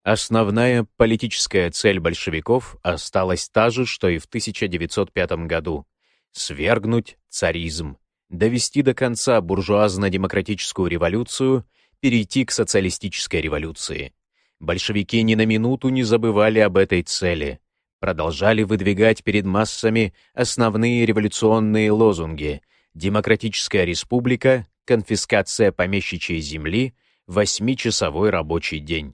Основная политическая цель большевиков осталась та же, что и в 1905 году — свергнуть царизм, довести до конца буржуазно-демократическую революцию, перейти к социалистической революции — большевики ни на минуту не забывали об этой цели, продолжали выдвигать перед массами основные революционные лозунги «Демократическая республика», «Конфискация помещичьей земли», «Восьмичасовой рабочий день».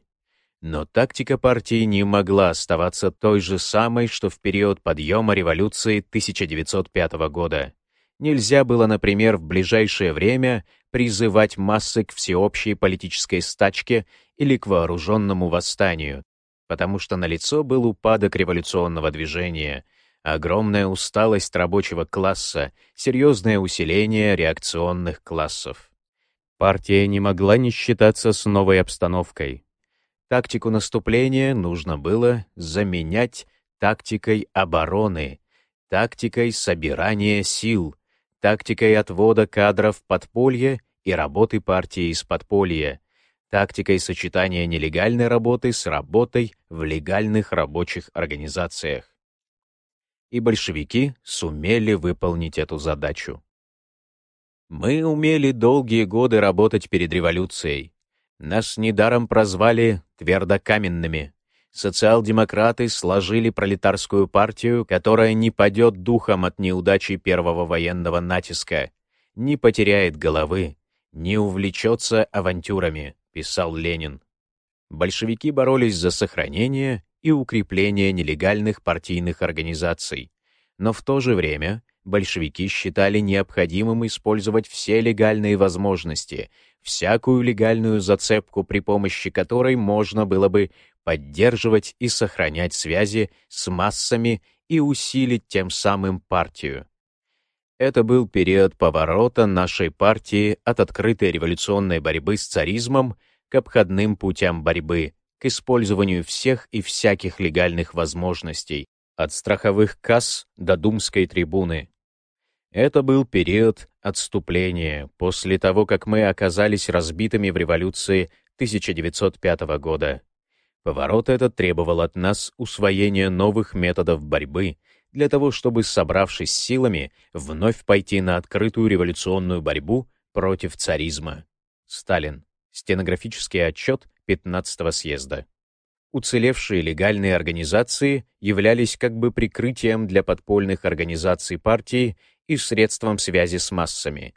Но тактика партии не могла оставаться той же самой, что в период подъема революции 1905 года. Нельзя было, например, в ближайшее время призывать массы к всеобщей политической стачке или к вооруженному восстанию, потому что налицо был упадок революционного движения, огромная усталость рабочего класса, серьезное усиление реакционных классов. Партия не могла не считаться с новой обстановкой. Тактику наступления нужно было заменять тактикой обороны, тактикой собирания сил, тактикой отвода кадров подполье и работы партии из подполья, тактикой сочетания нелегальной работы с работой в легальных рабочих организациях. И большевики сумели выполнить эту задачу. Мы умели долгие годы работать перед революцией. Нас недаром прозвали твердокаменными. Социал-демократы сложили пролетарскую партию, которая не падет духом от неудачи первого военного натиска, не потеряет головы, не увлечется авантюрами, писал Ленин. Большевики боролись за сохранение и укрепление нелегальных партийных организаций, но в то же время большевики считали необходимым использовать все легальные возможности, всякую легальную зацепку, при помощи которой можно было бы поддерживать и сохранять связи с массами и усилить тем самым партию. Это был период поворота нашей партии от открытой революционной борьбы с царизмом к обходным путям борьбы, к использованию всех и всяких легальных возможностей, от страховых касс до думской трибуны. Это был период отступления после того, как мы оказались разбитыми в революции 1905 года. Поворот этот требовал от нас усвоения новых методов борьбы для того, чтобы, собравшись силами, вновь пойти на открытую революционную борьбу против царизма. Сталин. Стенографический отчет 15-го съезда. Уцелевшие легальные организации являлись как бы прикрытием для подпольных организаций партии и средством связи с массами.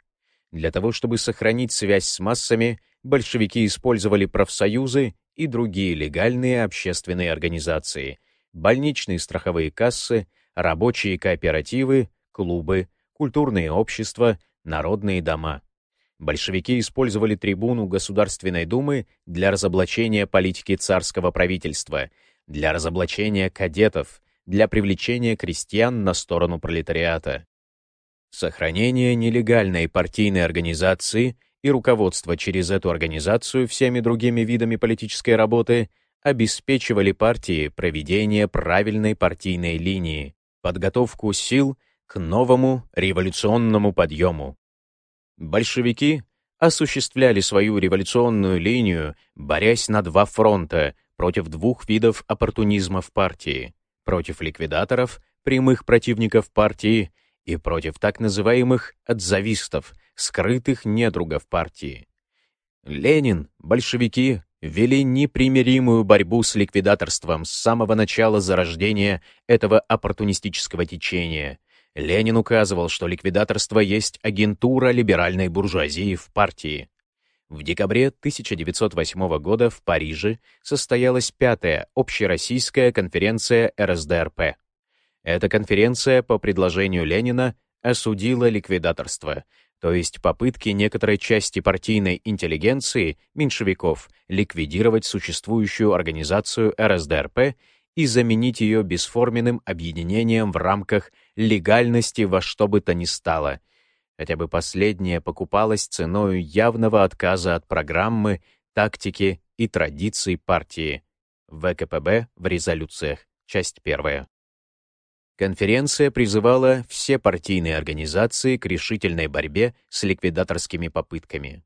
Для того, чтобы сохранить связь с массами, большевики использовали профсоюзы и другие легальные общественные организации, больничные страховые кассы, рабочие кооперативы, клубы, культурные общества, народные дома. Большевики использовали трибуну Государственной Думы для разоблачения политики царского правительства, для разоблачения кадетов, для привлечения крестьян на сторону пролетариата. Сохранение нелегальной партийной организации и руководство через эту организацию всеми другими видами политической работы обеспечивали партии проведение правильной партийной линии, подготовку сил к новому революционному подъему. Большевики осуществляли свою революционную линию, борясь на два фронта против двух видов оппортунизма в партии, против ликвидаторов, прямых противников партии, и против так называемых «отзавистов», скрытых недругов партии. Ленин, большевики вели непримиримую борьбу с ликвидаторством с самого начала зарождения этого оппортунистического течения. Ленин указывал, что ликвидаторство есть агентура либеральной буржуазии в партии. В декабре 1908 года в Париже состоялась пятая общероссийская конференция РСДРП. Эта конференция по предложению Ленина осудила ликвидаторство, то есть попытки некоторой части партийной интеллигенции, меньшевиков, ликвидировать существующую организацию РСДРП и заменить ее бесформенным объединением в рамках легальности во что бы то ни стало — хотя бы последнее покупалось ценой явного отказа от программы, тактики и традиций партии. ВКПБ в резолюциях. Часть первая. Конференция призывала все партийные организации к решительной борьбе с ликвидаторскими попытками.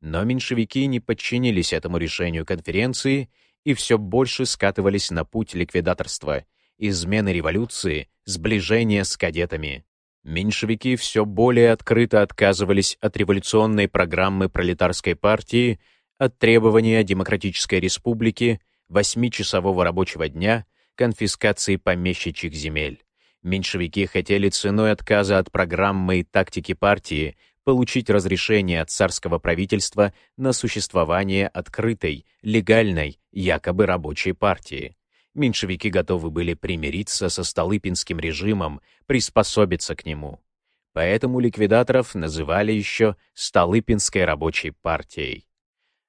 Но меньшевики не подчинились этому решению конференции и все больше скатывались на путь ликвидаторства, измены революции, сближения с кадетами. Меньшевики все более открыто отказывались от революционной программы пролетарской партии, от требования демократической республики, восьмичасового рабочего дня, конфискации помещичьих земель. Меньшевики хотели ценой отказа от программы и тактики партии получить разрешение от царского правительства на существование открытой, легальной, якобы рабочей партии меньшевики готовы были примириться со Столыпинским режимом, приспособиться к нему. Поэтому ликвидаторов называли еще Столыпинской рабочей партией.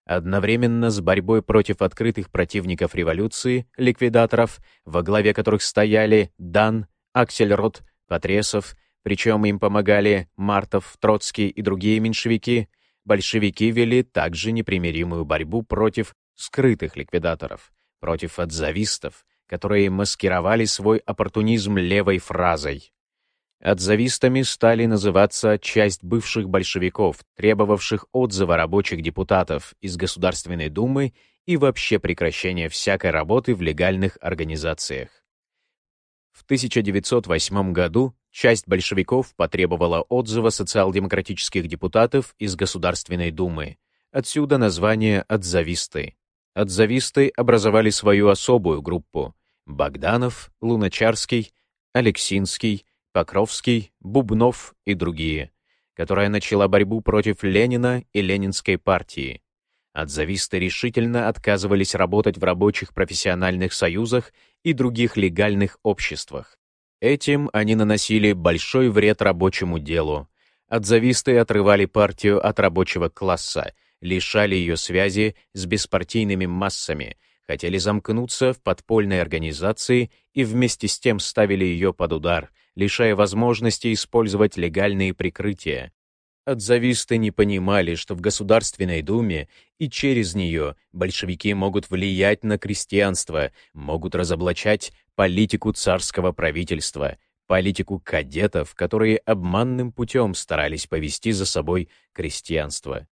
Одновременно с борьбой против открытых противников революции, ликвидаторов, во главе которых стояли Дан, Аксельрод, Потресов, причем им помогали Мартов, Троцкий и другие меньшевики, большевики вели также непримиримую борьбу против скрытых ликвидаторов, против отзавистов, которые маскировали свой оппортунизм левой фразой. Отзавистами стали называться часть бывших большевиков, требовавших отзыва рабочих депутатов из Государственной Думы и вообще прекращения всякой работы в легальных организациях. В 1908 году часть большевиков потребовала отзыва социал-демократических депутатов из Государственной Думы. Отсюда название «отзависты». Отзависты образовали свою особую группу — Богданов, Луначарский, Алексинский, Покровский, Бубнов и другие, которая начала борьбу против Ленина и Ленинской партии. Отзависты решительно отказывались работать в рабочих профессиональных союзах и других легальных обществах. Этим они наносили большой вред рабочему делу. Отзависты отрывали партию от рабочего класса лишали ее связи с беспартийными массами, хотели замкнуться в подпольной организации и вместе с тем ставили ее под удар, лишая возможности использовать легальные прикрытия. Отзависты не понимали, что в Государственной Думе и через нее большевики могут влиять на крестьянство, могут разоблачать политику царского правительства, политику кадетов, которые обманным путем старались повести за собой крестьянство.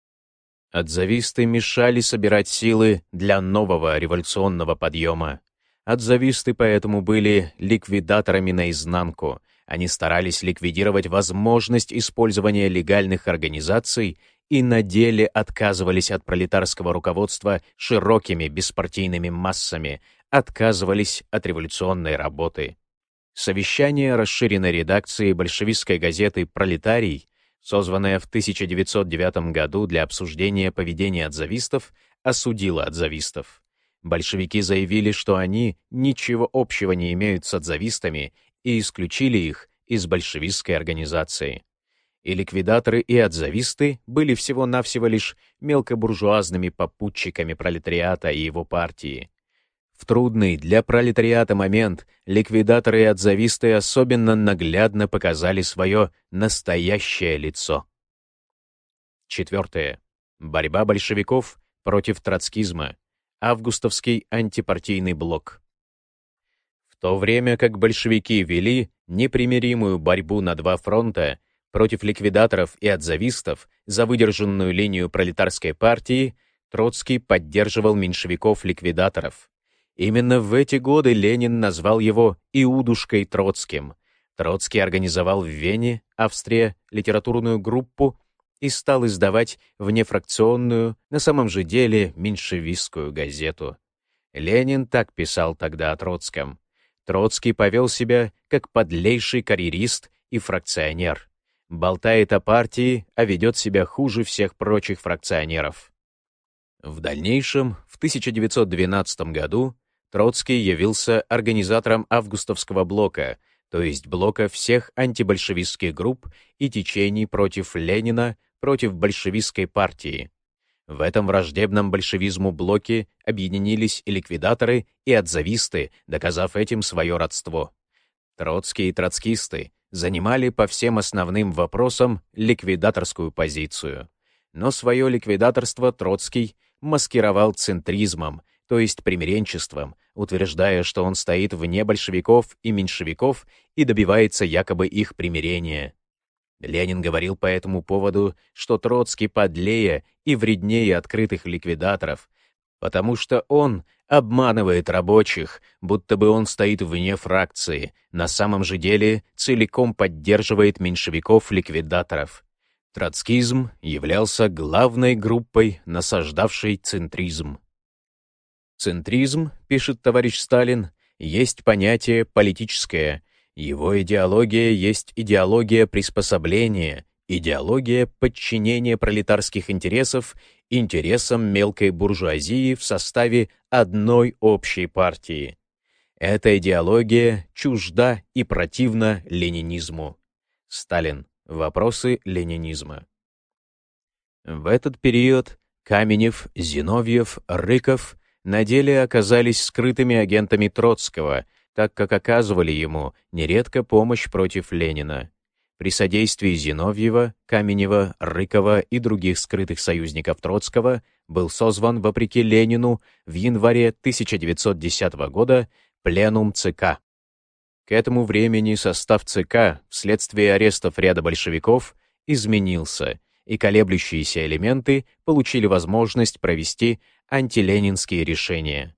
Отзависты мешали собирать силы для нового революционного подъема. Отзависты поэтому были ликвидаторами наизнанку. Они старались ликвидировать возможность использования легальных организаций и на деле отказывались от пролетарского руководства широкими беспартийными массами, отказывались от революционной работы. Совещание расширенной редакции большевистской газеты «Пролетарий» созванная в 1909 году для обсуждения поведения отзавистов, осудила отзавистов. Большевики заявили, что они ничего общего не имеют с отзавистами и исключили их из большевистской организации. И ликвидаторы, и отзависты были всего-навсего лишь мелкобуржуазными попутчиками пролетариата и его партии. В трудный для пролетариата момент ликвидаторы и отзависты особенно наглядно показали свое настоящее лицо. Четвертое. Борьба большевиков против троцкизма. Августовский антипартийный блок. То время как большевики вели непримиримую борьбу на два фронта против ликвидаторов и отзавистов за выдержанную линию пролетарской партии, Троцкий поддерживал меньшевиков-ликвидаторов. Именно в эти годы Ленин назвал его «Иудушкой Троцким». Троцкий организовал в Вене, Австрия, литературную группу и стал издавать внефракционную, на самом же деле, меньшевистскую газету. Ленин так писал тогда о Троцком. Троцкий повел себя как подлейший карьерист и фракционер. болтает о партии, а ведет себя хуже всех прочих фракционеров. В дальнейшем, в 1912 году, Троцкий явился организатором августовского блока, то есть блока всех антибольшевистских групп и течений против Ленина, против большевистской партии. В этом враждебном большевизму блоке объединились и ликвидаторы, и отзависты, доказав этим свое родство. Троцкие и троцкисты занимали по всем основным вопросам ликвидаторскую позицию. Но свое ликвидаторство Троцкий маскировал центризмом, то есть примиренчеством, утверждая, что он стоит вне большевиков и меньшевиков и добивается якобы их примирения. Ленин говорил по этому поводу, что Троцкий подлее и вреднее открытых ликвидаторов, потому что он обманывает рабочих, будто бы он стоит вне фракции, на самом же деле целиком поддерживает меньшевиков-ликвидаторов. Троцкизм являлся главной группой, насаждавшей центризм. Центризм, пишет товарищ Сталин, есть понятие политическое, его идеология есть идеология приспособления, идеология подчинения пролетарских интересов интересам мелкой буржуазии в составе одной общей партии. Эта идеология чужда и противна ленинизму. Сталин. Вопросы ленинизма. В этот период Каменев, Зиновьев, Рыков на деле оказались скрытыми агентами Троцкого, так как оказывали ему нередко помощь против Ленина. При содействии Зиновьева, Каменева, Рыкова и других скрытых союзников Троцкого был созван, вопреки Ленину, в январе 1910 года Пленум ЦК. К этому времени состав ЦК вследствие арестов ряда большевиков изменился, и колеблющиеся элементы получили возможность провести антиленинские решения.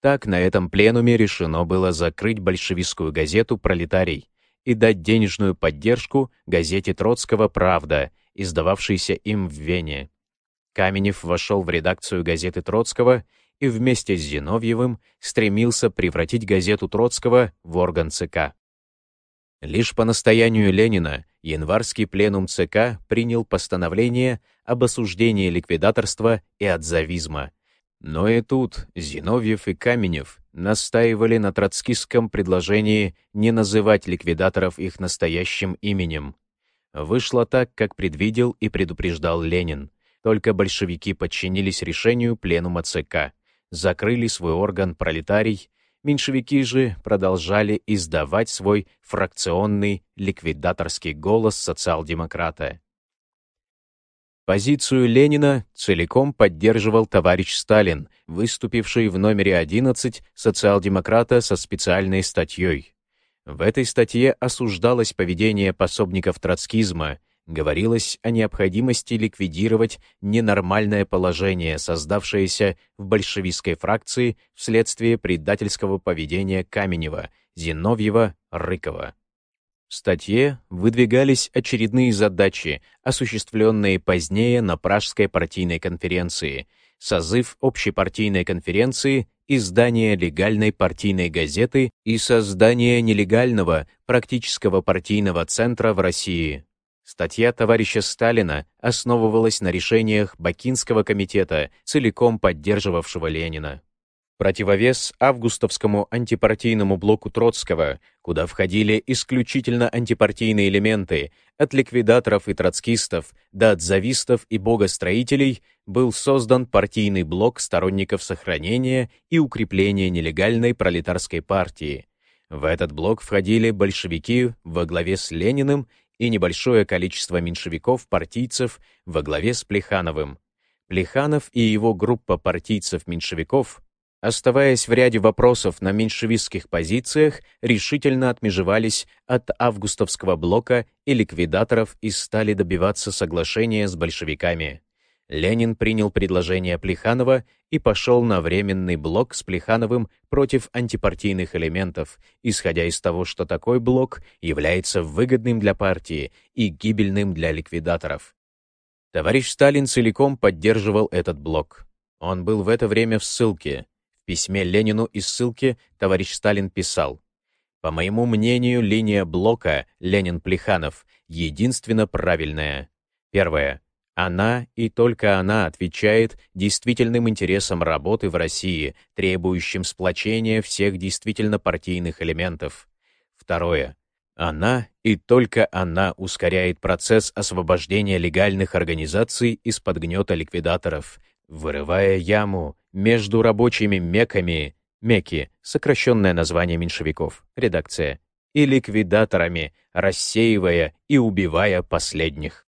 Так на этом пленуме решено было закрыть большевистскую газету «Пролетарий» и дать денежную поддержку газете Троцкого «Правда», издававшейся им в Вене. Каменев вошел в редакцию газеты Троцкого и вместе с Зиновьевым стремился превратить газету Троцкого в орган ЦК. Лишь по настоянию Ленина январский пленум ЦК принял постановление об осуждении ликвидаторства и отзавизма. Но и тут Зиновьев и Каменев настаивали на троцкистском предложении не называть ликвидаторов их настоящим именем. Вышло так, как предвидел и предупреждал Ленин. Только большевики подчинились решению пленума ЦК закрыли свой орган пролетарий, меньшевики же продолжали издавать свой фракционный ликвидаторский голос социал-демократа. Позицию Ленина целиком поддерживал товарищ Сталин, выступивший в номере 11 социал-демократа со специальной статьей. В этой статье осуждалось поведение пособников троцкизма, говорилось о необходимости ликвидировать ненормальное положение, создавшееся в большевистской фракции вследствие предательского поведения Каменева, Зиновьева, Рыкова. В статье выдвигались очередные задачи, осуществленные позднее на Пражской партийной конференции, созыв общепартийной конференции, издание легальной партийной газеты и создание нелегального практического партийного центра в России. Статья товарища Сталина основывалась на решениях Бакинского комитета, целиком поддерживавшего Ленина. Противовес августовскому антипартийному блоку Троцкого, куда входили исключительно антипартийные элементы, от ликвидаторов и троцкистов до отзавистов и богостроителей, был создан партийный блок сторонников сохранения и укрепления нелегальной пролетарской партии. В этот блок входили большевики во главе с Лениным и небольшое количество меньшевиков-партийцев во главе с Плехановым. Плеханов и его группа партийцев-меньшевиков, оставаясь в ряде вопросов на меньшевистских позициях, решительно отмежевались от августовского блока и ликвидаторов и стали добиваться соглашения с большевиками. Ленин принял предложение Плеханова и пошел на временный блок с Плехановым против антипартийных элементов, исходя из того, что такой блок является выгодным для партии и гибельным для ликвидаторов. Товарищ Сталин целиком поддерживал этот блок. Он был в это время в ссылке. Письме Ленину из ссылки товарищ Сталин писал По моему мнению, линия блока Ленин-Плеханов единственно правильная. Первое. Она и только она отвечает действительным интересам работы в России, требующим сплочения всех действительно партийных элементов. Второе. Она и только она ускоряет процесс освобождения легальных организаций из-под гнета ликвидаторов, вырывая яму между рабочими меками, меки, сокращенное название меньшевиков, редакция, и ликвидаторами, рассеивая и убивая последних.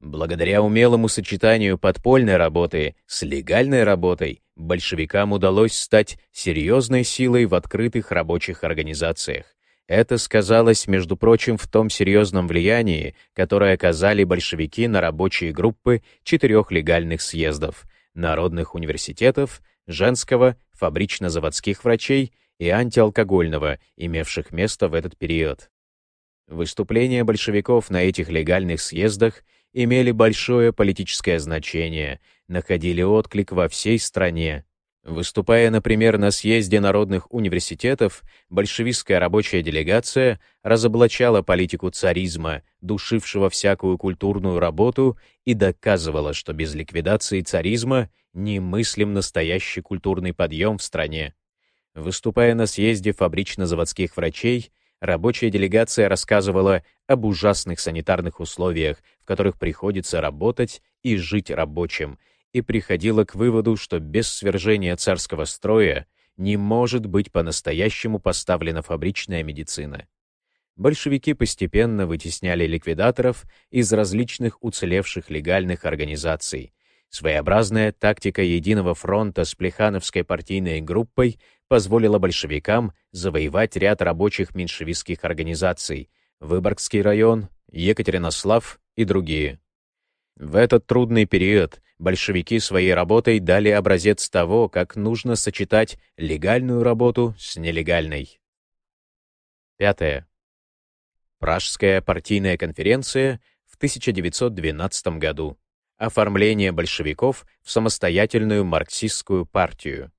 Благодаря умелому сочетанию подпольной работы с легальной работой большевикам удалось стать серьезной силой в открытых рабочих организациях. Это сказалось, между прочим, в том серьезном влиянии, которое оказали большевики на рабочие группы четырех легальных съездов, народных университетов, женского, фабрично-заводских врачей и антиалкогольного, имевших место в этот период. Выступления большевиков на этих легальных съездах имели большое политическое значение, находили отклик во всей стране. Выступая, например, на съезде народных университетов, большевистская рабочая делегация разоблачала политику царизма, душившего всякую культурную работу, и доказывала, что без ликвидации царизма немыслим настоящий культурный подъем в стране. Выступая на съезде фабрично-заводских врачей, рабочая делегация рассказывала об ужасных санитарных условиях, в которых приходится работать и жить рабочим, и приходила к выводу, что без свержения царского строя не может быть по-настоящему поставлена фабричная медицина. Большевики постепенно вытесняли ликвидаторов из различных уцелевших легальных организаций. Своеобразная тактика единого фронта с Плехановской партийной группой позволила большевикам завоевать ряд рабочих меньшевистских организаций — Выборгский район, Екатеринослав и другие. В этот трудный период большевики своей работой дали образец того, как нужно сочетать легальную работу с нелегальной. Пятое. Пражская партийная конференция в 1912 году. Оформление большевиков в самостоятельную марксистскую партию.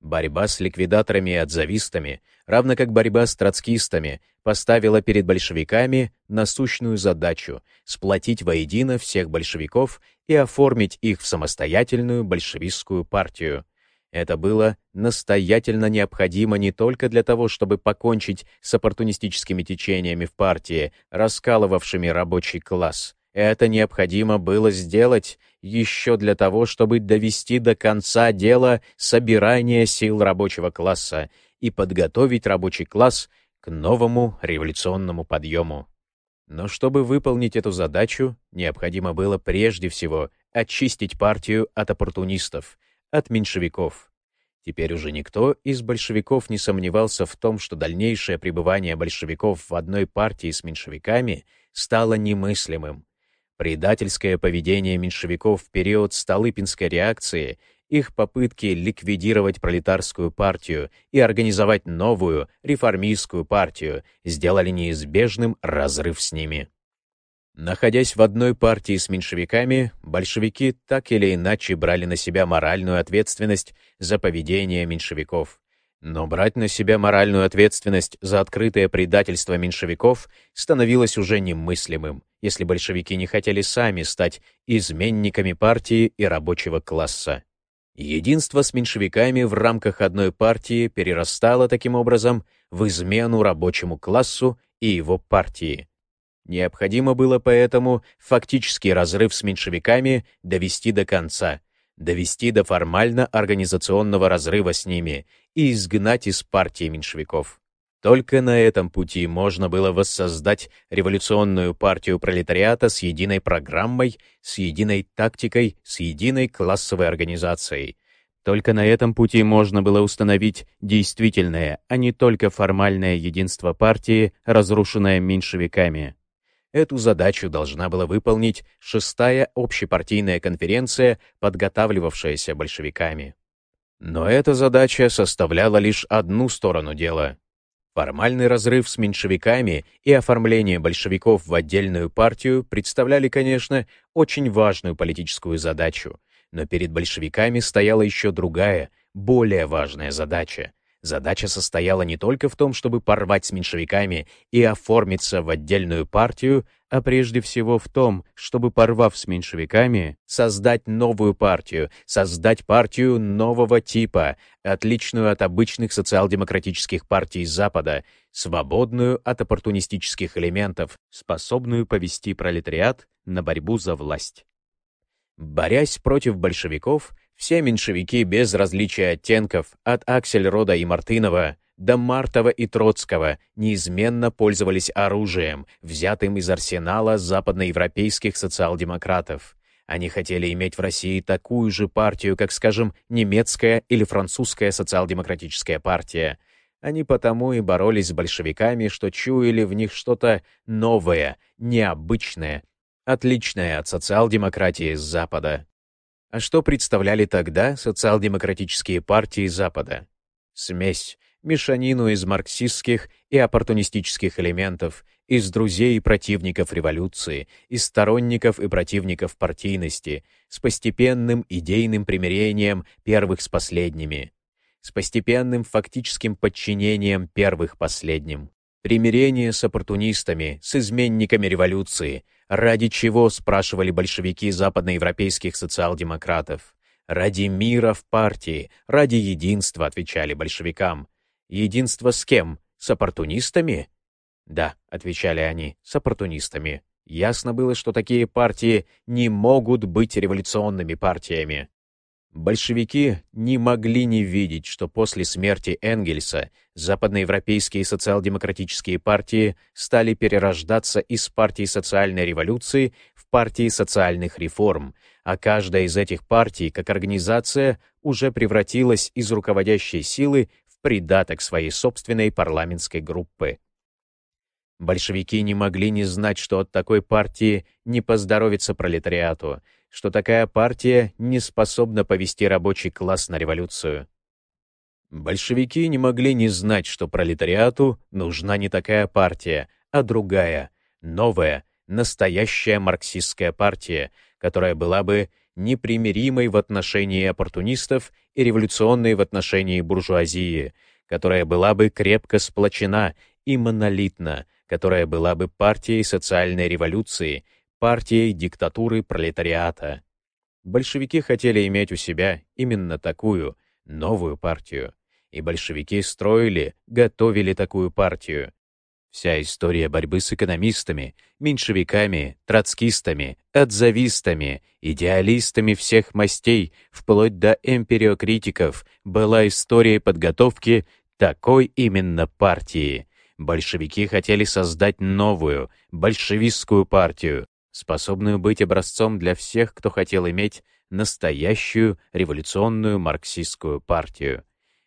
Борьба с ликвидаторами и отзавистами, равно как борьба с троцкистами, поставила перед большевиками насущную задачу сплотить воедино всех большевиков и оформить их в самостоятельную большевистскую партию. Это было настоятельно необходимо не только для того, чтобы покончить с оппортунистическими течениями в партии, раскалывавшими рабочий класс. Это необходимо было сделать еще для того, чтобы довести до конца дело собирания сил рабочего класса и подготовить рабочий класс к новому революционному подъему. Но чтобы выполнить эту задачу, необходимо было прежде всего очистить партию от оппортунистов, от меньшевиков. Теперь уже никто из большевиков не сомневался в том, что дальнейшее пребывание большевиков в одной партии с меньшевиками стало немыслимым, Предательское поведение меньшевиков в период Столыпинской реакции, их попытки ликвидировать пролетарскую партию и организовать новую, реформистскую партию, сделали неизбежным разрыв с ними. Находясь в одной партии с меньшевиками, большевики так или иначе брали на себя моральную ответственность за поведение меньшевиков. Но брать на себя моральную ответственность за открытое предательство меньшевиков становилось уже немыслимым, если большевики не хотели сами стать изменниками партии и рабочего класса. Единство с меньшевиками в рамках одной партии перерастало таким образом в измену рабочему классу и его партии. Необходимо было поэтому фактический разрыв с меньшевиками довести до конца, довести до формально-организационного разрыва с ними и изгнать из партии меньшевиков. Только на этом пути можно было воссоздать революционную партию пролетариата с единой программой, с единой тактикой, с единой классовой организацией. Только на этом пути можно было установить действительное, а не только формальное единство партии, разрушенное меньшевиками. Эту задачу должна была выполнить шестая общепартийная конференция, подготавливавшаяся большевиками. Но эта задача составляла лишь одну сторону дела. Формальный разрыв с меньшевиками и оформление большевиков в отдельную партию представляли, конечно, очень важную политическую задачу, но перед большевиками стояла еще другая, более важная задача. Задача состояла не только в том, чтобы порвать с меньшевиками и оформиться в отдельную партию, а прежде всего в том, чтобы, порвав с меньшевиками, создать новую партию, создать партию нового типа, отличную от обычных социал-демократических партий Запада, свободную от оппортунистических элементов, способную повести пролетариат на борьбу за власть. Борясь против большевиков, все меньшевики без различия оттенков, от Аксельрода и Мартынова до Мартова и Троцкого, неизменно пользовались оружием, взятым из арсенала западноевропейских социал-демократов. Они хотели иметь в России такую же партию, как, скажем, немецкая или французская социал-демократическая партия. Они потому и боролись с большевиками, что чуяли в них что-то новое, необычное, отличное от социал-демократии с Запада. А что представляли тогда социал-демократические партии Запада? Смесь, мешанину из марксистских и оппортунистических элементов, из друзей и противников революции, из сторонников и противников партийности, с постепенным идейным примирением первых с последними, с постепенным фактическим подчинением первых последним. Примирение с оппортунистами, с изменниками революции — Ради чего, спрашивали большевики западноевропейских социал-демократов? Ради мира в партии, ради единства, отвечали большевикам. Единство с кем? С оппортунистами? Да, отвечали они, с оппортунистами. Ясно было, что такие партии не могут быть революционными партиями. Большевики не могли не видеть, что после смерти Энгельса западноевропейские социал-демократические партии стали перерождаться из партии социальной революции в партии социальных реформ, а каждая из этих партий, как организация, уже превратилась из руководящей силы придаток своей собственной парламентской группы. Большевики не могли не знать, что от такой партии не поздоровится пролетариату, что такая партия не способна повести рабочий класс на революцию. Большевики не могли не знать, что пролетариату нужна не такая партия, а другая, новая, настоящая марксистская партия, которая была бы непримиримой в отношении оппортунистов и революционной в отношении буржуазии, которая была бы крепко сплочена и монолитна, которая была бы партией социальной революции партией диктатуры пролетариата. Большевики хотели иметь у себя именно такую, новую партию. И большевики строили, готовили такую партию. Вся история борьбы с экономистами, меньшевиками, троцкистами, отзавистами, идеалистами всех мастей, вплоть до эмпириокритиков, была историей подготовки такой именно партии. Большевики хотели создать новую, большевистскую партию, способную быть образцом для всех, кто хотел иметь настоящую революционную марксистскую партию.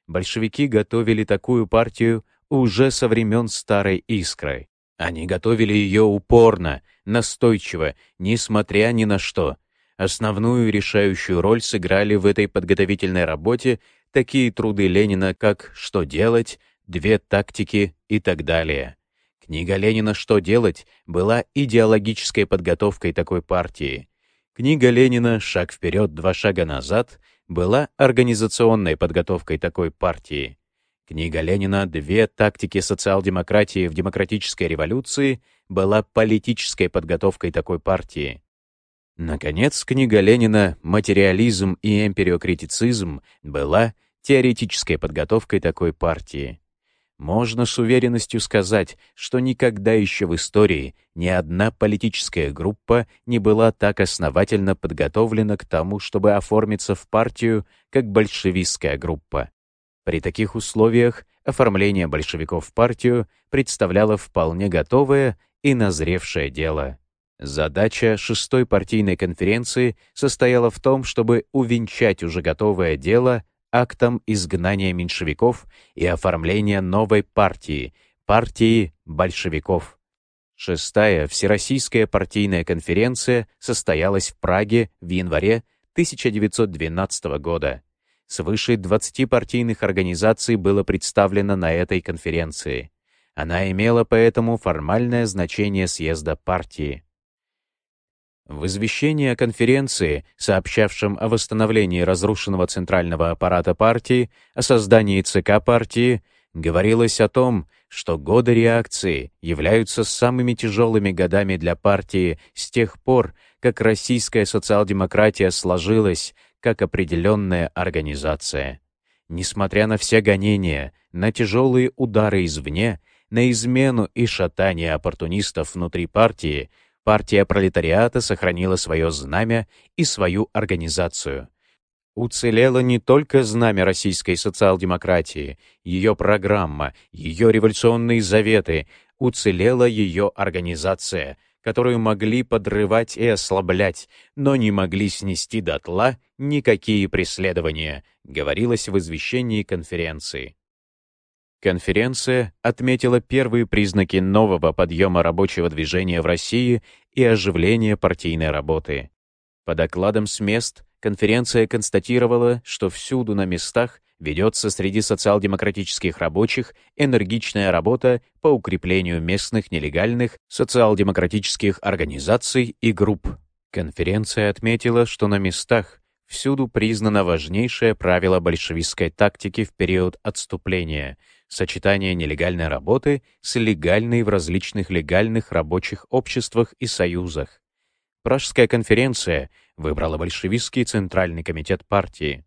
Большевики готовили такую партию уже со времен Старой Искры. Они готовили ее упорно, настойчиво, несмотря ни на что. Основную решающую роль сыграли в этой подготовительной работе такие труды Ленина, как «Что делать?», «Две тактики» и так далее. Книга Ленина «Что делать?» была идеологической подготовкой такой партии. Книга Ленина «Шаг вперед, два шага назад» была организационной подготовкой такой партии. Книга Ленина «Две тактики социал-демократии в демократической революции» была политической подготовкой такой партии. Наконец, книга Ленина «Материализм и эмпириокритицизм» была теоретической подготовкой такой партии. Можно с уверенностью сказать, что никогда еще в истории ни одна политическая группа не была так основательно подготовлена к тому, чтобы оформиться в партию, как большевистская группа. При таких условиях оформление большевиков в партию представляло вполне готовое и назревшее дело. Задача шестой партийной конференции состояла в том, чтобы увенчать уже готовое дело актом изгнания меньшевиков и оформления новой партии, партии большевиков. Шестая Всероссийская партийная конференция состоялась в Праге в январе 1912 года. Свыше 20 партийных организаций было представлено на этой конференции. Она имела поэтому формальное значение съезда партии. В извещении о конференции, сообщавшем о восстановлении разрушенного центрального аппарата партии, о создании ЦК партии, говорилось о том, что годы реакции являются самыми тяжелыми годами для партии с тех пор, как российская социал-демократия сложилась как определенная организация. Несмотря на все гонения, на тяжелые удары извне, на измену и шатание оппортунистов внутри партии, партия пролетариата сохранила свое знамя и свою организацию. Уцелело не только знамя российской социал-демократии, ее программа, ее революционные заветы, уцелела ее организация, которую могли подрывать и ослаблять, но не могли снести дотла никакие преследования, говорилось в извещении конференции. Конференция отметила первые признаки нового подъема рабочего движения в России и оживления партийной работы. По докладам с мест конференция констатировала, что всюду на местах ведется среди социал-демократических рабочих энергичная работа по укреплению местных нелегальных социал-демократических организаций и групп. Конференция отметила, что на местах всюду признано важнейшее правило большевистской тактики в период отступления — сочетание нелегальной работы с легальной в различных легальных рабочих обществах и союзах. Пражская конференция выбрала большевистский Центральный комитет партии.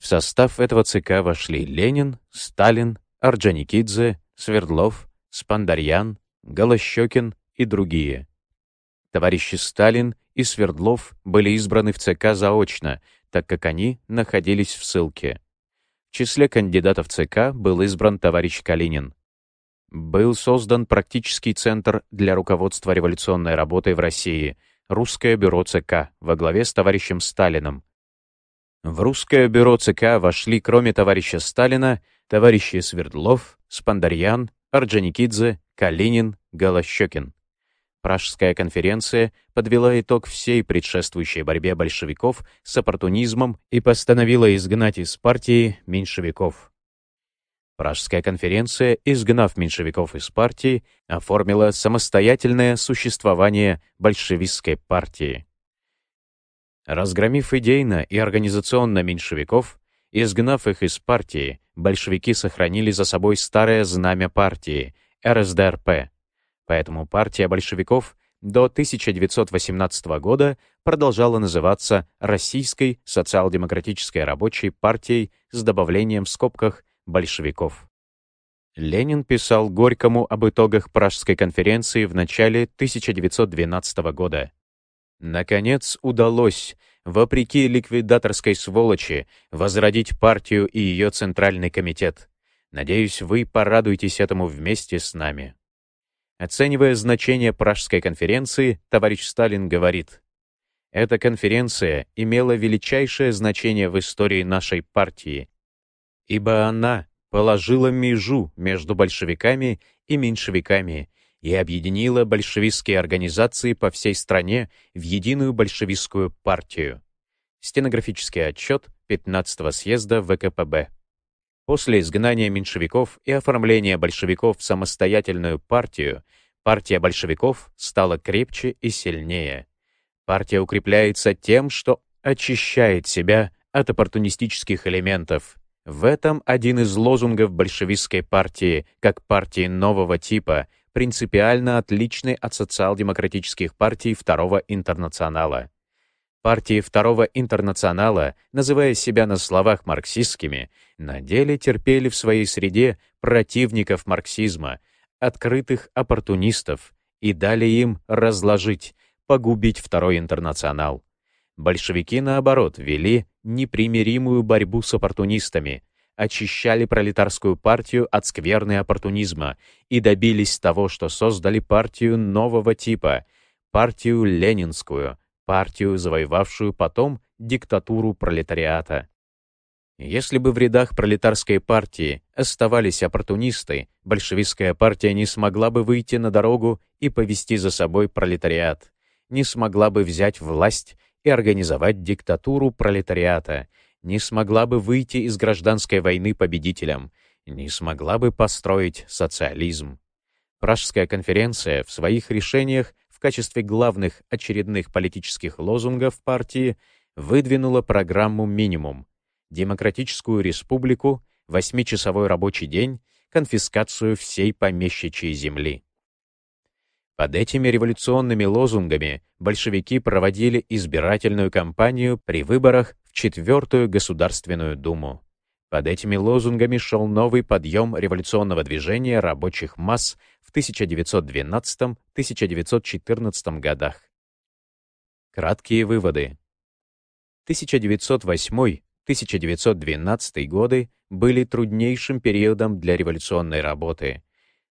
В состав этого ЦК вошли Ленин, Сталин, Орджоникидзе, Свердлов, Спандарьян, Голощекин и другие. Товарищи Сталин и Свердлов были избраны в ЦК заочно, так как они находились в ссылке. В числе кандидатов ЦК был избран товарищ Калинин. Был создан практический центр для руководства революционной работой в России — Русское бюро ЦК во главе с товарищем Сталиным. В Русское бюро ЦК вошли, кроме товарища Сталина, товарищи Свердлов, Спандарьян, Орджоникидзе, Калинин, Голощекин. Пражская конференция подвела итог всей предшествующей борьбе большевиков с оппортунизмом и постановила изгнать из партии меньшевиков. Пражская конференция, изгнав меньшевиков из партии, оформила самостоятельное существование большевистской партии. Разгромив идейно и организационно меньшевиков, изгнав их из партии, большевики сохранили за собой старое знамя партии — РСДРП, Поэтому партия большевиков до 1918 года продолжала называться Российской социал-демократической рабочей партией с добавлением в скобках большевиков. Ленин писал Горькому об итогах Пражской конференции в начале 1912 года. Наконец удалось, вопреки ликвидаторской сволочи, возродить партию и ее Центральный комитет. Надеюсь, вы порадуетесь этому вместе с нами. Оценивая значение Пражской конференции, товарищ Сталин говорит, «Эта конференция имела величайшее значение в истории нашей партии, ибо она положила межу между большевиками и меньшевиками и объединила большевистские организации по всей стране в единую большевистскую партию». Стенографический отчет 15-го съезда ВКПБ. После изгнания меньшевиков и оформления большевиков в самостоятельную партию, партия большевиков стала крепче и сильнее. Партия укрепляется тем, что очищает себя от оппортунистических элементов. В этом один из лозунгов большевистской партии, как партии нового типа, принципиально отличный от социал-демократических партий Второго интернационала. Партии Второго интернационала, называя себя на словах марксистскими, на деле терпели в своей среде противников марксизма, открытых оппортунистов, и дали им разложить, погубить Второй интернационал. Большевики, наоборот, вели непримиримую борьбу с оппортунистами, очищали пролетарскую партию от скверны оппортунизма и добились того, что создали партию нового типа, партию ленинскую, партию, завоевавшую потом диктатуру пролетариата. Если бы в рядах пролетарской партии оставались оппортунисты, большевистская партия не смогла бы выйти на дорогу и повести за собой пролетариат, не смогла бы взять власть и организовать диктатуру пролетариата, не смогла бы выйти из гражданской войны победителем, не смогла бы построить социализм. Пражская конференция в своих решениях качестве главных очередных политических лозунгов партии выдвинула программу «Минимум» — демократическую республику, восьмичасовой рабочий день, конфискацию всей помещичьей земли. Под этими революционными лозунгами большевики проводили избирательную кампанию при выборах в Четвертую Государственную Думу. Под этими лозунгами шел новый подъем революционного движения рабочих масс в 1912-1914 годах. Краткие выводы. 1908-1912 годы были труднейшим периодом для революционной работы.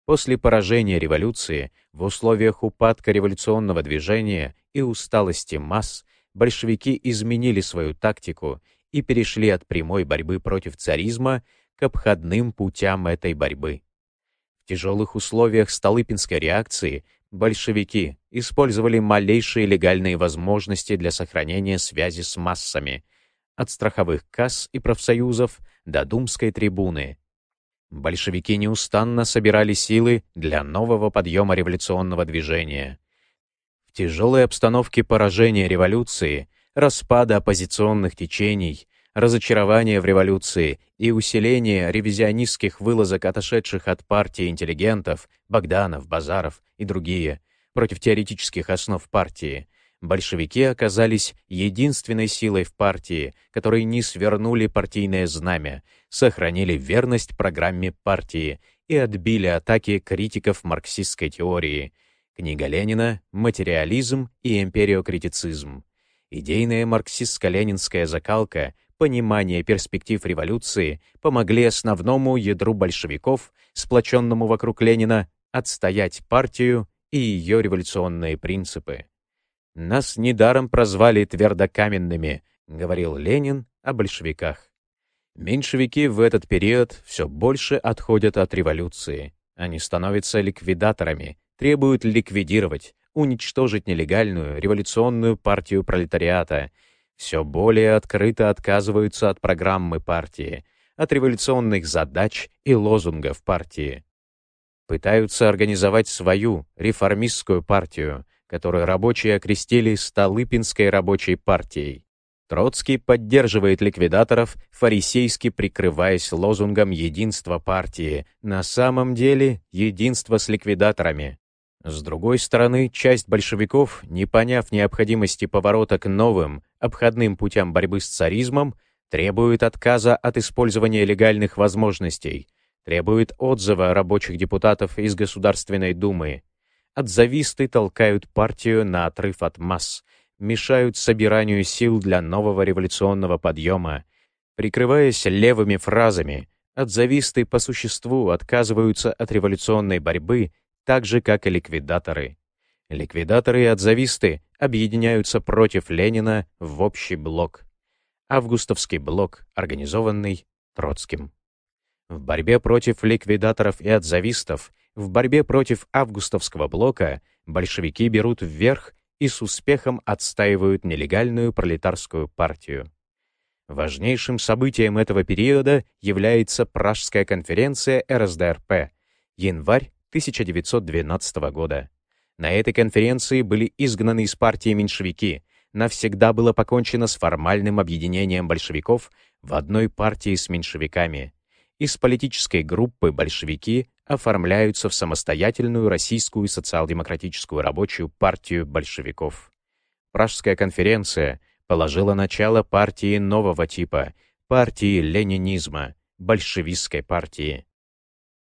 После поражения революции, в условиях упадка революционного движения и усталости масс, большевики изменили свою тактику и перешли от прямой борьбы против царизма к обходным путям этой борьбы. В тяжелых условиях Столыпинской реакции большевики использовали малейшие легальные возможности для сохранения связи с массами, от страховых касс и профсоюзов до думской трибуны, большевики неустанно собирали силы для нового подъема революционного движения. Тяжелой обстановке поражения революции, распада оппозиционных течений, разочарования в революции и усиления ревизионистских вылазок отошедших от партии интеллигентов, Богданов, Базаров и другие, против теоретических основ партии, большевики оказались единственной силой в партии, которые не свернули партийное знамя, сохранили верность программе партии и отбили атаки критиков марксистской теории. Книга Ленина «Материализм и империокритицизм». Идейная марксистско-ленинская закалка, понимание перспектив революции помогли основному ядру большевиков, сплоченному вокруг Ленина, отстоять партию и ее революционные принципы. «Нас недаром прозвали твердокаменными», — говорил Ленин о большевиках. Меньшевики в этот период все больше отходят от революции. Они становятся ликвидаторами, требуют ликвидировать, уничтожить нелегальную революционную партию пролетариата, все более открыто отказываются от программы партии, от революционных задач и лозунгов партии. Пытаются организовать свою реформистскую партию, которую рабочие окрестили Столыпинской рабочей партией. Троцкий поддерживает ликвидаторов, фарисейски прикрываясь лозунгом единства партии, на самом деле единство с ликвидаторами. С другой стороны, часть большевиков, не поняв необходимости поворота к новым, обходным путям борьбы с царизмом, требует отказа от использования легальных возможностей, требует отзыва рабочих депутатов из Государственной Думы, Отзависты толкают партию на отрыв от масс, мешают собиранию сил для нового революционного подъема. Прикрываясь левыми фразами, отзависты по существу отказываются от революционной борьбы, так же, как и ликвидаторы. Ликвидаторы и отзависты объединяются против Ленина в общий блок. Августовский блок, организованный Троцким. В борьбе против ликвидаторов и отзавистов в борьбе против августовского блока большевики берут вверх и с успехом отстаивают нелегальную пролетарскую партию. Важнейшим событием этого периода является Пражская конференция РСДРП, январь 1912 года. На этой конференции были изгнаны из партии меньшевики, навсегда было покончено с формальным объединением большевиков в одной партии с меньшевиками. Из политической группы большевики оформляются в самостоятельную российскую социал-демократическую рабочую партию большевиков. Пражская конференция положила начало партии нового типа, партии ленинизма, большевистской партии.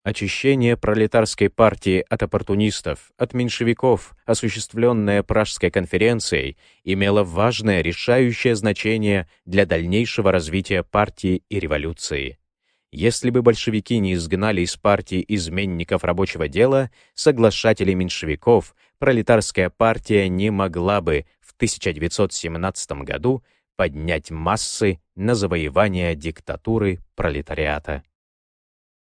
Очищение пролетарской партии от оппортунистов, от меньшевиков, осуществленное Пражской конференцией, имело важное решающее значение для дальнейшего развития партии и революции. Если бы большевики не изгнали из партии изменников рабочего дела, соглашателей меньшевиков, пролетарская партия не могла бы в 1917 году поднять массы на завоевание диктатуры пролетариата.